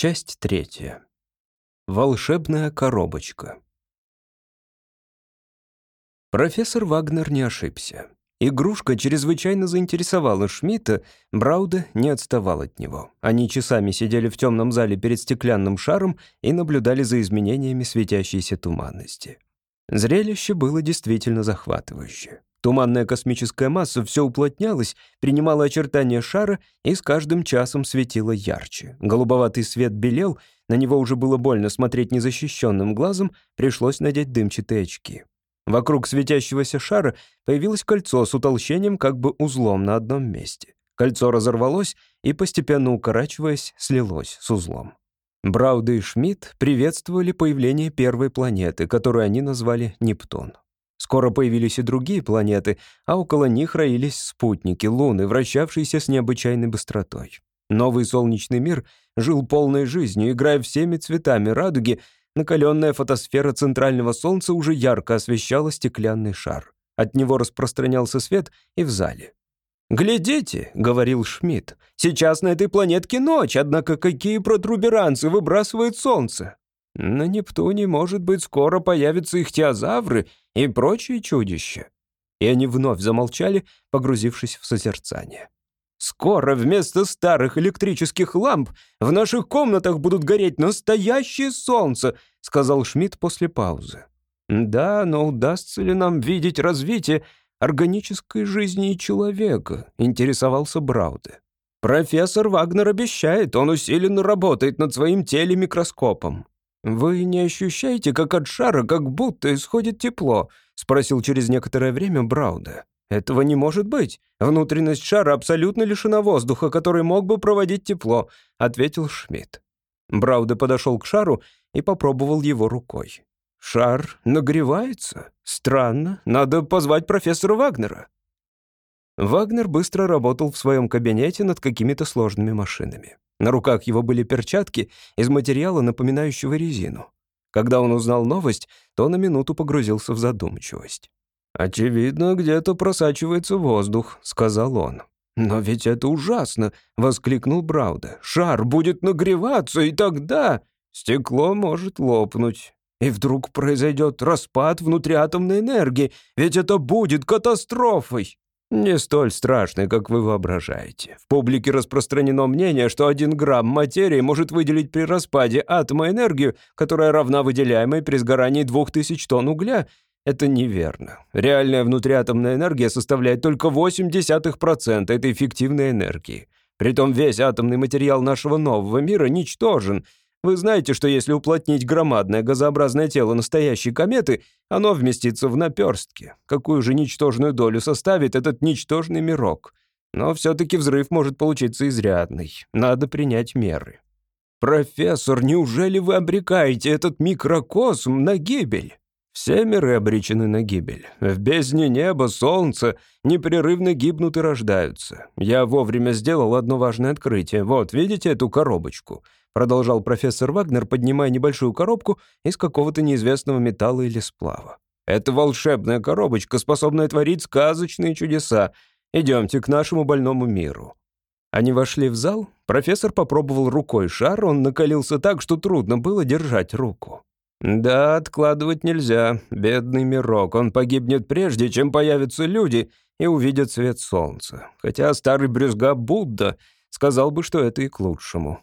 Часть третья. Волшебная коробочка. Профессор Вагнер не ошибся. Игрушка чрезвычайно заинтересовала Шмидта, Брауда не отставал от него. Они часами сидели в темном зале перед стеклянным шаром и наблюдали за изменениями светящейся туманности. Зрелище было действительно захватывающее. Туманная космическая масса все уплотнялась, принимала очертания шара и с каждым часом светила ярче. Голубоватый свет белел, на него уже было больно смотреть незащищенным глазом, пришлось надеть дымчатые очки. Вокруг светящегося шара появилось кольцо с утолщением как бы узлом на одном месте. Кольцо разорвалось и, постепенно укорачиваясь, слилось с узлом. Брауда и Шмидт приветствовали появление первой планеты, которую они назвали Нептун. Скоро появились и другие планеты, а около них роились спутники, луны, вращавшиеся с необычайной быстротой. Новый солнечный мир жил полной жизнью, играя всеми цветами радуги, Накаленная фотосфера центрального солнца уже ярко освещала стеклянный шар. От него распространялся свет и в зале. «Глядите», — говорил Шмидт, — «сейчас на этой планетке ночь, однако какие протруберанцы выбрасывает солнце!» На Нептуне, может быть, скоро появятся ихтиозавры и прочие чудища. И они вновь замолчали, погрузившись в созерцание. Скоро вместо старых электрических ламп в наших комнатах будут гореть настоящее солнце, сказал Шмидт после паузы. Да, но удастся ли нам видеть развитие органической жизни человека, интересовался Брауде. Профессор Вагнер обещает, он усиленно работает над своим телемикроскопом. Вы не ощущаете, как от шара как будто исходит тепло? спросил через некоторое время Брауде. «Этого не может быть. Внутренность шара абсолютно лишена воздуха, который мог бы проводить тепло», — ответил Шмидт. Брауде подошел к шару и попробовал его рукой. «Шар нагревается? Странно. Надо позвать профессора Вагнера». Вагнер быстро работал в своем кабинете над какими-то сложными машинами. На руках его были перчатки из материала, напоминающего резину. Когда он узнал новость, то на минуту погрузился в задумчивость. «Очевидно, где-то просачивается воздух», — сказал он. «Но ведь это ужасно!» — воскликнул Брауда. «Шар будет нагреваться, и тогда стекло может лопнуть. И вдруг произойдет распад внутриатомной энергии, ведь это будет катастрофой!» Не столь страшной, как вы воображаете. В публике распространено мнение, что один грамм материи может выделить при распаде атома энергию, которая равна выделяемой при сгорании двух тысяч тонн угля, это неверно. Реальная внутриатомная энергия составляет только 0,8% этой эффективной энергии. Притом весь атомный материал нашего нового мира ничтожен. Вы знаете, что если уплотнить громадное газообразное тело настоящей кометы, оно вместится в наперстке. Какую же ничтожную долю составит этот ничтожный мирок? Но все-таки взрыв может получиться изрядный. Надо принять меры. «Профессор, неужели вы обрекаете этот микрокосм на гибель?» Все миры обречены на гибель. В бездне неба, солнца непрерывно гибнут и рождаются. Я вовремя сделал одно важное открытие. Вот, видите эту коробочку?» Продолжал профессор Вагнер, поднимая небольшую коробку из какого-то неизвестного металла или сплава. «Это волшебная коробочка, способная творить сказочные чудеса. Идемте к нашему больному миру». Они вошли в зал. Профессор попробовал рукой шар, он накалился так, что трудно было держать руку. «Да, откладывать нельзя. Бедный мирок. Он погибнет прежде, чем появятся люди и увидят свет солнца. Хотя старый брюзга Будда сказал бы, что это и к лучшему».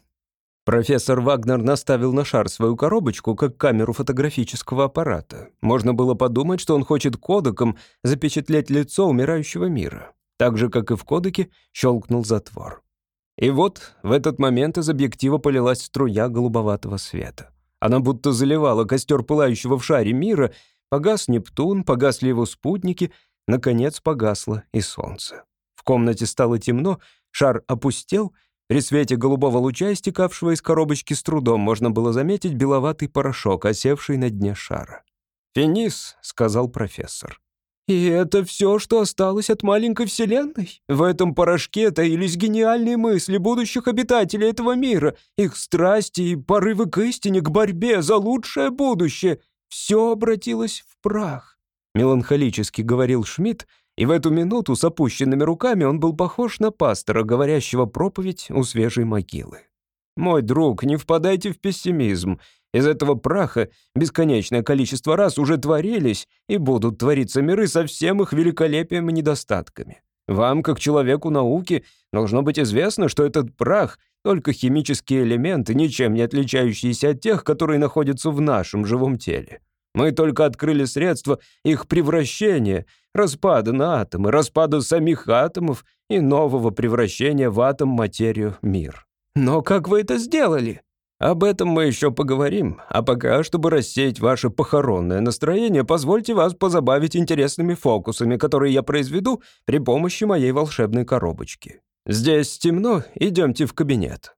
Профессор Вагнер наставил на шар свою коробочку, как камеру фотографического аппарата. Можно было подумать, что он хочет кодеком запечатлеть лицо умирающего мира. Так же, как и в кодеке, щелкнул затвор. И вот в этот момент из объектива полилась струя голубоватого света. Она будто заливала костер пылающего в шаре мира. Погас Нептун, погасли его спутники, наконец погасло и солнце. В комнате стало темно, шар опустел. При свете голубого луча, истекавшего из коробочки с трудом, можно было заметить беловатый порошок, осевший на дне шара. «Финис», — сказал профессор. И это все, что осталось от маленькой вселенной? В этом порошке таились гениальные мысли будущих обитателей этого мира, их страсти и порывы к истине, к борьбе за лучшее будущее. Все обратилось в прах. Меланхолически говорил Шмидт, и в эту минуту с опущенными руками он был похож на пастора, говорящего проповедь у свежей могилы. «Мой друг, не впадайте в пессимизм. Из этого праха бесконечное количество раз уже творились и будут твориться миры со всем их великолепием и недостатками. Вам, как человеку науки, должно быть известно, что этот прах — только химические элементы, ничем не отличающиеся от тех, которые находятся в нашем живом теле. Мы только открыли средства их превращения, распада на атомы, распада самих атомов и нового превращения в атом, материю, мир. Но как вы это сделали? Об этом мы еще поговорим, а пока, чтобы рассеять ваше похоронное настроение, позвольте вас позабавить интересными фокусами, которые я произведу при помощи моей волшебной коробочки. Здесь темно, идемте в кабинет.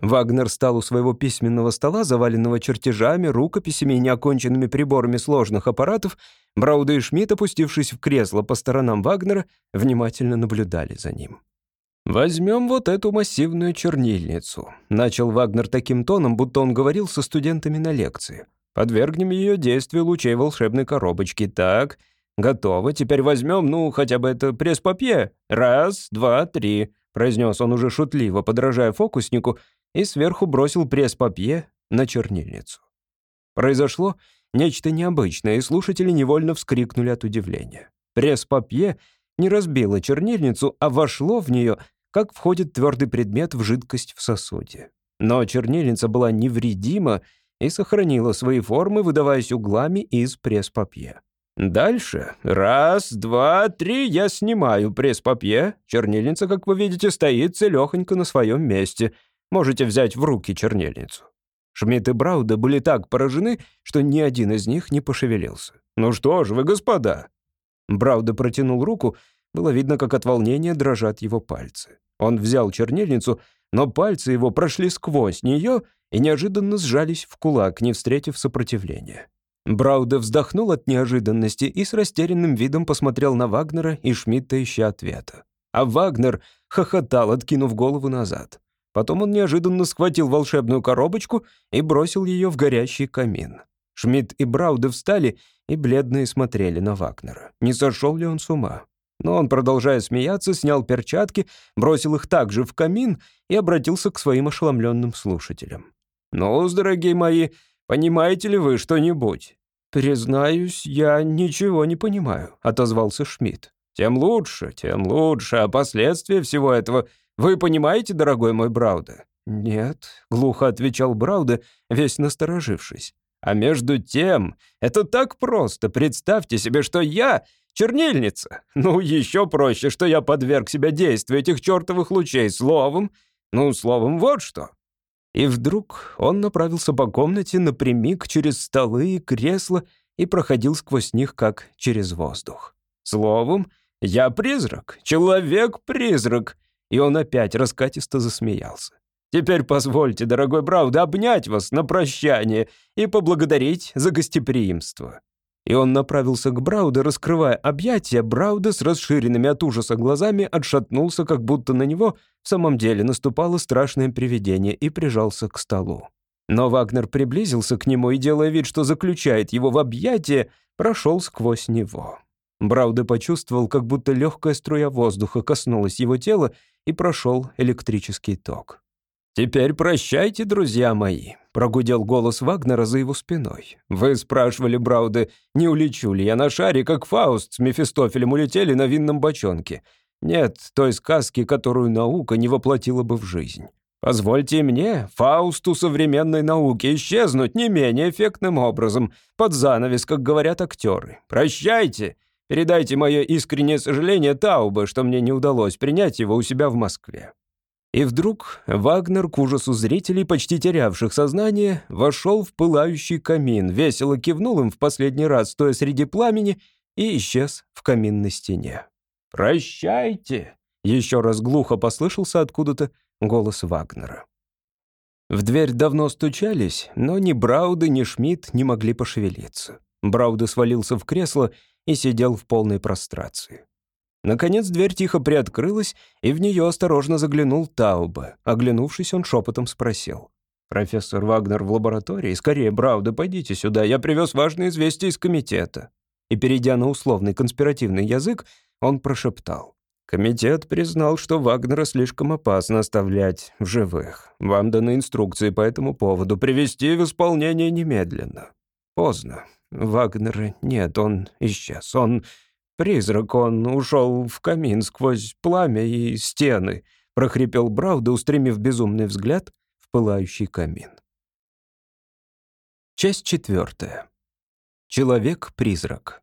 Вагнер стал у своего письменного стола, заваленного чертежами, рукописями и неоконченными приборами сложных аппаратов. Брауда и Шмидт, опустившись в кресло по сторонам Вагнера, внимательно наблюдали за ним. «Возьмем вот эту массивную чернильницу», — начал Вагнер таким тоном, будто он говорил со студентами на лекции. «Подвергнем ее действию лучей волшебной коробочки. Так, готово. Теперь возьмем, ну, хотя бы это пресс-папье. Раз, два, три», — произнес он уже шутливо, подражая фокуснику, и сверху бросил пресс-папье на чернильницу. Произошло нечто необычное, и слушатели невольно вскрикнули от удивления. Пресс-папье не разбило чернильницу, а вошло в нее, как входит твердый предмет в жидкость в сосуде. Но чернильница была невредима и сохранила свои формы, выдаваясь углами из пресс-папье. Дальше. Раз, два, три, я снимаю пресс-папье. Чернильница, как вы видите, стоит целёхонько на своем месте — Можете взять в руки чернильницу». Шмидт и Брауда были так поражены, что ни один из них не пошевелился. «Ну что ж вы, господа!» Брауда протянул руку, было видно, как от волнения дрожат его пальцы. Он взял чернильницу, но пальцы его прошли сквозь нее и неожиданно сжались в кулак, не встретив сопротивления. Брауда вздохнул от неожиданности и с растерянным видом посмотрел на Вагнера и Шмидта, ища ответа. А Вагнер хохотал, откинув голову назад. Потом он неожиданно схватил волшебную коробочку и бросил ее в горящий камин. Шмидт и Брауде встали и бледные смотрели на Вагнера. Не сошел ли он с ума? Но он, продолжая смеяться, снял перчатки, бросил их также в камин и обратился к своим ошеломленным слушателям. «Ну, дорогие мои, понимаете ли вы что-нибудь?» «Признаюсь, я ничего не понимаю», — отозвался Шмидт. «Тем лучше, тем лучше, а последствия всего этого вы понимаете, дорогой мой Брауда?» «Нет», — глухо отвечал Брауда, весь насторожившись. «А между тем, это так просто. Представьте себе, что я чернильница. Ну, еще проще, что я подверг себя действию этих чертовых лучей словом. Ну, словом, вот что». И вдруг он направился по комнате напрямик через столы и кресла и проходил сквозь них, как через воздух. Словом, я призрак, человек-призрак, и он опять раскатисто засмеялся. «Теперь позвольте, дорогой Брауд, обнять вас на прощание и поблагодарить за гостеприимство». И он направился к Брауду, раскрывая объятия, Брауда с расширенными от ужаса глазами отшатнулся, как будто на него в самом деле наступало страшное привидение и прижался к столу. Но Вагнер приблизился к нему и, делая вид, что заключает его в объятия, прошел сквозь него. Брауде почувствовал, как будто легкая струя воздуха коснулась его тела, и прошел электрический ток. «Теперь прощайте, друзья мои», — прогудел голос Вагнера за его спиной. «Вы спрашивали, Брауде, не улечу ли я на шаре, как Фауст с Мефистофелем улетели на винном бочонке? Нет той сказки, которую наука не воплотила бы в жизнь. Позвольте мне, Фаусту современной науки, исчезнуть не менее эффектным образом, под занавес, как говорят актеры. Прощайте!» Передайте мое искреннее сожаление Таубе, что мне не удалось принять его у себя в Москве». И вдруг Вагнер, к ужасу зрителей, почти терявших сознание, вошел в пылающий камин, весело кивнул им в последний раз, стоя среди пламени, и исчез в каминной стене. «Прощайте!» — еще раз глухо послышался откуда-то голос Вагнера. В дверь давно стучались, но ни Брауды, ни Шмидт не могли пошевелиться. Брауда свалился в кресло и сидел в полной прострации. Наконец дверь тихо приоткрылась, и в нее осторожно заглянул Таубе. Оглянувшись, он шепотом спросил. «Профессор Вагнер в лаборатории? Скорее, Брауда, пойдите сюда, я привез важные известия из комитета». И, перейдя на условный конспиративный язык, он прошептал. Комитет признал, что Вагнера слишком опасно оставлять в живых. Вам даны инструкции по этому поводу привести в исполнение немедленно. Поздно. Вагнера нет, он исчез. Он призрак, он ушел в камин сквозь пламя и стены, прохрипел Брауда, устремив безумный взгляд в пылающий камин. Часть четвертая. Человек-призрак.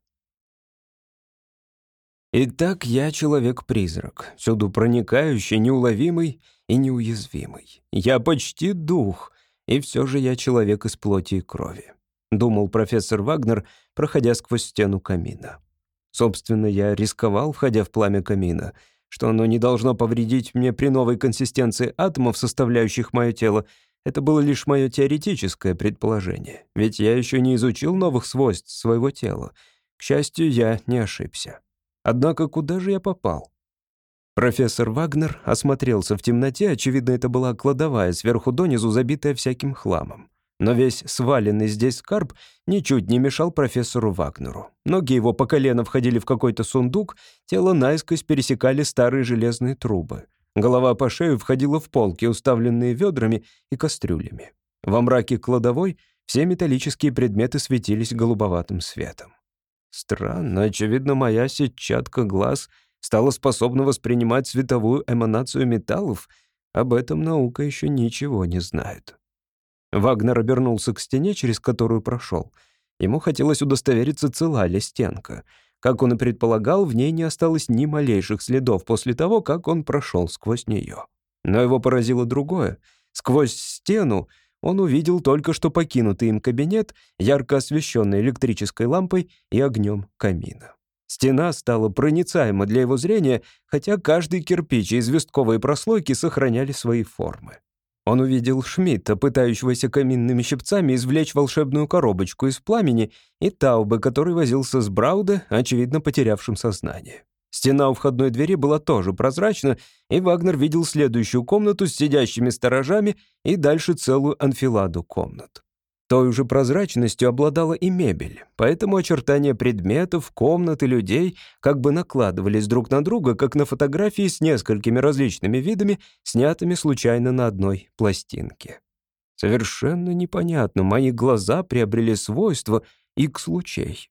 Итак, я человек-призрак, всюду проникающий, неуловимый и неуязвимый. Я почти дух, и все же я человек из плоти и крови. Думал профессор Вагнер, проходя сквозь стену камина. Собственно, я рисковал, входя в пламя камина, что оно не должно повредить мне при новой консистенции атомов, составляющих мое тело. Это было лишь мое теоретическое предположение, ведь я еще не изучил новых свойств своего тела. К счастью, я не ошибся. Однако куда же я попал? Профессор Вагнер осмотрелся в темноте, очевидно, это была кладовая, сверху донизу забитая всяким хламом. Но весь сваленный здесь скарб ничуть не мешал профессору Вагнеру. Ноги его по колено входили в какой-то сундук, тело наискось пересекали старые железные трубы. Голова по шею входила в полки, уставленные ведрами и кастрюлями. Во мраке кладовой все металлические предметы светились голубоватым светом. Странно, очевидно, моя сетчатка глаз стала способна воспринимать световую эманацию металлов. Об этом наука еще ничего не знает. Вагнер обернулся к стене, через которую прошел. Ему хотелось удостовериться, цела ли стенка. Как он и предполагал, в ней не осталось ни малейших следов после того, как он прошел сквозь нее. Но его поразило другое. Сквозь стену он увидел только что покинутый им кабинет, ярко освещенный электрической лампой и огнем камина. Стена стала проницаема для его зрения, хотя каждый кирпич и известковые прослойки сохраняли свои формы. Он увидел Шмидта, пытающегося каминными щипцами извлечь волшебную коробочку из пламени, и Таубе, который возился с Брауда, очевидно потерявшим сознание. Стена у входной двери была тоже прозрачна, и Вагнер видел следующую комнату с сидящими сторожами и дальше целую анфиладу комнат. Той же прозрачностью обладала и мебель, поэтому очертания предметов, комнат и людей как бы накладывались друг на друга, как на фотографии с несколькими различными видами, снятыми случайно на одной пластинке. Совершенно непонятно, мои глаза приобрели свойства X-лучей.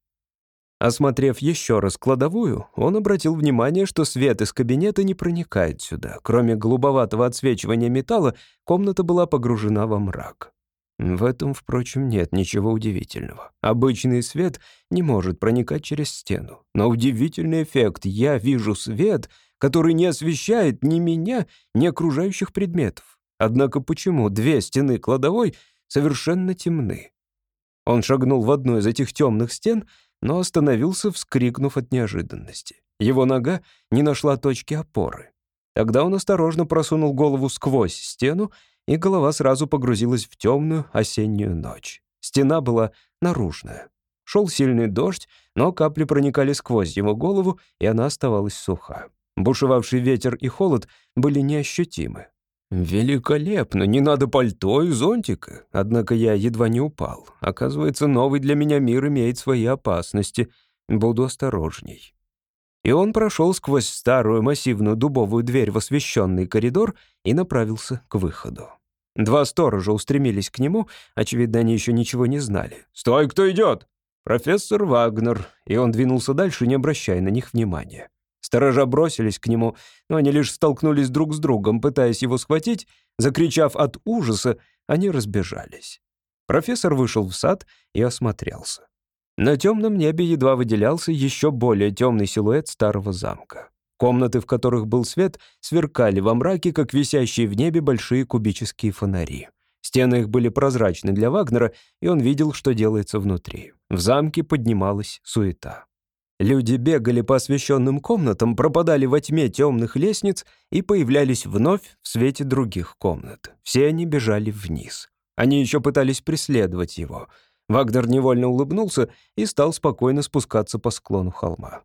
Осмотрев еще раз кладовую, он обратил внимание, что свет из кабинета не проникает сюда. Кроме голубоватого отсвечивания металла, комната была погружена во мрак. В этом, впрочем, нет ничего удивительного. Обычный свет не может проникать через стену. Но удивительный эффект — я вижу свет, который не освещает ни меня, ни окружающих предметов. Однако почему две стены кладовой совершенно темны? Он шагнул в одну из этих темных стен — но остановился, вскрикнув от неожиданности. Его нога не нашла точки опоры. Тогда он осторожно просунул голову сквозь стену, и голова сразу погрузилась в темную осеннюю ночь. Стена была наружная. Шел сильный дождь, но капли проникали сквозь его голову, и она оставалась суха. Бушевавший ветер и холод были неощутимы. «Великолепно! Не надо пальто и зонтика!» Однако я едва не упал. Оказывается, новый для меня мир имеет свои опасности. Буду осторожней. И он прошел сквозь старую массивную дубовую дверь в освещенный коридор и направился к выходу. Два сторожа устремились к нему, очевидно, они еще ничего не знали. «Стой, кто идет?» «Профессор Вагнер», и он двинулся дальше, не обращая на них внимания. Сторожа бросились к нему, но они лишь столкнулись друг с другом, пытаясь его схватить. Закричав от ужаса, они разбежались. Профессор вышел в сад и осмотрелся. На темном небе едва выделялся еще более темный силуэт старого замка. Комнаты, в которых был свет, сверкали во мраке, как висящие в небе большие кубические фонари. Стены их были прозрачны для Вагнера, и он видел, что делается внутри. В замке поднималась суета. Люди бегали по освещенным комнатам, пропадали во тьме темных лестниц и появлялись вновь в свете других комнат. Все они бежали вниз. Они еще пытались преследовать его. Вагнер невольно улыбнулся и стал спокойно спускаться по склону холма.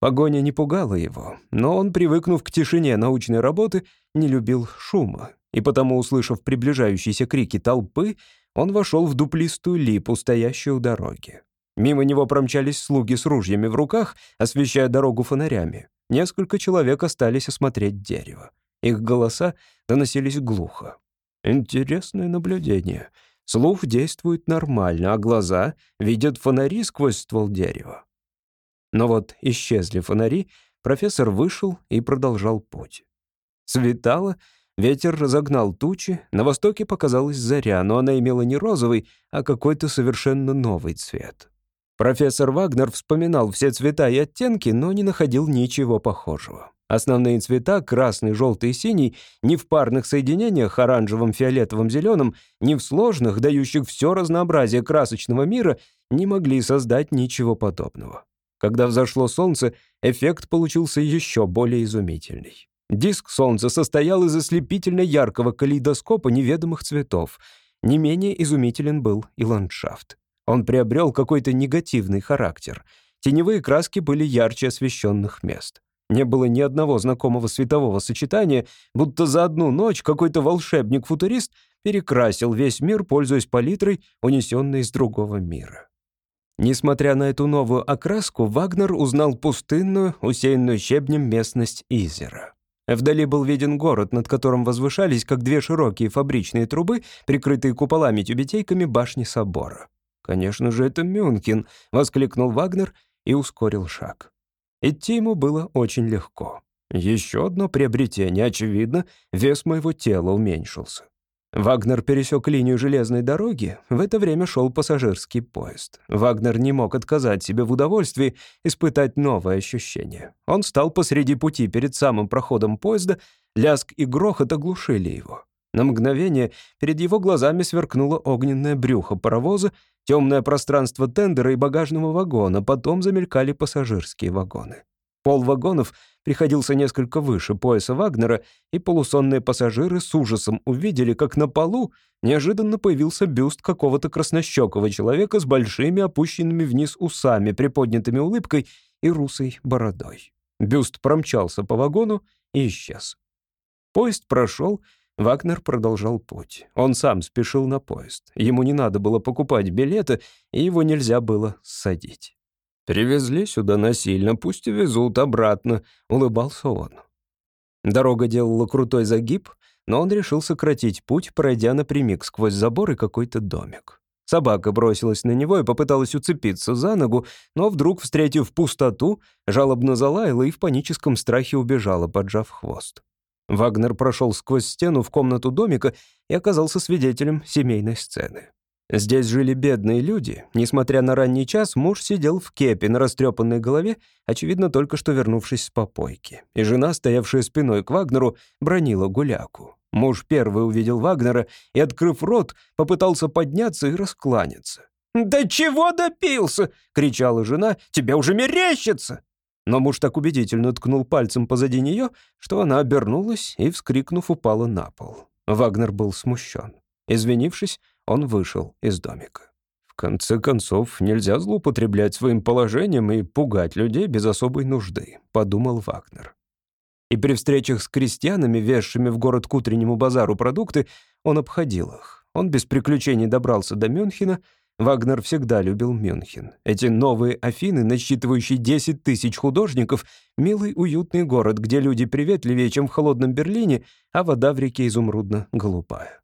Погоня не пугала его, но он, привыкнув к тишине научной работы, не любил шума, и потому, услышав приближающиеся крики толпы, он вошел в дуплистую липу, стоящую у дороги. Мимо него промчались слуги с ружьями в руках, освещая дорогу фонарями.
несколько человек остались осмотреть дерево. Их голоса доносились глухо. Интересное наблюдение. Слух действует нормально, а глаза видят фонари сквозь ствол дерева. Но вот исчезли фонари, профессор вышел и продолжал путь. Светало, ветер разогнал тучи, на востоке показалась заря, но она имела не розовый, а какой-то совершенно новый цвет. Профессор Вагнер вспоминал все цвета и оттенки, но не находил ничего похожего. Основные цвета — красный, желтый и синий — ни в парных соединениях оранжевым, фиолетовым, зеленым, ни в сложных, дающих все разнообразие красочного мира, не могли создать ничего подобного. Когда взошло солнце, эффект получился еще более изумительный. Диск солнца состоял из ослепительно яркого калейдоскопа неведомых цветов. Не менее изумителен был и ландшафт. Он приобрел какой-то негативный характер. Теневые краски были ярче освещенных мест. Не было ни одного знакомого светового сочетания, будто за одну ночь какой-то волшебник-футурист перекрасил весь мир, пользуясь палитрой, унесенной из другого мира. Несмотря на эту новую окраску, Вагнер узнал пустынную, усеянную щебнем местность Изера. Вдали был виден город, над которым возвышались, как две широкие фабричные трубы, прикрытые куполами-тюбетейками башни собора. «Конечно же, это Мюнхен!» — воскликнул Вагнер и ускорил шаг. Идти ему было очень легко. Еще одно приобретение, очевидно, вес моего тела уменьшился. Вагнер пересек линию железной дороги, в это время шел пассажирский поезд. Вагнер не мог отказать себе в удовольствии испытать новое ощущение. Он стал посреди пути перед самым проходом поезда, ляск и грохот оглушили его. На мгновение перед его глазами сверкнуло огненное брюхо паровоза, темное пространство тендера и багажного вагона, потом замелькали пассажирские вагоны. Пол вагонов приходился несколько выше пояса Вагнера, и полусонные пассажиры с ужасом увидели, как на полу неожиданно появился бюст какого-то краснощекого человека с большими опущенными вниз усами, приподнятыми улыбкой и русой бородой. Бюст промчался по вагону и исчез. Поезд прошел, Вагнер продолжал путь. Он сам спешил на поезд. Ему не надо было покупать билеты, и его нельзя было ссадить. «Привезли сюда насильно, пусть везут обратно», — улыбался он. Дорога делала крутой загиб, но он решил сократить путь, пройдя напрямик сквозь забор и какой-то домик. Собака бросилась на него и попыталась уцепиться за ногу, но вдруг, встретив пустоту, жалобно залаяла и в паническом страхе убежала, поджав хвост. Вагнер прошел сквозь стену в комнату домика и оказался свидетелем семейной сцены. Здесь жили бедные люди. Несмотря на ранний час, муж сидел в кепе на растрепанной голове, очевидно, только что вернувшись с попойки. И жена, стоявшая спиной к Вагнеру, бронила гуляку. Муж первый увидел Вагнера и, открыв рот, попытался подняться и раскланяться. «Да чего допился?» — кричала жена. «Тебе уже мерещится!» Но муж так убедительно ткнул пальцем позади нее, что она обернулась и, вскрикнув, упала на пол. Вагнер был смущен. Извинившись, он вышел из домика. В конце концов, нельзя злоупотреблять своим положением и пугать людей без особой нужды, подумал Вагнер. И при встречах с крестьянами, везшими в город к утреннему базару продукты, он обходил их. Он без приключений добрался до Мюнхена — Вагнер всегда любил Мюнхен. Эти новые Афины, насчитывающие 10 тысяч художников, милый уютный город, где люди приветливее, чем в холодном Берлине, а вода в реке изумрудно-голубая.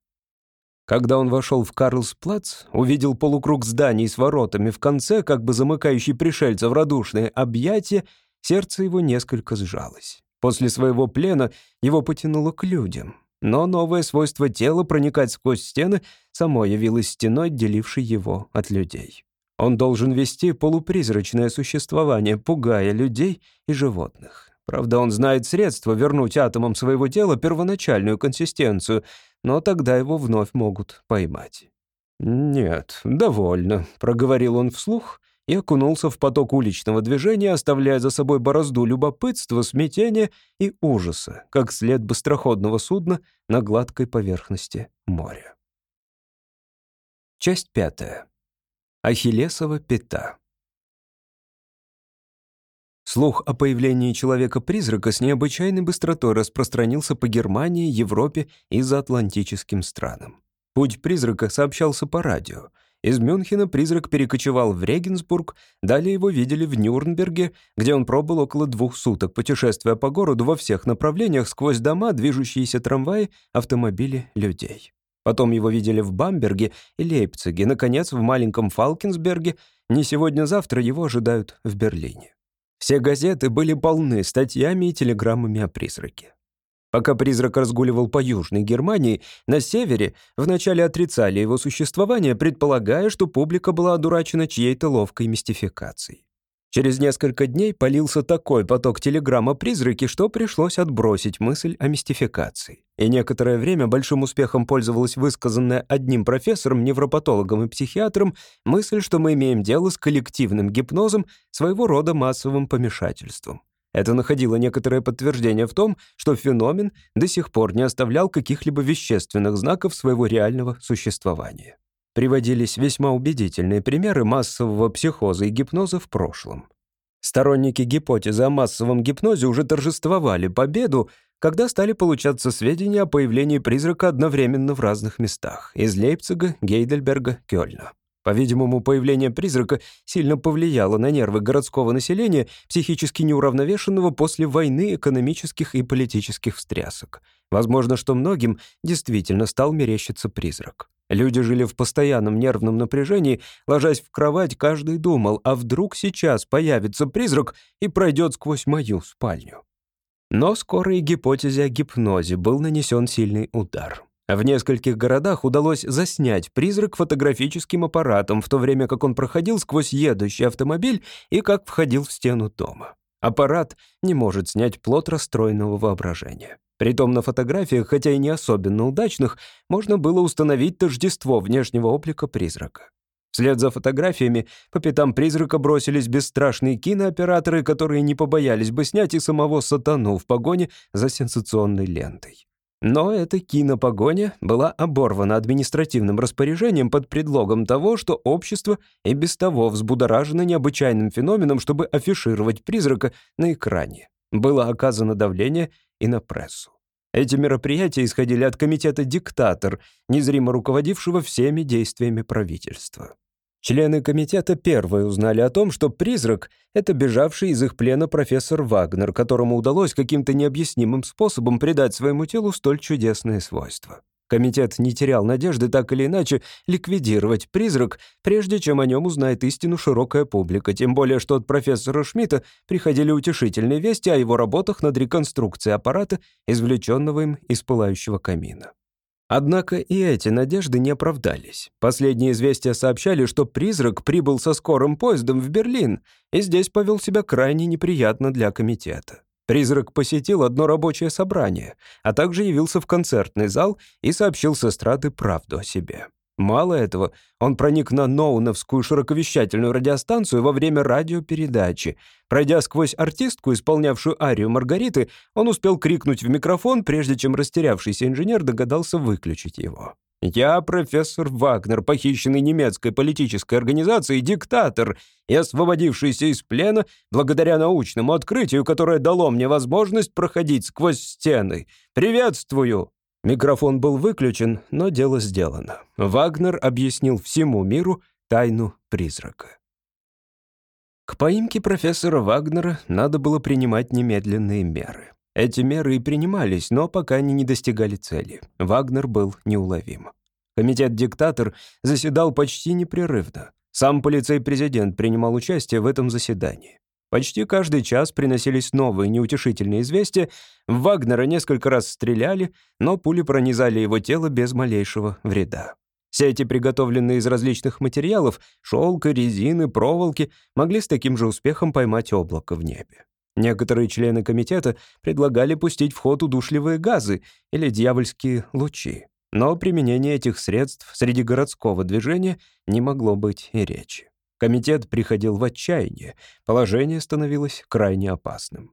Когда он вошел в Карлсплац, увидел полукруг зданий с воротами в конце, как бы замыкающий пришельца в радушные объятия, сердце его несколько сжалось. После своего плена его потянуло к людям. Но новое свойство тела проникать сквозь стены само явилось стеной, делившей его от людей. Он должен вести полупризрачное существование, пугая людей и животных. Правда, он знает средства вернуть атомам своего тела первоначальную консистенцию, но тогда его вновь могут поймать. «Нет, довольно», — проговорил он вслух и окунулся в поток уличного движения, оставляя за собой борозду любопытства, смятения и ужаса, как след быстроходного судна на гладкой поверхности моря. Часть пятая. Ахиллесова пята. Слух о появлении человека-призрака с необычайной быстротой распространился по Германии, Европе и заатлантическим странам. Путь призрака сообщался по радио — Из Мюнхена призрак перекочевал в Регенсбург, далее его видели в Нюрнберге, где он пробыл около двух суток, путешествуя по городу во всех направлениях сквозь дома, движущиеся трамваи, автомобили, людей. Потом его видели в Бамберге и Лейпциге, наконец, в маленьком Фалкенсберге. Не сегодня-завтра его ожидают в Берлине. Все газеты были полны статьями и телеграммами о призраке. Пока призрак разгуливал по Южной Германии, на севере вначале отрицали его существование, предполагая, что публика была одурачена чьей-то ловкой мистификацией. Через несколько дней полился такой поток телеграмм о призраке, что пришлось отбросить мысль о мистификации. И некоторое время большим успехом пользовалась высказанная одним профессором, невропатологом и психиатром мысль, что мы имеем дело с коллективным гипнозом, своего рода массовым помешательством. Это находило некоторое подтверждение в том, что феномен до сих пор не оставлял каких-либо вещественных знаков своего реального существования. Приводились весьма убедительные примеры массового психоза и гипноза в прошлом. Сторонники гипотезы о массовом гипнозе уже торжествовали победу, когда стали получаться сведения о появлении призрака одновременно в разных местах — из Лейпцига, Гейдельберга, Кёльна. По-видимому, появление призрака сильно повлияло на нервы городского населения, психически неуравновешенного после войны экономических и политических встрясок. Возможно, что многим действительно стал мерещиться призрак. Люди жили в постоянном нервном напряжении, ложась в кровать, каждый думал, а вдруг сейчас появится призрак и пройдет сквозь мою спальню. Но скоро и гипотезе о гипнозе был нанесен сильный удар. В нескольких городах удалось заснять призрак фотографическим аппаратом, в то время как он проходил сквозь едущий автомобиль и как входил в стену дома. Аппарат не может снять плод расстроенного воображения. Притом на фотографиях, хотя и не особенно удачных, можно было установить тождество внешнего облика призрака. Вслед за фотографиями по пятам призрака бросились бесстрашные кинооператоры, которые не побоялись бы снять и самого сатану в погоне за сенсационной лентой. Но эта кинопогоня была оборвана административным распоряжением под предлогом того, что общество и без того взбудоражено необычайным феноменом, чтобы афишировать призрака на экране. Было оказано давление и на прессу. Эти мероприятия исходили от комитета «Диктатор», незримо руководившего всеми действиями правительства. Члены комитета первые узнали о том, что призрак — это бежавший из их плена профессор Вагнер, которому удалось каким-то необъяснимым способом придать своему телу столь чудесные свойства. Комитет не терял надежды так или иначе ликвидировать призрак, прежде чем о нем узнает истину широкая публика, тем более что от профессора Шмидта приходили утешительные вести о его работах над реконструкцией аппарата, извлеченного им из пылающего камина. Однако и эти надежды не оправдались. Последние известия сообщали, что призрак прибыл со скорым поездом в Берлин и здесь повел себя крайне неприятно для комитета. Призрак посетил одно рабочее собрание, а также явился в концертный зал и сообщил с эстрады правду о себе. Мало этого, он проник на Ноуновскую широковещательную радиостанцию во время радиопередачи. Пройдя сквозь артистку, исполнявшую арию Маргариты, он успел крикнуть в микрофон, прежде чем растерявшийся инженер догадался выключить его. «Я профессор Вагнер, похищенный немецкой политической организацией «Диктатор» и освободившийся из плена благодаря научному открытию, которое дало мне возможность проходить сквозь стены. Приветствую!» Микрофон был выключен, но дело сделано. Вагнер объяснил всему миру тайну призрака. К поимке профессора Вагнера надо было принимать немедленные меры. Эти меры и принимались, но пока они не достигали цели. Вагнер был неуловим. Комитет-диктатор заседал почти непрерывно. Сам полицей-президент принимал участие в этом заседании. Почти каждый час приносились новые неутешительные известия. Вагнера несколько раз стреляли, но пули пронизали его тело без малейшего вреда. Все эти приготовленные из различных материалов — шелка, резины, проволоки — могли с таким же успехом поймать облако в небе. Некоторые члены комитета предлагали пустить в ход удушливые газы или дьявольские лучи. Но применение этих средств среди городского движения не могло быть и речи. Комитет приходил в отчаяние, положение становилось крайне опасным.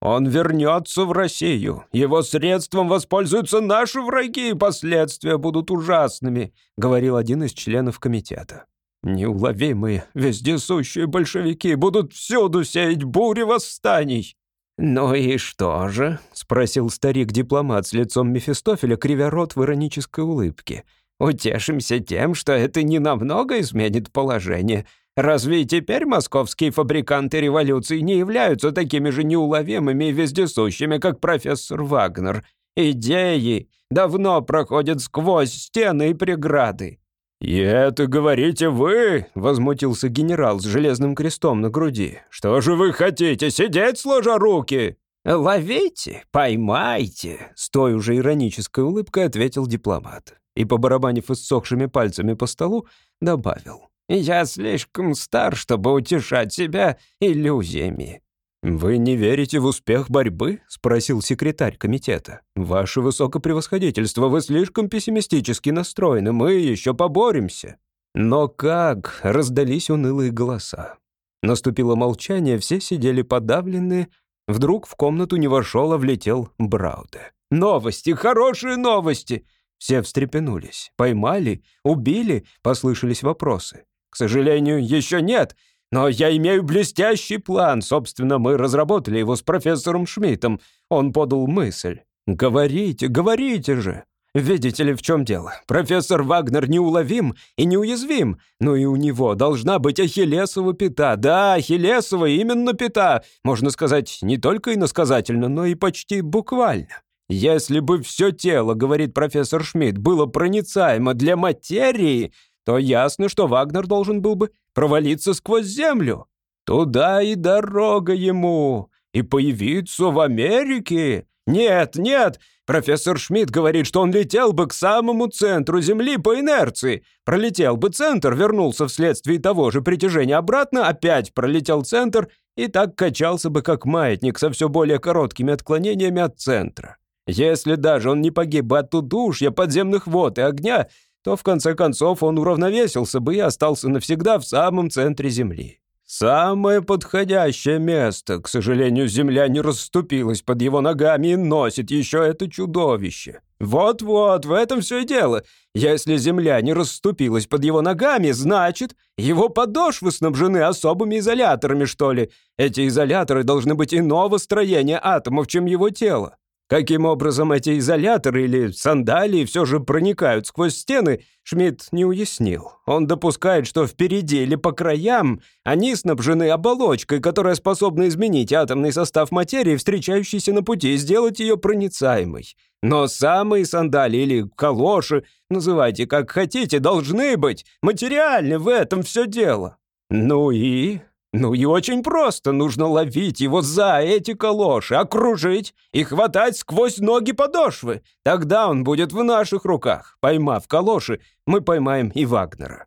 «Он вернется в Россию. Его средством воспользуются наши враги, и последствия будут ужасными», — говорил один из членов комитета. «Неуловимые, вездесущие большевики будут всюду сеять бури восстаний». «Ну и что же?» — спросил старик-дипломат с лицом Мефистофеля, кривя рот в иронической улыбке. Утешимся тем, что это не намного изменит положение. Разве и теперь московские фабриканты революции не являются такими же неуловимыми и вездесущими, как профессор Вагнер? Идеи давно проходят сквозь стены и преграды.
«И это говорите вы?» — возмутился генерал с железным крестом на груди. «Что же вы хотите, сидеть сложа руки?»
«Ловите, поймайте», — с той уже иронической улыбкой ответил дипломат. И, побарабанив иссохшими пальцами по столу, добавил. «Я слишком стар, чтобы утешать себя иллюзиями».
«Вы не верите в успех борьбы?» — спросил секретарь комитета. «Ваше высокопревосходительство, вы слишком пессимистически настроены, мы еще поборемся». Но как раздались унылые голоса. Наступило молчание, все сидели подавленные. Вдруг в комнату не вошел, а влетел Брауде. «Новости! Хорошие новости!» Все встрепенулись. «Поймали? Убили?» — послышались вопросы. «К сожалению, еще нет. Но я имею блестящий план. Собственно, мы разработали его с профессором Шмидтом. Он подал мысль. Говорите, говорите же. Видите ли, в чем дело? Профессор Вагнер неуловим и неуязвим. Но и у него должна быть Ахиллесова пята. Да, Ахиллесова именно пята. Можно сказать, не только иносказательно, но и почти буквально. Если бы все тело, говорит профессор Шмидт, было проницаемо для материи, то ясно, что Вагнер должен был бы провалиться сквозь землю. Туда и дорога ему. И появиться в Америке. Нет, нет, профессор Шмидт говорит, что он летел бы к самому центру Земли по инерции. Пролетел бы центр, вернулся вследствие того же притяжения обратно, опять пролетел центр и так качался бы, как маятник, со все более короткими отклонениями от центра. Если даже он не погиб от удушья, подземных вод и огня, то в конце концов он уравновесился бы и остался навсегда в самом центре Земли. Самое подходящее место. К сожалению, Земля не расступилась под его ногами и носит еще это чудовище. Вот-вот, в этом все и дело. Если Земля не расступилась под его ногами, значит, его подошвы снабжены особыми изоляторами, что ли. Эти изоляторы должны быть иного строения атомов, чем его тело. Каким образом эти изоляторы или сандалии все же проникают сквозь стены, Шмидт не уяснил. Он допускает, что впереди или по краям они снабжены оболочкой, которая способна изменить атомный состав материи, встречающейся на пути, и сделать ее проницаемой. Но самые сандалии или калоши, называйте как хотите, должны быть материальны, в этом все дело. Ну и ну и очень просто, нужно ловить его за эти калоши, окружить и хватать сквозь ноги подошвы. Тогда он будет в наших руках. Поймав калоши, мы поймаем и Вагнера».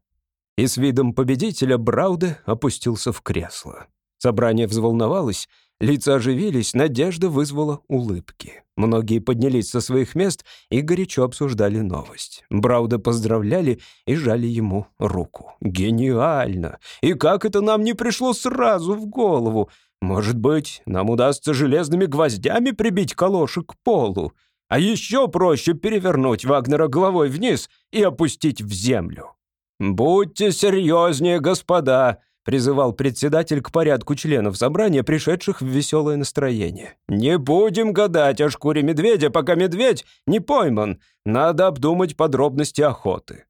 И с видом победителя Брауде опустился в кресло. Собрание взволновалось, Лица оживились, надежда вызвала улыбки. Многие поднялись со своих мест и горячо обсуждали новость. Брауда поздравляли и жали ему руку. «Гениально! И как это нам не пришло сразу в голову? Может быть, нам удастся железными гвоздями прибить калоши к полу? А еще проще перевернуть Вагнера головой вниз и опустить в землю». «Будьте серьезнее, господа!» Призывал председатель к порядку членов собрания, пришедших в веселое настроение. «Не будем гадать о шкуре медведя, пока медведь не пойман. Надо обдумать подробности охоты».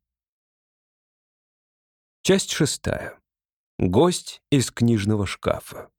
Часть шестая. Гость из книжного шкафа.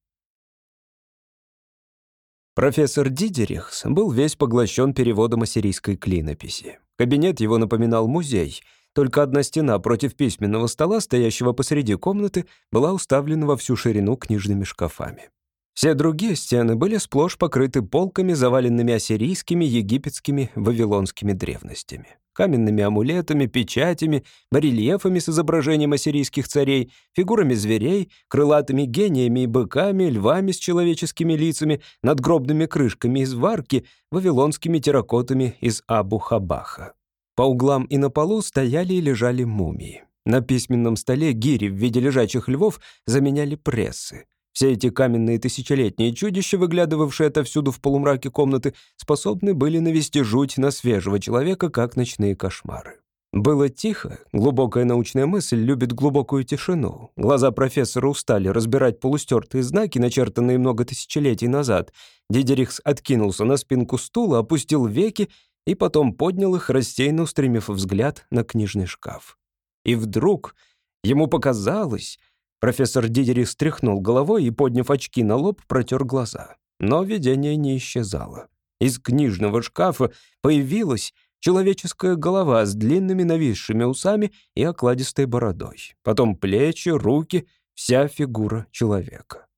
Профессор Дидерихс был весь поглощен переводом ассирийской клинописи. Кабинет его напоминал музей — только одна стена против письменного стола, стоящего посреди комнаты, была уставлена во всю ширину книжными шкафами. Все другие стены были сплошь покрыты полками, заваленными ассирийскими, египетскими, вавилонскими древностями. Каменными амулетами, печатями, барельефами с изображением ассирийских царей, фигурами зверей, крылатыми гениями и быками, львами с человеческими лицами, надгробными крышками из варки, вавилонскими терракотами из Абу-Хабаха. По углам и на полу стояли и лежали мумии. На письменном столе гири в виде лежачих львов заменяли прессы. Все эти каменные тысячелетние чудища, выглядывавшие отовсюду в полумраке комнаты, способны были навести жуть на свежего человека, как ночные кошмары. Было тихо, глубокая научная мысль любит глубокую тишину. Глаза профессора устали разбирать полустертые знаки, начертанные много тысячелетий назад. Дидерихс откинулся на спинку стула, опустил веки
и потом поднял их, рассеянно устремив взгляд на книжный шкаф. И вдруг ему показалось... Профессор Дидерих стряхнул головой и, подняв очки на лоб, протер глаза. Но видение не исчезало. Из книжного шкафа появилась человеческая голова с длинными нависшими усами и окладистой бородой. Потом плечи, руки, вся фигура человека.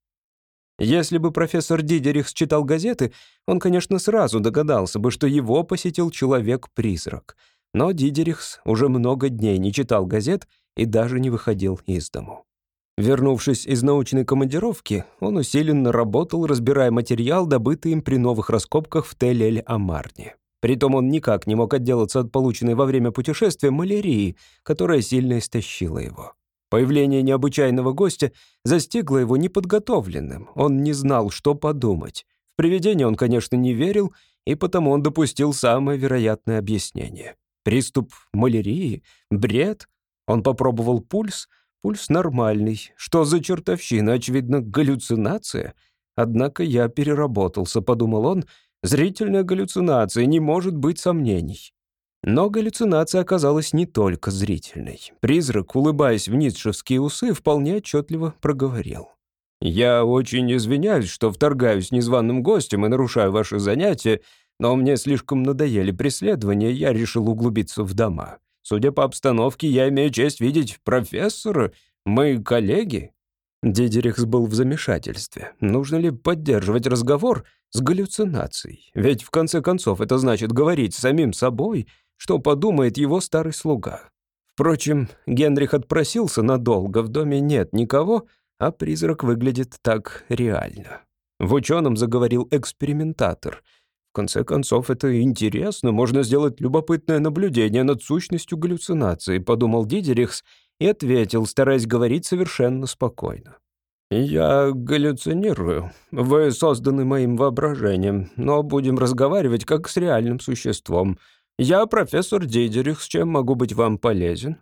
Если бы профессор Дидерих читал газеты, он, конечно, сразу догадался бы, что его посетил человек-призрак. Но Дидерихс уже много дней не читал газет и даже не выходил из дому. Вернувшись из научной командировки, он усиленно работал, разбирая материал, добытый им при новых раскопках в Тель-Эль-Амарне. Притом он никак не мог отделаться от полученной во время путешествия малярии, которая сильно истощила его. Появление необычайного гостя застигло его неподготовленным. Он не знал, что подумать. В привидение он, конечно, не верил, и потому он допустил самое вероятное объяснение. Приступ малярии? Бред? Он попробовал пульс. Пульс нормальный. Что за чертовщина? Очевидно, галлюцинация. Однако я переработался, подумал он. Зрительная галлюцинация, не может быть сомнений. Но галлюцинация оказалась не только зрительной. Призрак, улыбаясь в ницшевские усы, вполне отчетливо проговорил. «Я очень извиняюсь, что вторгаюсь незваным гостем и нарушаю ваши занятия, но мне слишком надоели преследования, я решил углубиться в дома. Судя по обстановке, я имею честь видеть профессора, мы коллеги». Дидерихс был в замешательстве. Нужно ли поддерживать разговор с галлюцинацией? Ведь, в конце концов, это значит говорить самим собой — что подумает его старый слуга. Впрочем, Генрих отпросился надолго, в доме нет никого, а призрак выглядит так реально. В ученом заговорил экспериментатор. В конце концов, это интересно, можно сделать любопытное наблюдение над сущностью галлюцинации, подумал Дидерихс и ответил, стараясь говорить совершенно спокойно. «Я галлюцинирую. Вы созданы моим воображением, но будем разговаривать как с реальным существом. Я профессор Дидерих, с чем могу быть вам полезен?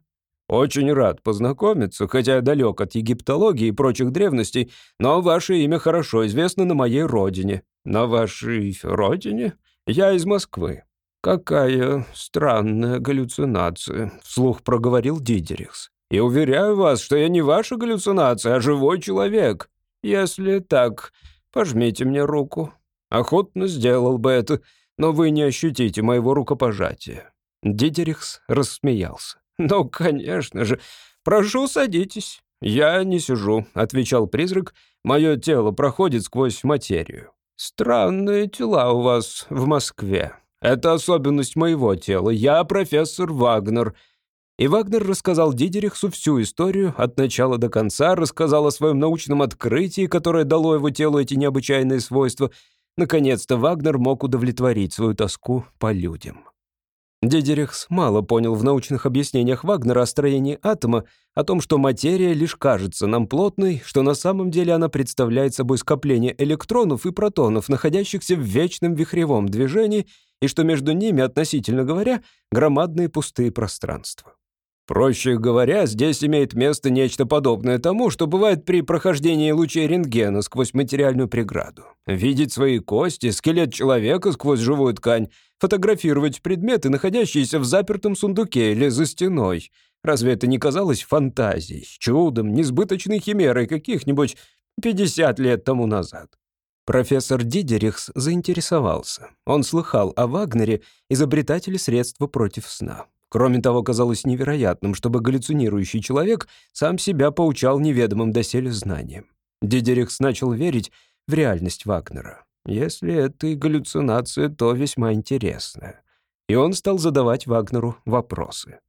Очень рад познакомиться, хотя я далек от египтологии и прочих древностей, но ваше имя хорошо известно на моей родине. На вашей родине? Я из Москвы. Какая странная галлюцинация, вслух проговорил Дидерихс. И уверяю вас, что я не ваша галлюцинация, а живой человек. Если так, пожмите мне руку. Охотно сделал бы это но вы не ощутите моего рукопожатия». Дидерихс рассмеялся. «Ну, конечно же. Прошу, садитесь». «Я не сижу», — отвечал призрак. «Мое тело проходит сквозь материю». «Странные тела у вас в Москве. Это особенность моего тела. Я профессор Вагнер». И Вагнер рассказал Дидерихсу всю историю от начала до конца, рассказал о своем научном открытии, которое дало его телу эти необычайные свойства — Наконец-то Вагнер мог удовлетворить свою тоску по людям. Дедерихс мало понял в научных объяснениях Вагнера о строении атома, о том, что материя лишь кажется нам плотной, что на самом деле она представляет собой скопление электронов и протонов, находящихся в вечном вихревом движении, и что между ними, относительно говоря, громадные пустые пространства. Проще говоря, здесь имеет место нечто подобное тому, что бывает при прохождении лучей рентгена сквозь материальную преграду. Видеть свои кости, скелет человека сквозь живую ткань, фотографировать предметы, находящиеся в запертом сундуке или за стеной. Разве это не казалось фантазией, чудом, несбыточной химерой каких-нибудь 50 лет тому назад? Профессор Дидерихс заинтересовался. Он слыхал о Вагнере, изобретателе средства против сна. Кроме того, казалось невероятным, чтобы галлюцинирующий человек сам себя поучал неведомым доселе знаниям. Дидерикс начал верить в реальность Вагнера. Если это и галлюцинация, то весьма интересная. И он стал задавать Вагнеру вопросы.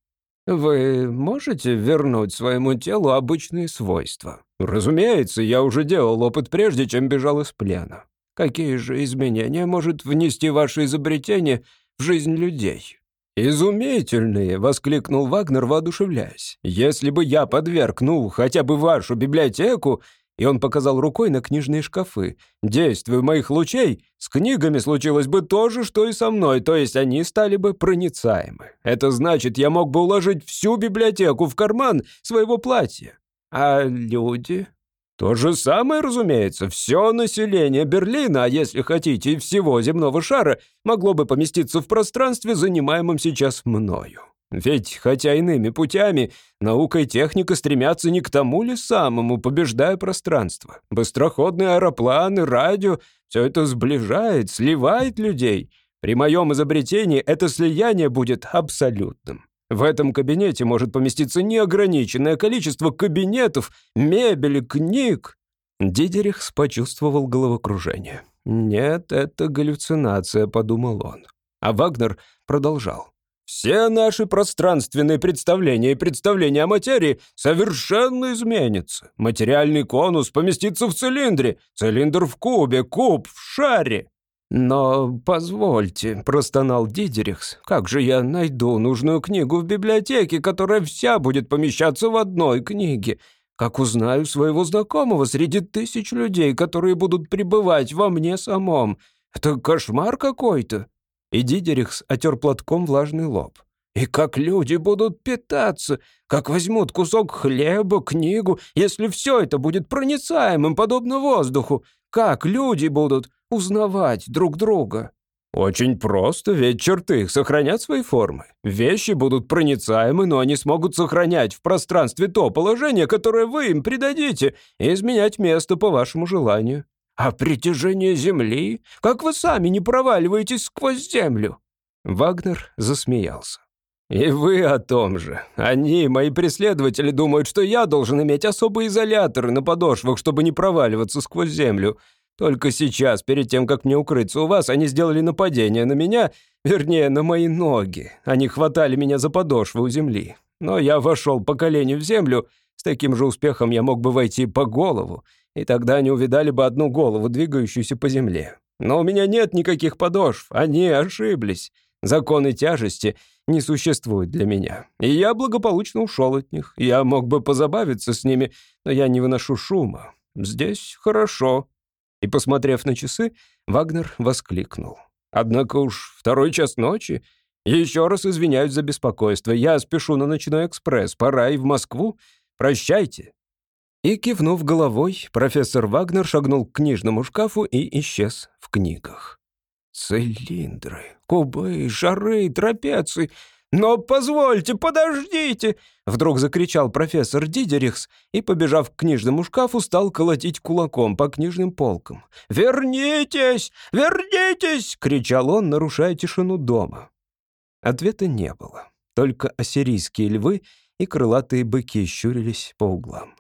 «Вы можете вернуть своему телу обычные свойства?» «Разумеется, я уже делал опыт прежде, чем бежал из плена. Какие же изменения может внести ваше изобретение в жизнь людей?» «Изумительные!» — воскликнул Вагнер, воодушевляясь. «Если бы я подверг, ну, хотя бы вашу библиотеку...» И он показал рукой на книжные шкафы. «Действию моих лучей с книгами случилось бы то же, что и со мной, то есть они стали бы проницаемы. Это значит, я мог бы уложить всю библиотеку в карман своего платья. А люди? То же самое, разумеется, все население Берлина, а если хотите, и всего земного шара, могло бы поместиться в пространстве, занимаемом сейчас мною. Ведь, хотя иными путями, наука и техника стремятся не к тому ли самому, побеждая пространство. Быстроходные аэропланы, радио — все это сближает, сливает людей. При моем изобретении это слияние будет абсолютным. В этом кабинете может поместиться неограниченное количество кабинетов, мебели, книг. Дидерихс почувствовал головокружение. «Нет, это галлюцинация», — подумал он. А Вагнер продолжал. «Все наши пространственные представления и представления о материи совершенно изменятся. Материальный конус поместится в цилиндре, цилиндр в кубе, куб в шаре. «Но позвольте», — простонал Дидерихс, «как же я найду нужную книгу в библиотеке, которая вся будет помещаться в одной книге? Как узнаю своего знакомого среди тысяч людей, которые будут пребывать во мне самом? Это кошмар какой-то». И Дидерихс отер платком влажный лоб. «И как люди будут питаться? Как возьмут кусок хлеба, книгу, если все это будет проницаемым, подобно воздуху? Как люди будут узнавать друг друга? Очень просто, ведь черты их сохранят свои формы. Вещи будут проницаемы, но они смогут сохранять в пространстве то положение, которое вы им придадите, и изменять место по вашему желанию. А притяжение Земли? Как вы сами не проваливаетесь сквозь Землю?» Вагнер засмеялся. «И вы о том же. Они, мои преследователи, думают, что я должен иметь особые изоляторы на подошвах, чтобы не проваливаться сквозь землю. Только сейчас, перед тем, как мне укрыться у вас, они сделали нападение на меня, вернее, на мои ноги. Они хватали меня за подошвы у земли. Но я вошел по коленю в землю, с таким же успехом я мог бы войти по голову, и тогда они увидали бы одну голову, двигающуюся по земле. Но у меня нет никаких подошв, они ошиблись. Законы тяжести не существуют для меня. И я благополучно ушел от них. Я мог бы позабавиться с ними, но я не выношу шума. Здесь хорошо. И, посмотрев на часы, Вагнер воскликнул. «Однако уж второй час ночи. Еще раз извиняюсь за беспокойство. Я спешу на ночной экспресс. Пора и в Москву. Прощайте». И, кивнув головой, профессор Вагнер шагнул к книжному шкафу и исчез в книгах. Цилиндры, кубы, шары, трапеции «Но позвольте, подождите!» Вдруг закричал профессор Дидерихс и, побежав к книжному шкафу, стал колотить кулаком по книжным полкам. «Вернитесь! Вернитесь!» — кричал он, нарушая тишину дома. Ответа не было. Только ассирийские львы и крылатые быки щурились по углам.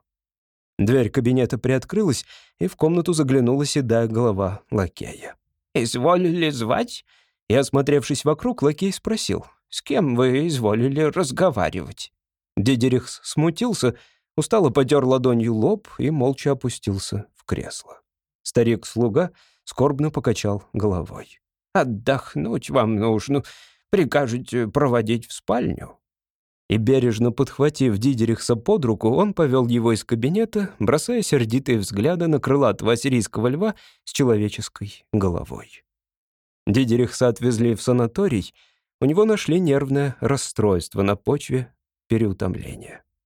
Дверь кабинета приоткрылась, и в комнату заглянула седая голова лакея. «Изволили звать?» И, осмотревшись вокруг, лакей спросил. С кем вы изволили разговаривать?» Дидерихс смутился, устало потер ладонью лоб и молча опустился в кресло. Старик-слуга скорбно покачал головой. «Отдохнуть вам нужно. Прикажете проводить в спальню?» И бережно подхватив Дидерихса под руку, он повел его из кабинета, бросая сердитые взгляды на крылатого ассирийского льва с человеческой головой. Дидерихса отвезли в санаторий — у него нашли нервное расстройство на почве переутомления.